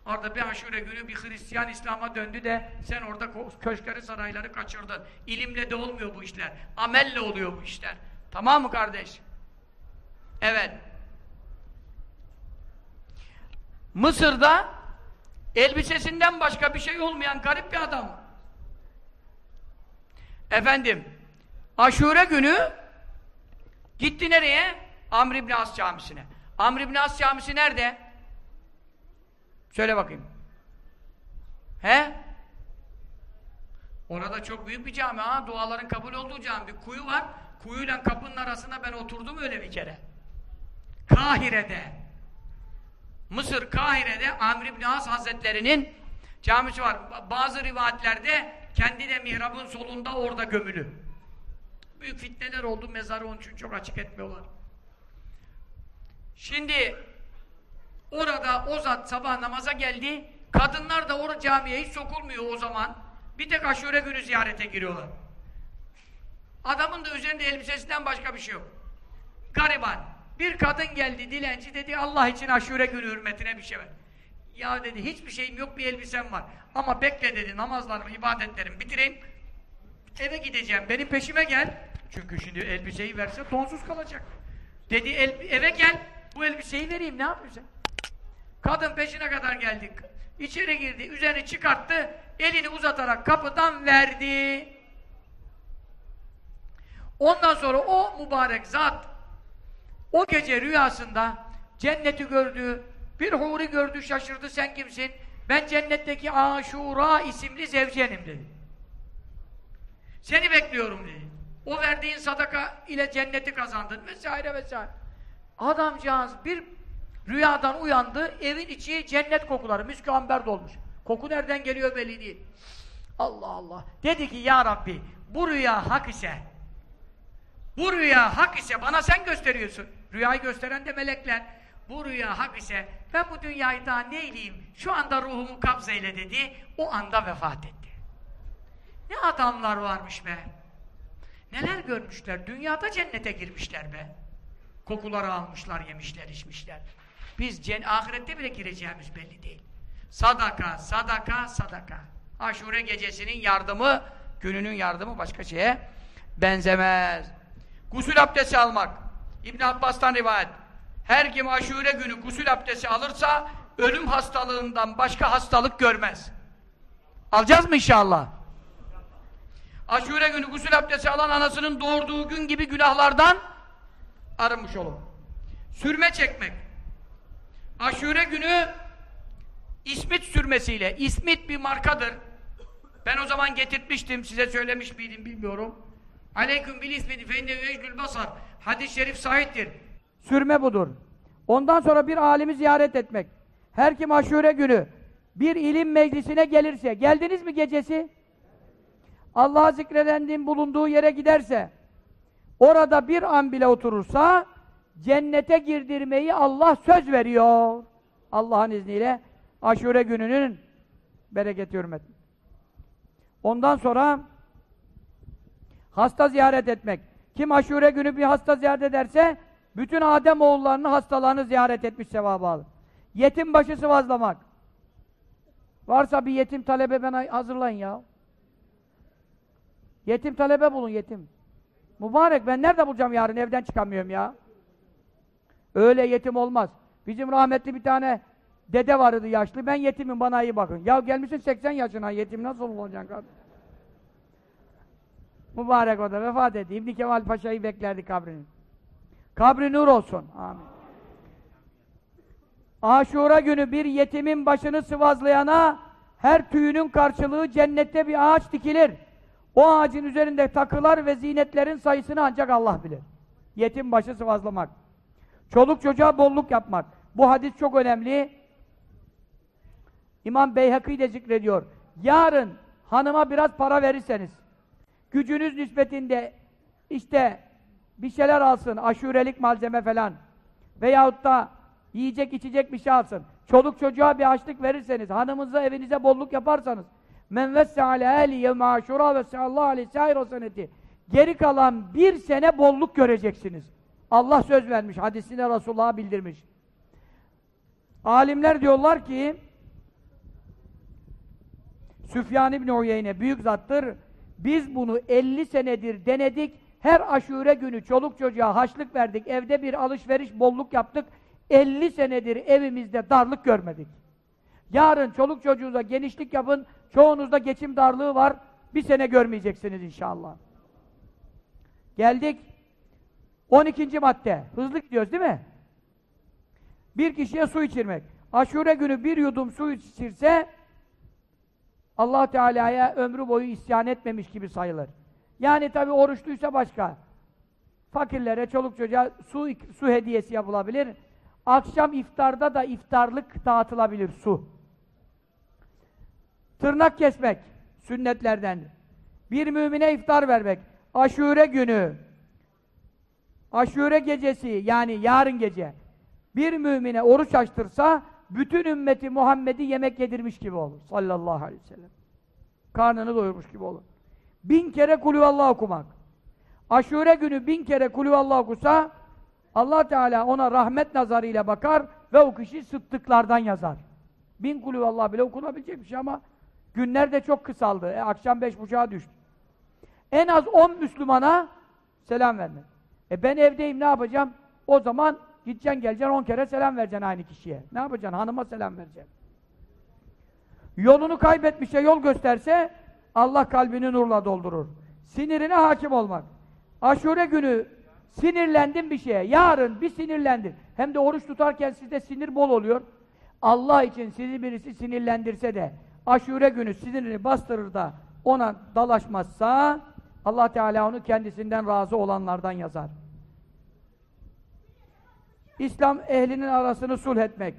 orada bir aşure günü bir Hristiyan İslam'a döndü de sen orada köşkleri sarayları kaçırdın. İlimle de olmuyor bu işler. Amelle oluyor bu işler. Tamam mı kardeş? Evet. Mısır'da elbisesinden başka bir şey olmayan garip bir adam. Efendim, Aşure günü gitti nereye? Amr İbni As camisine. Amr İbni As camisi nerede? Söyle bakayım. He? Orada çok büyük bir cami ha. Duaların kabul olduğu cami. Bir kuyu var. Kuyuyla kapının arasında ben oturdum öyle bir kere. Kahire'de. Mısır Kahire'de Amr İbni As Hazretleri'nin camisi var. Bazı rivayetlerde kendi de mihrabın solunda orada gömülü. Büyük fitneler oldu. Mezarı onun için çok açık etmiyorlar. Şimdi orada o zat sabah namaza geldi. Kadınlar da orada camiye hiç sokulmuyor o zaman. Bir tek aşure günü ziyarete giriyorlar. Adamın da üzerinde elbisesinden başka bir şey yok. Gariban. Bir kadın geldi dilenci dedi Allah için aşure günü hürmetine bir şey ver. Ya dedi hiçbir şeyim yok bir elbisem var. Ama bekle dedi namazlarımı, ibadetlerimi bitireyim. Eve gideceğim. Benim peşime gel. Çünkü şimdi elbiseyi verse donsuz kalacak. Dedi el, eve gel. Bu elbiseyi vereyim. Ne yapıyorsun? Kadın peşine kadar geldik. İçeri girdi. Üzerini çıkarttı. Elini uzatarak kapıdan verdi. Ondan sonra o mübarek zat o gece rüyasında cenneti gördü. Bir huri gördü şaşırdı. Sen kimsin? Ben cennetteki Aşura isimli zevcenim dedi. Seni bekliyorum dedi. O verdiğin sadaka ile cenneti kazandın vesaire vesaire. Adamcağız bir rüyadan uyandı, evin içi cennet kokuları, müskü amber dolmuş. Koku nereden geliyor belli değil. Allah Allah. Dedi ki ya Rabbi bu rüya hak ise bu rüya hak ise bana sen gösteriyorsun. Rüyayı gösteren de melekler. Bu rüya hak ise ben bu dünyayı daha neyleyeyim? Şu anda ruhumu kabzeyle dedi. O anda vefat etti. Ne adamlar varmış be. Neler görmüşler. Dünyada cennete girmişler be. Kokuları almışlar, yemişler, içmişler. Biz ahirette bile gireceğimiz belli değil. Sadaka, sadaka, sadaka. Aşure gecesinin yardımı, gününün yardımı başka şeye benzemez. Gusül abdesti almak. İbn Abbas'tan rivayet. Her kim aşure günü gusül abdesti alırsa ölüm hastalığından başka hastalık görmez. Alacağız mı inşallah? Aşure günü gusül abdesti alan anasının doğurduğu gün gibi günahlardan arınmış olur. Sürme çekmek. Aşure günü İsmit sürmesiyle. İsmit bir markadır. Ben o zaman getirtmiştim. Size söylemiş miydim bilmiyorum. Aleyküm bil ismidi fe innehu eclül basar. Hadis-i şerif sahiptir. Sürme budur. Ondan sonra bir alimi ziyaret etmek. Her kim aşure günü bir ilim meclisine gelirse, geldiniz mi gecesi? Allah'a zikredendiğin bulunduğu yere giderse, orada bir an bile oturursa, cennete girdirmeyi Allah söz veriyor. Allah'ın izniyle aşure gününün bereketi hürmet. Ondan sonra hasta ziyaret etmek. Kim aşure günü bir hasta ziyaret ederse, bütün Adem oğullarının hastalarını ziyaret etmiş sevabı alır. Yetim başı sıvazlamak. Varsa bir yetim talebe bana hazırlayın ya. Yetim talebe bulun yetim. Mübarek ben nerede bulacağım yarın evden çıkamıyorum ya. Öyle yetim olmaz. Bizim rahmetli bir tane dede vardı yaşlı. Ben yetimim bana iyi bakın. Ya gelmişsin 80 yaşına yetim nasıl olacaksın kardeşim? Mübarek o da vefat etti. İbni Kemal Paşa'yı beklerdi kabrini. Kabri nur olsun. Amin. Aşura günü bir yetimin başını sıvazlayana her tüyünün karşılığı cennette bir ağaç dikilir. O ağacın üzerinde takılar ve zinetlerin sayısını ancak Allah bilir. Yetim başı sıvazlamak. Çoluk çocuğa bolluk yapmak. Bu hadis çok önemli. İmam Beyhakî de zikrediyor. Yarın hanıma biraz para verirseniz, gücünüz nispetinde işte bir şeyler alsın, aşurelik malzeme falan veyahut da yiyecek içecek bir şey alsın. Çoluk çocuğa bir açlık verirseniz, hanımınıza evinize bolluk yaparsanız men vesse ale ehli yevme aşura ve sallallahu aleyhi sâir seneti geri kalan bir sene bolluk göreceksiniz. Allah söz vermiş, hadisine Resulullah'a bildirmiş. Alimler diyorlar ki Süfyan İbni Uyeyne büyük zattır. Biz bunu 50 senedir denedik. Her aşure günü çoluk çocuğa haçlık verdik. Evde bir alışveriş, bolluk yaptık. 50 senedir evimizde darlık görmedik. Yarın çoluk çocuğunuza genişlik yapın. Çoğunuzda geçim darlığı var. Bir sene görmeyeceksiniz inşallah. Geldik. 12. madde. Hızlı gidiyoruz değil mi? Bir kişiye su içirmek. Aşure günü bir yudum su içirse Allah Teala'ya ömrü boyu isyan etmemiş gibi sayılır. Yani tabi oruçluysa başka. Fakirlere, çoluk çocuğa su, su hediyesi yapılabilir. Akşam iftarda da iftarlık dağıtılabilir su. Tırnak kesmek sünnetlerden. Bir mümine iftar vermek. Aşure günü. Aşure gecesi yani yarın gece. Bir mümine oruç açtırsa bütün ümmeti Muhammed'i yemek yedirmiş gibi olur. Sallallahu aleyhi ve sellem. Karnını doyurmuş gibi olur. Bin kere kulüvallah okumak. Aşure günü bin kere kulüvallah okusa Allah Teala ona rahmet nazarıyla bakar ve o kişi sıddıklardan yazar. Bin kulüvallah bile okunabilecek bir şey ama günler de çok kısaldı. E, akşam beş buçuğa düştü. En az on Müslümana selam vermek. E ben evdeyim ne yapacağım? O zaman gideceksin geleceksin on kere selam vereceksin aynı kişiye. Ne yapacaksın? Hanıma selam vereceksin. Yolunu kaybetmişe yol gösterse Allah kalbini nurla doldurur. Sinirine hakim olmak. Aşure günü sinirlendin bir şeye. Yarın bir sinirlendin. Hem de oruç tutarken sizde sinir bol oluyor. Allah için sizi birisi sinirlendirse de aşure günü sinirini bastırır da ona dalaşmazsa Allah Teala onu kendisinden razı olanlardan yazar. İslam ehlinin arasını sulh etmek,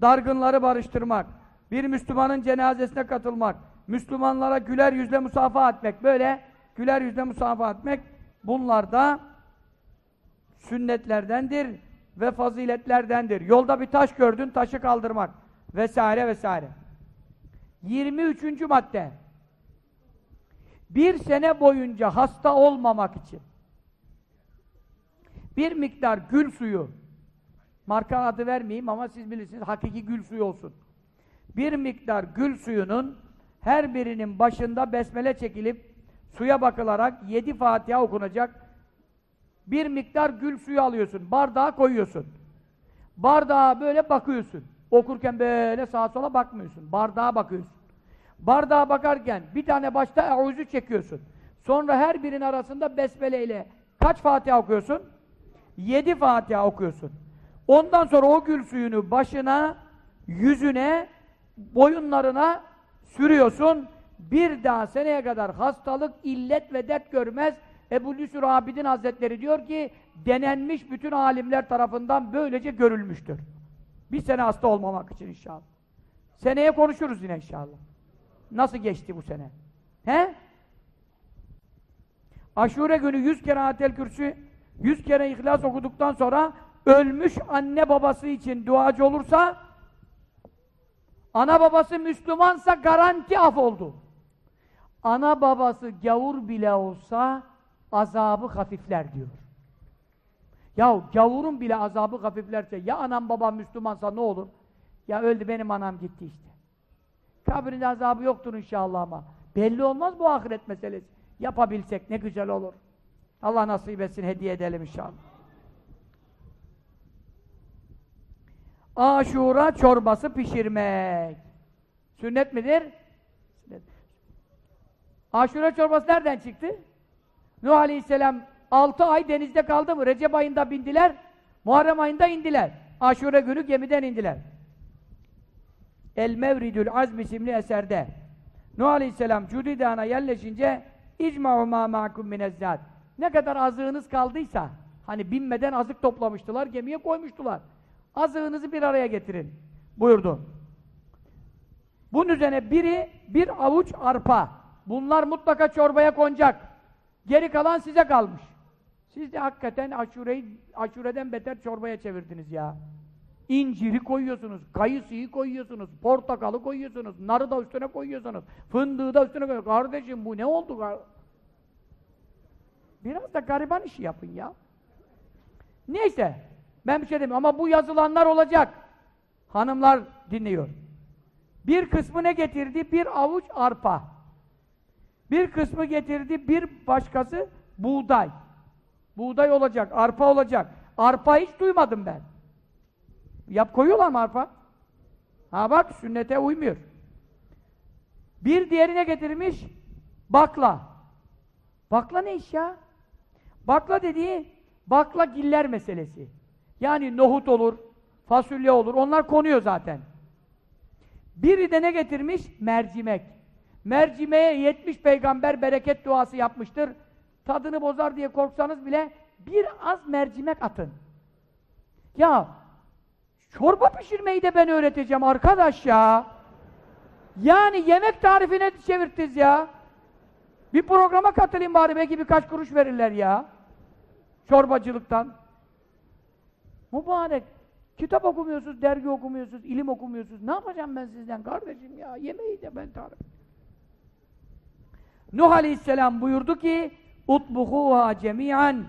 dargınları barıştırmak, bir Müslümanın cenazesine katılmak, Müslümanlara güler yüzle musafaha etmek, böyle güler yüzle musafaha etmek, bunlar da sünnetlerdendir ve faziletlerdendir. Yolda bir taş gördün, taşı kaldırmak vesaire vesaire. 23. madde bir sene boyunca hasta olmamak için bir miktar gül suyu marka adı vermeyeyim ama siz bilirsiniz hakiki gül suyu olsun. Bir miktar gül suyunun her birinin başında besmele çekilip suya bakılarak yedi Fatiha okunacak bir miktar gül suyu alıyorsun. Bardağa koyuyorsun. Bardağa böyle bakıyorsun. Okurken böyle sağa sola bakmıyorsun. Bardağa bakıyorsun. Bardağa bakarken bir tane başta eûzü çekiyorsun. Sonra her birinin arasında besmele ile kaç Fatiha okuyorsun? Yedi Fatiha okuyorsun. Ondan sonra o gül suyunu başına, yüzüne, boyunlarına sürüyorsun. Bir daha seneye kadar hastalık, illet ve dert görmez. Ebu Lüsür Abidin Hazretleri diyor ki, denenmiş bütün alimler tarafından böylece görülmüştür. Bir sene hasta olmamak için inşallah. Seneye konuşuruz yine inşallah. Nasıl geçti bu sene? He? Aşure günü yüz kere atel kürsü, yüz kere ihlas okuduktan sonra ölmüş anne babası için duacı olursa ana babası Müslümansa garanti af oldu. Ana babası gavur bile olsa azabı hafifler diyor. Ya gavurun bile azabı hafiflerse ya anam babam Müslümansa ne olur? Ya öldü benim anam gitti işte. Kabrinde azabı yoktur inşallah ama. Belli olmaz bu ahiret meselesi. Yapabilsek ne güzel olur. Allah nasip etsin hediye edelim inşallah. Aşura çorbası pişirmek. Sünnet midir? Sünnet. Aşura çorbası nereden çıktı? Nuh Aleyhisselam 6 ay denizde kaldı mı? Recep ayında bindiler, Muharrem ayında indiler. Aşure günü gemiden indiler. El Mevridül Azm isimli eserde Nuh Aleyhisselam Cudidan'a yerleşince İcma'u ma ma'kum minezzat Ne kadar azığınız kaldıysa hani binmeden azık toplamıştılar, gemiye koymuştular. Azığınızı bir araya getirin buyurdu. Bunun üzerine biri bir avuç arpa. Bunlar mutlaka çorbaya konacak. Geri kalan size kalmış. Siz de hakikaten aşureyi, aşureden beter çorbaya çevirdiniz ya. İnciri koyuyorsunuz, kayısıyı koyuyorsunuz, portakalı koyuyorsunuz, narı da üstüne koyuyorsunuz, fındığı da üstüne koyuyorsunuz. Kardeşim bu ne oldu? Biraz da gariban işi yapın ya. Neyse, ben bir şey demiyorum ama bu yazılanlar olacak. Hanımlar dinliyor. Bir kısmı ne getirdi? Bir avuç arpa. Bir kısmı getirdi, bir başkası buğday. Buğday olacak, arpa olacak. Arpa hiç duymadım ben. Yap koyuyorlar mı arpa? Ha bak sünnete uymuyor. Bir diğerine getirmiş bakla. Bakla ne iş ya? Bakla dediği bakla giller meselesi. Yani nohut olur, fasulye olur. Onlar konuyor zaten. Biri de ne getirmiş? Mercimek. Mercimeğe 70 peygamber bereket duası yapmıştır. Tadını bozar diye korksanız bile bir az mercimek atın. Ya çorba pişirmeyi de ben öğreteceğim arkadaş ya. Yani yemek tarifine çevirttiniz ya. Bir programa katılayım bari belki birkaç kuruş verirler ya. Çorbacılıktan. Mübarek. Kitap okumuyorsunuz, dergi okumuyorsunuz, ilim okumuyorsunuz. Ne yapacağım ben sizden kardeşim ya? Yemeği de ben tarif. Nuh Aleyhisselam buyurdu ki cemiyan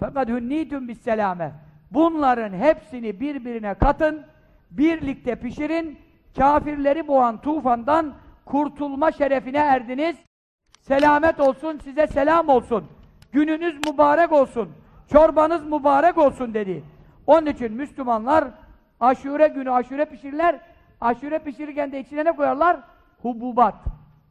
fakat hünnitum bis selame. Bunların hepsini birbirine katın, birlikte pişirin, kafirleri boğan tufandan kurtulma şerefine erdiniz. Selamet olsun, size selam olsun. Gününüz mübarek olsun. Çorbanız mübarek olsun dedi. Onun için Müslümanlar aşure günü aşure pişirirler. Aşure pişirirken de içine ne koyarlar? Hububat.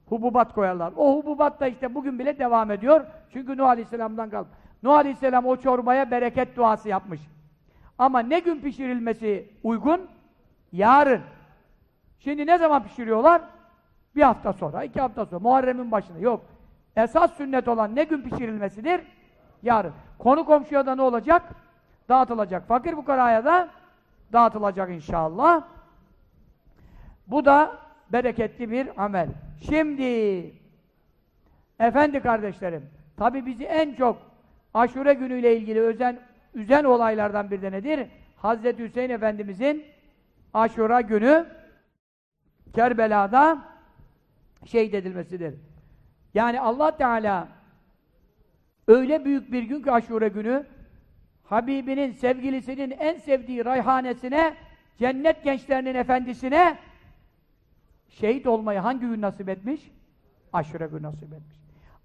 Hububat koyarlar. O hububat da işte bugün bile devam ediyor. Çünkü Nuh Aleyhisselam'dan kaldı. Nuh Aleyhisselam o çorbaya bereket duası yapmış. Ama ne gün pişirilmesi uygun? Yarın. Şimdi ne zaman pişiriyorlar? Bir hafta sonra, iki hafta sonra. Muharrem'in başında. Yok. Esas sünnet olan ne gün pişirilmesidir? Yarın. Konu komşuya da ne olacak? Dağıtılacak. Fakir fukaraya da dağıtılacak inşallah. Bu da bereketli bir amel. Şimdi efendi kardeşlerim tabi bizi en çok aşure günüyle ilgili özen, üzen olaylardan bir de nedir? Hazreti Hüseyin Efendimizin aşura günü Kerbela'da şehit edilmesidir. Yani Allah Teala öyle büyük bir gün ki aşure günü Habibinin, sevgilisinin en sevdiği rayhanesine, cennet gençlerinin efendisine şehit olmayı hangi gün nasip etmiş? Aşure gün nasip etmiş.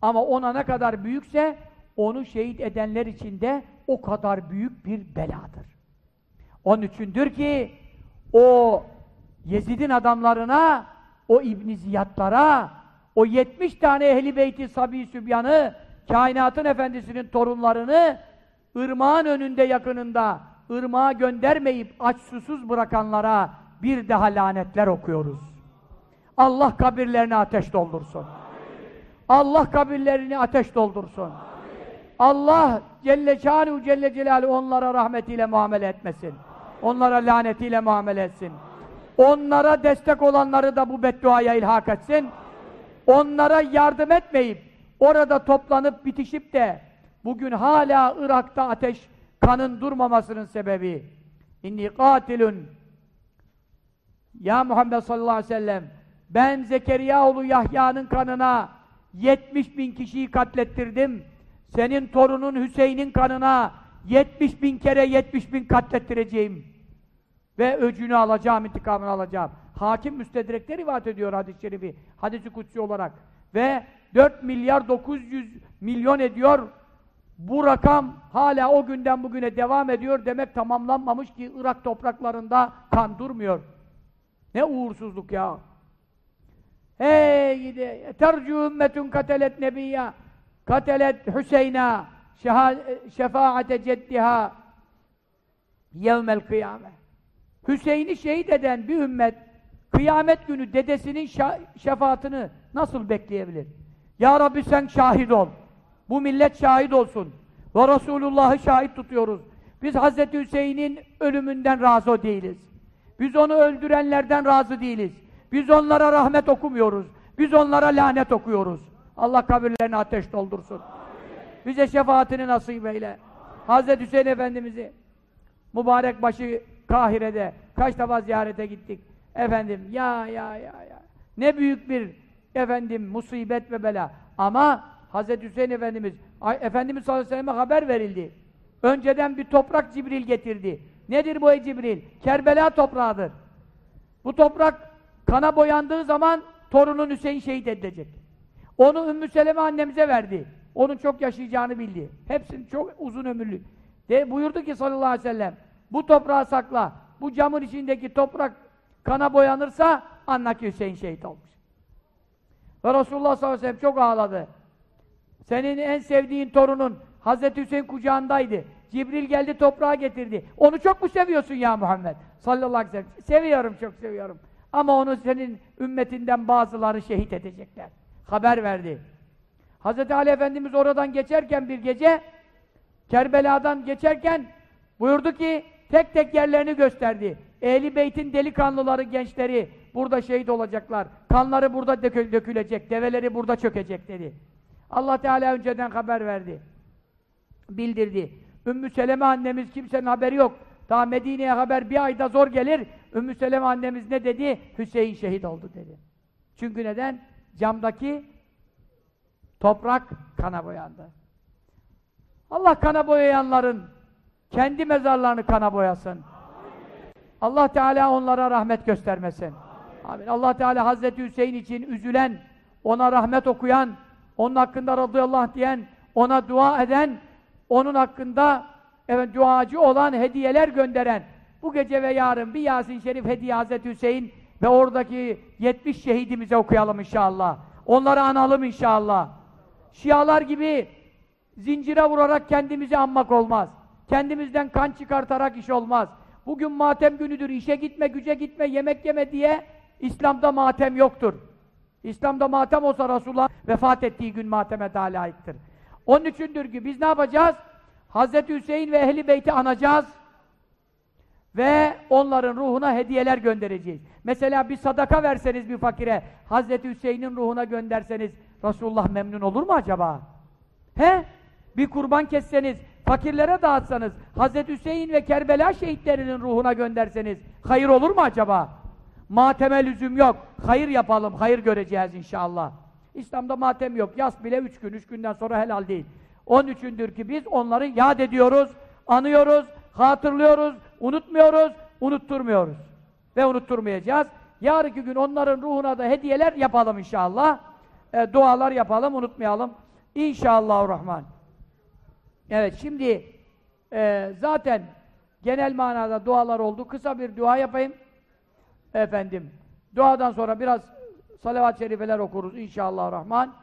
Ama ona ne kadar büyükse onu şehit edenler için de o kadar büyük bir beladır. Onun içindir ki o Yezid'in adamlarına, o İbn Ziyadlara, o 70 tane ehli beyti Sabi Sübyan'ı, kainatın efendisinin torunlarını ırmağın önünde yakınında ırmağa göndermeyip aç susuz bırakanlara bir daha lanetler okuyoruz. Allah kabirlerini ateş doldursun. Allah kabirlerini ateş doldursun. Allah Celle Şanuhu Celle Celaluhu onlara rahmetiyle muamele etmesin. Onlara lanetiyle muamele etsin. Onlara destek olanları da bu bedduaya ilhak etsin. Onlara yardım etmeyip orada toplanıp bitişip de bugün hala Irak'ta ateş kanın durmamasının sebebi inni katilun ya Muhammed sallallahu aleyhi ve sellem ben Zekeriya oğlu Yahya'nın kanına 70 bin kişiyi katlettirdim senin torunun Hüseyin'in kanına 70 bin kere 70 bin katlettireceğim ve öcünü alacağım, intikamını alacağım. Hakim müstedrekte rivayet ediyor hadis-i şerifi, hadis-i kutsi olarak. Ve 4 milyar 900 milyon ediyor. Bu rakam hala o günden bugüne devam ediyor. Demek tamamlanmamış ki Irak topraklarında kan durmuyor. Ne uğursuzluk ya. Hey gidi. Tercü ümmetun katelet nebiyya katelet Hüseyna şefaate ceddiha yevmel kıyame. Hüseyin'i şehit eden bir ümmet kıyamet günü dedesinin şefaatini nasıl bekleyebilir? Ya Rabbi sen şahit ol. Bu millet şahit olsun. Ve Resulullah'ı şahit tutuyoruz. Biz Hazreti Hüseyin'in ölümünden razı değiliz. Biz onu öldürenlerden razı değiliz. Biz onlara rahmet okumuyoruz. Biz onlara lanet okuyoruz. Allah kabirlerini ateş doldursun. Bize şefaatini nasip eyle. Hazreti Hüseyin Efendimiz'i mübarek başı Kahire'de kaç defa ziyarete gittik. Efendim ya ya ya ya. Ne büyük bir efendim musibet ve bela. Ama Hazreti Hüseyin Efendimiz Efendimiz sallallahu aleyhi ve sellem'e haber verildi. Önceden bir toprak Cibril getirdi. Nedir bu Cibril? Kerbela toprağıdır. Bu toprak kana boyandığı zaman torunun Hüseyin şehit edilecek. Onu Ümmü Seleme annemize verdi. Onun çok yaşayacağını bildi. Hepsinin çok uzun ömürlü. De buyurdu ki sallallahu aleyhi ve sellem bu toprağı sakla. Bu camın içindeki toprak kana boyanırsa anla ki Hüseyin şehit olmuş. Ve Resulullah sallallahu aleyhi ve sellem çok ağladı. Senin en sevdiğin torunun Hazreti Hüseyin kucağındaydı. Cibril geldi toprağa getirdi. Onu çok mu seviyorsun ya Muhammed? Sallallahu aleyhi ve sellem. Seviyorum, çok seviyorum. Ama onu senin ümmetinden bazıları şehit edecekler. Haber verdi. Hazreti Ali Efendimiz oradan geçerken bir gece Kerbela'dan geçerken buyurdu ki tek tek yerlerini gösterdi. Ehli Beyt'in delikanlıları, gençleri burada şehit olacaklar. Kanları burada dökü dökülecek, develeri burada çökecek dedi. Allah Teala önceden haber verdi. Bildirdi. Ümmü Seleme annemiz kimsenin haberi yok. Daha Medine'ye haber bir ayda zor gelir. Ümmü Seleme annemiz ne dedi? Hüseyin şehit oldu dedi. Çünkü neden? Camdaki toprak kana boyandı. Allah kana boyayanların kendi mezarlarını kana boyasın. Allah Teala onlara rahmet göstermesin. Amin. Allah Teala Hazreti Hüseyin için üzülen, ona rahmet okuyan, onun hakkında radıyallahu anh diyen, ona dua eden, onun hakkında evet duacı olan hediyeler gönderen, bu gece ve yarın bir Yasin Şerif hediye Hazreti Hüseyin ve oradaki 70 şehidimize okuyalım inşallah. Onları analım inşallah. Şialar gibi zincire vurarak kendimizi anmak olmaz. Kendimizden kan çıkartarak iş olmaz. Bugün matem günüdür, işe gitme, güce gitme, yemek yeme diye İslam'da matem yoktur. İslam'da matem olsa Resulullah vefat ettiği gün mateme daha layıktır. Onun içindir ki biz ne yapacağız? Hazreti Hüseyin ve Ehli Beyt'i anacağız ve onların ruhuna hediyeler göndereceğiz. Mesela bir sadaka verseniz bir fakire, Hazreti Hüseyin'in ruhuna gönderseniz Resulullah memnun olur mu acaba? He? Bir kurban kesseniz, fakirlere dağıtsanız, Hazreti Hüseyin ve Kerbela şehitlerinin ruhuna gönderseniz, hayır olur mu acaba? Mateme lüzum yok. Hayır yapalım, hayır göreceğiz inşallah. İslam'da matem yok. Yas bile üç gün, üç günden sonra helal değil. Onun üçündür ki biz onları yad ediyoruz, anıyoruz, hatırlıyoruz, unutmuyoruz, unutturmuyoruz. Ve unutturmayacağız. Yarınki gün onların ruhuna da hediyeler yapalım inşallah. E, dualar yapalım, unutmayalım. İnşallahurrahman. Evet, şimdi e, zaten genel manada dualar oldu. Kısa bir dua yapayım. Efendim, duadan sonra biraz salavat-ı şerifeler okuruz inşallahurrahman.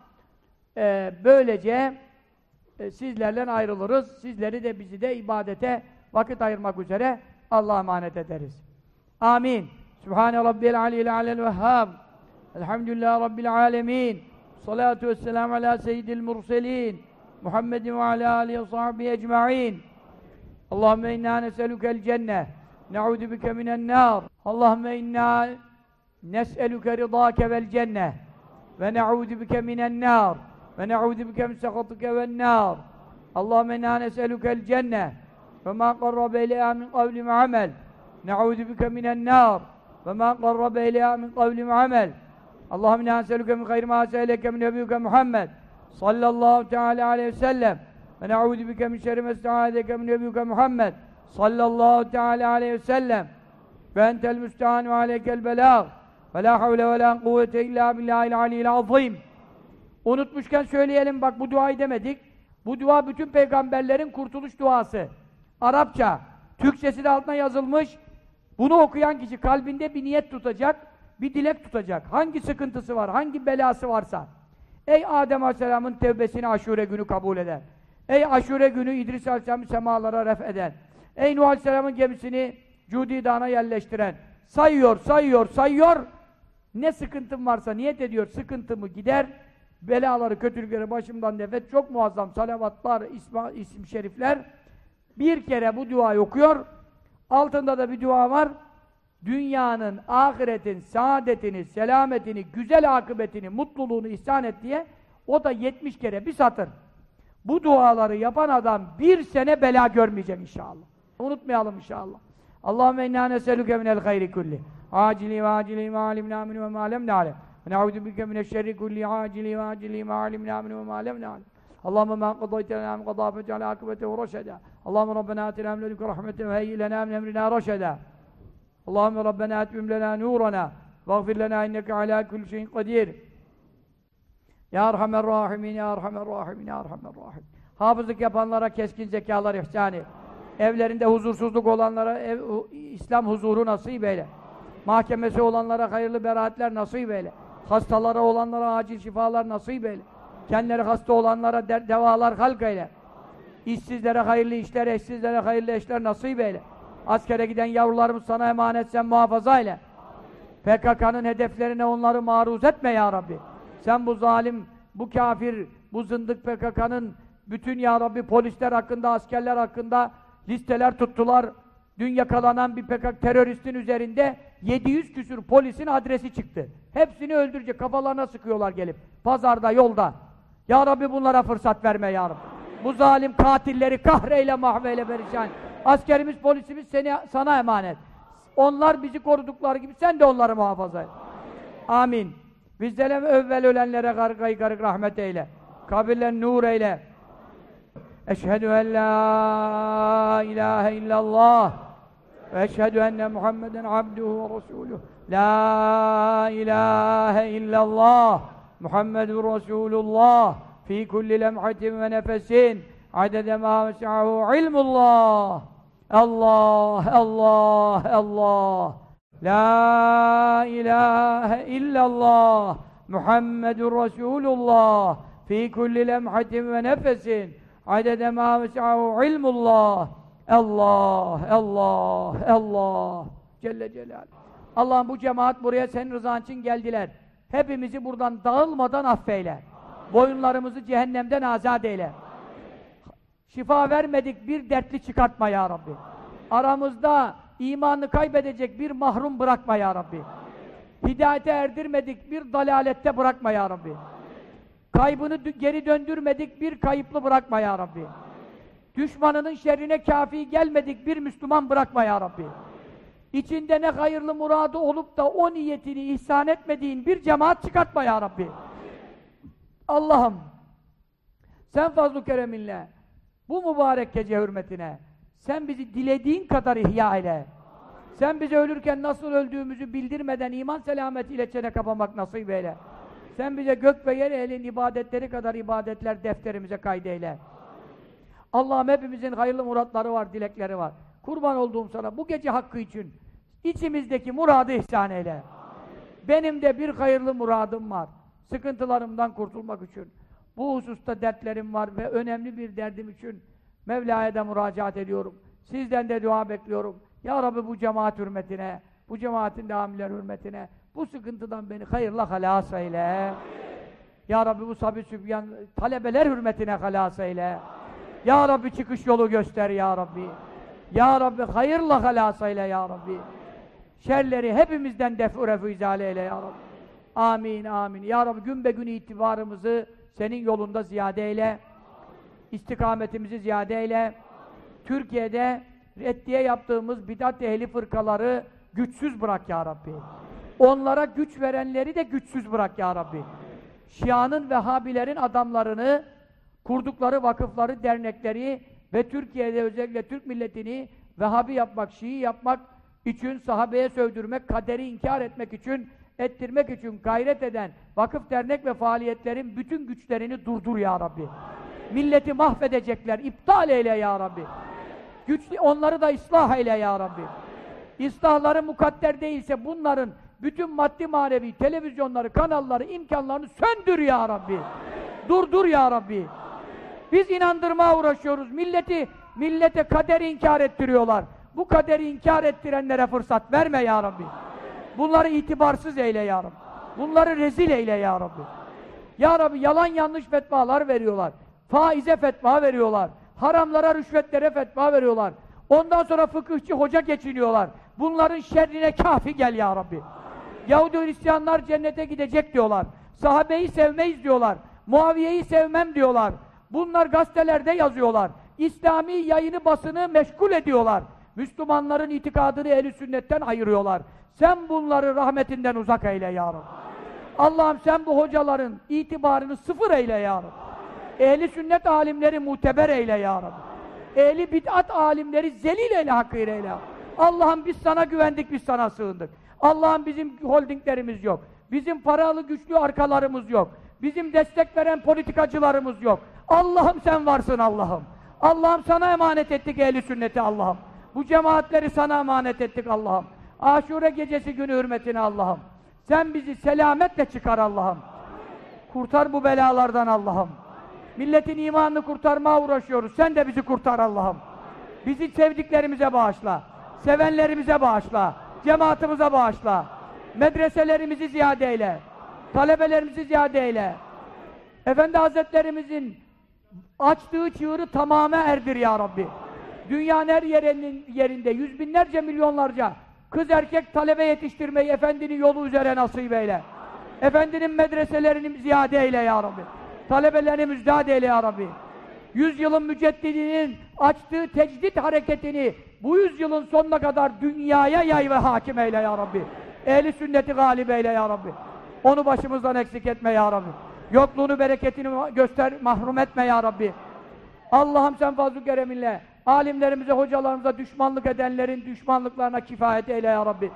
E, böylece e, sizlerle ayrılırız. Sizleri de bizi de ibadete vakit ayırmak üzere Allah'a emanet ederiz. Amin. Sübhane Rabbil Aliyyil Alel Vehhab. Elhamdülillah Rabbil Alemin. Salatu vesselamu ala seyyidil murselin. Muhammedin ve ala alihi ve sahbihi ecma'in. Allahümme inna neselükel cenneh. Ne'udu bike minen nar. Allahümme inna nes'eluke ridâke vel cenneh. Ve ne'udu bike minen nar. Ve ne'udu bike min sehatike ven nar. Allahümme inna nes'elukel cenneh. Ve ma qarrabe ileyha min kavli ve amel. Ne'udu bike minen nar. Ve ma qarrabe ileyha min kavli ve amel. Allahümme inna nes'eluke min hayri ma se'eleke min nebiyuke Muhammed. Sallallahu teala aleyhi ve sellem. Ve ne'udu bike min şerri mesta'adeke min nebiyuke Muhammed. Sallallahu teala aleyhi ve sellem. Ve entel müstehan ve aleykel belâg. Ve la havle ve la kuvvete illa billahil aliyyil azim. Unutmuşken söyleyelim bak bu duayı demedik. Bu dua bütün peygamberlerin kurtuluş duası. Arapça. Türkçesi de altına yazılmış. Bunu okuyan kişi kalbinde bir niyet tutacak, bir dilek tutacak. Hangi sıkıntısı var, hangi belası varsa. Ey Adem Aleyhisselam'ın tevbesini aşure günü kabul eden. Ey aşure günü İdris Aleyhisselam'ı semalara ref eden. Ey Nuh Aleyhisselam'ın gemisini Cudi Dağı'na yerleştiren. Sayıyor, sayıyor, sayıyor. Ne sıkıntım varsa niyet ediyor, sıkıntımı gider. Belaları, kötülükleri başımdan nefret. Çok muazzam salavatlar, isma, isim şerifler. Bir kere bu duayı okuyor. Altında da bir dua var. Dünyanın, ahiretin, saadetini, selametini, güzel akıbetini, mutluluğunu ihsan et diye o da 70 kere bir satır. Bu duaları yapan adam bir sene bela görmeyecek inşallah. Unutmayalım inşallah. Allahümme inna neselüke minel hayri kulli. Acili ve acili ve alimna minu ve ma lem na'lem. Ve ne'udu bike mineşşerri kulli acili ve acili ve alimna minu ve ma lem na'lem. Men qadayte lena min qadâ fecale akıbetehu reşedâ. Allahümme Rabbena atina min ledunke rahmeten ve heyyi lena min emrina reşedâ. Allahümme Rabbena etmim lena nurana. Vagfir lena inneke ala kulli şeyin kadir. Ya Erhamer Rahimin, Ya Erhamer Rahimin, Ya Erhamer Rahimin. Hafızlık yapanlara keskin zekalar ihsan et. Evlerinde huzursuzluk olanlara ev, İslam huzuru nasip eyle. Mahkemesi olanlara hayırlı beraatler nasip eyle. Hastalara olanlara acil şifalar nasip eyle. Kendileri hasta olanlara de devalar halk eyle. İşsizlere hayırlı işler, eşsizlere hayırlı eşler nasip eyle. Askere giden yavrularımız sana emanet sen muhafaza eyle. PKK'nın hedeflerine onları maruz etme ya Rabbi. Sen bu zalim, bu kafir, bu zındık PKK'nın bütün ya Rabbi polisler hakkında, askerler hakkında listeler tuttular. Dün yakalanan bir PKK teröristin üzerinde 700 küsür polisin adresi çıktı. Hepsini öldürecek, kafalarına sıkıyorlar gelip. Pazarda, yolda. Ya Rabbi bunlara fırsat verme ya Rabbi. Bu zalim katilleri kahreyle mahveyle perişan. Askerimiz, polisimiz seni, sana emanet. Onlar bizi korudukları gibi sen de onları muhafaza et. Amin. Bizlere evvel ölenlere gargayı garık rahmet eyle. Kabirlen nur eyle. Eşhedü en la ilahe illallah ve eşhedü enne Muhammeden abduhu ve resuluh. La ilahe illallah Muhammedun Resulullah fi kulli lemhatin ve nefesin adede ma vesi'ahu ilmullah. Allah, Allah, Allah. La ilahe illallah Muhammedun Resulullah fi kulli lemhatin ve nefesin adede ma vesi'ahu ilmullah. Allah, Allah, Allah. Celle Celal. Allah'ım bu cemaat buraya senin rızan için geldiler. Hepimizi buradan dağılmadan affeyle. Boyunlarımızı cehennemden azat eyle. Şifa vermedik bir dertli çıkartma ya Rabbi. Aramızda imanı kaybedecek bir mahrum bırakma ya Rabbi. Hidayete erdirmedik bir dalalette bırakma ya Rabbi. Kaybını geri döndürmedik bir kayıplı bırakma ya Rabbi. Düşmanının şerrine kafi gelmedik bir Müslüman bırakma ya Rabbi. İçinde ne hayırlı muradı olup da o niyetini ihsan etmediğin bir cemaat çıkartma ya Rabbi. Allah'ım sen fazl-ı kereminle bu mübarek gece hürmetine sen bizi dilediğin kadar ihya eyle. Sen bize ölürken nasıl öldüğümüzü bildirmeden iman selametiyle çene kapamak nasip eyle. Sen bize gök ve yer ehlin ibadetleri kadar ibadetler defterimize kaydeyle. Allah'ım hepimizin hayırlı muratları var, dilekleri var. Kurban olduğum sana bu gece hakkı için içimizdeki muradı ihsan eyle. Benim de bir hayırlı muradım var. Sıkıntılarımdan kurtulmak için. Bu hususta dertlerim var ve önemli bir derdim için Mevla'ya da müracaat ediyorum. Sizden de dua bekliyorum. Ya Rabbi bu cemaat hürmetine, bu cemaatin deamiler hürmetine, bu sıkıntıdan beni hayırla halas eyle. Ya Rabbi bu sabi sübyan talebeler hürmetine halas eyle. Ya Rabbi çıkış yolu göster ya Rabbi. Ya Rabbi hayırla halas eyle ya Rabbi. Şerleri hepimizden defu refu izale eyle ya Rabbi. Amin amin. Ya Rabbi gün be gün itibarımızı senin yolunda ziyade eyle. İstikametimizi ziyade eyle. Türkiye'de reddiye yaptığımız bidat ehli fırkaları güçsüz bırak ya Rabbi. Onlara güç verenleri de güçsüz bırak ya Rabbi. Şia'nın Vehhabilerin adamlarını, kurdukları vakıfları, dernekleri ve Türkiye'de özellikle Türk milletini Vehhabi yapmak, Şii yapmak için, sahabeye sövdürmek, kaderi inkar etmek için, ettirmek için gayret eden vakıf, dernek ve faaliyetlerin bütün güçlerini durdur ya Rabbi. Milleti mahvedecekler, iptal eyle ya Rabbi. Güçlü, onları da ıslah eyle ya Rabbi. İslahları mukadder değilse bunların bütün maddi manevi televizyonları, kanalları, imkanlarını söndür ya Rabbi. Durdur ya Rabbi. Biz inandırmaya uğraşıyoruz. Milleti, millete kaderi inkar ettiriyorlar. Bu kaderi inkar ettirenlere fırsat verme ya Rabbi. Bunları itibarsız eyle ya Rabbi. Bunları rezil eyle ya Rabbi. Ya Rabbi yalan yanlış fetvalar veriyorlar. Faize fetva veriyorlar. Haramlara, rüşvetlere fetva veriyorlar. Ondan sonra fıkıhçı hoca geçiniyorlar. Bunların şerrine kafi gel ya Rabbi. Yahudi Hristiyanlar cennete gidecek diyorlar. Sahabeyi sevmeyiz diyorlar. Muaviye'yi sevmem diyorlar. Bunlar gazetelerde yazıyorlar. İslami yayını basını meşgul ediyorlar. Müslümanların itikadını ehl sünnetten ayırıyorlar. Sen bunları rahmetinden uzak eyle ya. Allah'ım sen bu hocaların itibarını sıfır eyle ya Rabbi. Ehli sünnet alimleri muteber eyle ya Rabbi. Ehli bid'at alimleri zelil eyle hakkıyla eyle. Allah'ım biz sana güvendik, biz sana sığındık. Allah'ım bizim holdinglerimiz yok. Bizim paralı güçlü arkalarımız yok. Bizim destek veren politikacılarımız yok. Allah'ım sen varsın Allah'ım. Allah'ım sana emanet ettik ehli sünneti Allah'ım. Bu cemaatleri sana emanet ettik Allah'ım. Aşure gecesi günü hürmetine Allah'ım. Sen bizi selametle çıkar Allah'ım. Kurtar bu belalardan Allah'ım. Milletin imanını kurtarmaya uğraşıyoruz. Sen de bizi kurtar Allah'ım. Bizi sevdiklerimize bağışla. Sevenlerimize bağışla. Cemaatimize bağışla. Medreselerimizi ziyade eyle. Talebelerimizi ziyade eyle. Efendi Hazretlerimizin açtığı çığırı tamame erdir ya Rabbi. Dünyanın her yerinin, yerinde yüz binlerce milyonlarca kız erkek talebe yetiştirmeyi Efendinin yolu üzere nasip eyle. Efendinin medreselerini ziyade eyle ya Rabbi. Talebelerini müjdat eyle ya Rabbi. Yüzyılın müceddidinin açtığı tecdit hareketini bu yüzyılın sonuna kadar dünyaya yay ve hakim eyle ya Rabbi. Ehli sünneti galip eyle ya Rabbi. Onu başımızdan eksik etme ya Rabbi. Yokluğunu, bereketini göster, mahrum etme ya Rabbi. Allah'ım sen fazl-ı kereminle alimlerimize, hocalarımıza düşmanlık edenlerin düşmanlıklarına kifayet eyle ya Rabbi.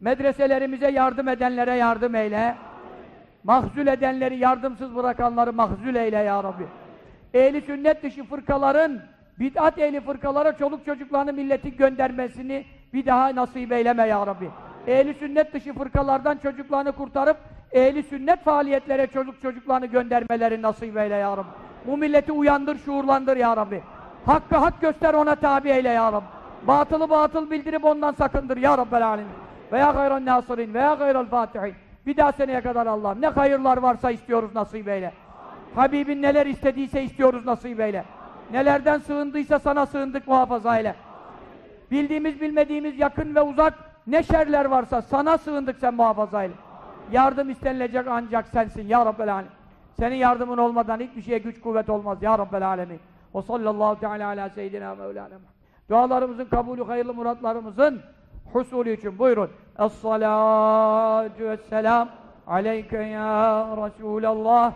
Medreselerimize yardım edenlere yardım eyle. Mahzul edenleri, yardımsız bırakanları mahzul eyle ya Rabbi. Ehli sünnet dışı fırkaların, bid'at ehli fırkalara çoluk çocuklarını milletin göndermesini bir daha nasip eyleme ya Rabbi. Ehli sünnet dışı fırkalardan çocuklarını kurtarıp ehli sünnet faaliyetlere çocuk çocuklarını göndermeleri nasip eyle ya Rabbi. Bu milleti uyandır, şuurlandır ya Rabbi. Hakkı hak göster ona tabi eyle ya Rabbi. Batılı batıl bildirip ondan sakındır ya Rabbel alemin. Veya gayran nasirin veya gayral fatihin. Bir daha seneye kadar Allah'ım ne hayırlar varsa istiyoruz nasip eyle. Habibin neler istediyse istiyoruz nasip eyle. Nelerden sığındıysa sana sığındık muhafaza eyle. Bildiğimiz bilmediğimiz yakın ve uzak ne şerler varsa sana sığındık sen muhafaza eyle. Yardım istenilecek ancak sensin ya Rabbel Alem. Senin yardımın olmadan hiçbir şeye güç kuvvet olmaz ya Rabbel Alemin. O sallallahu teala ala seyyidina mevlana. Dualarımızın kabulü, hayırlı muratlarımızın husulü için buyurun. Es-salatu vesselam aleyke ya Resulallah.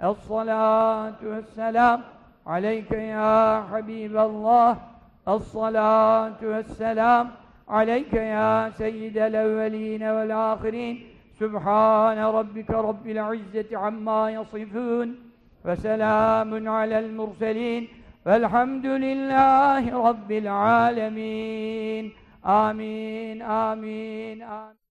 Es-salatu vesselam عليك يا حبيب الله الصلاة والسلام عليك يا سيد الأولين والآخرين. سبحان ربك رب العزة عما يصفون وسلام على المرسلين والحمد لله رب العالمين. آمين آمين آمين.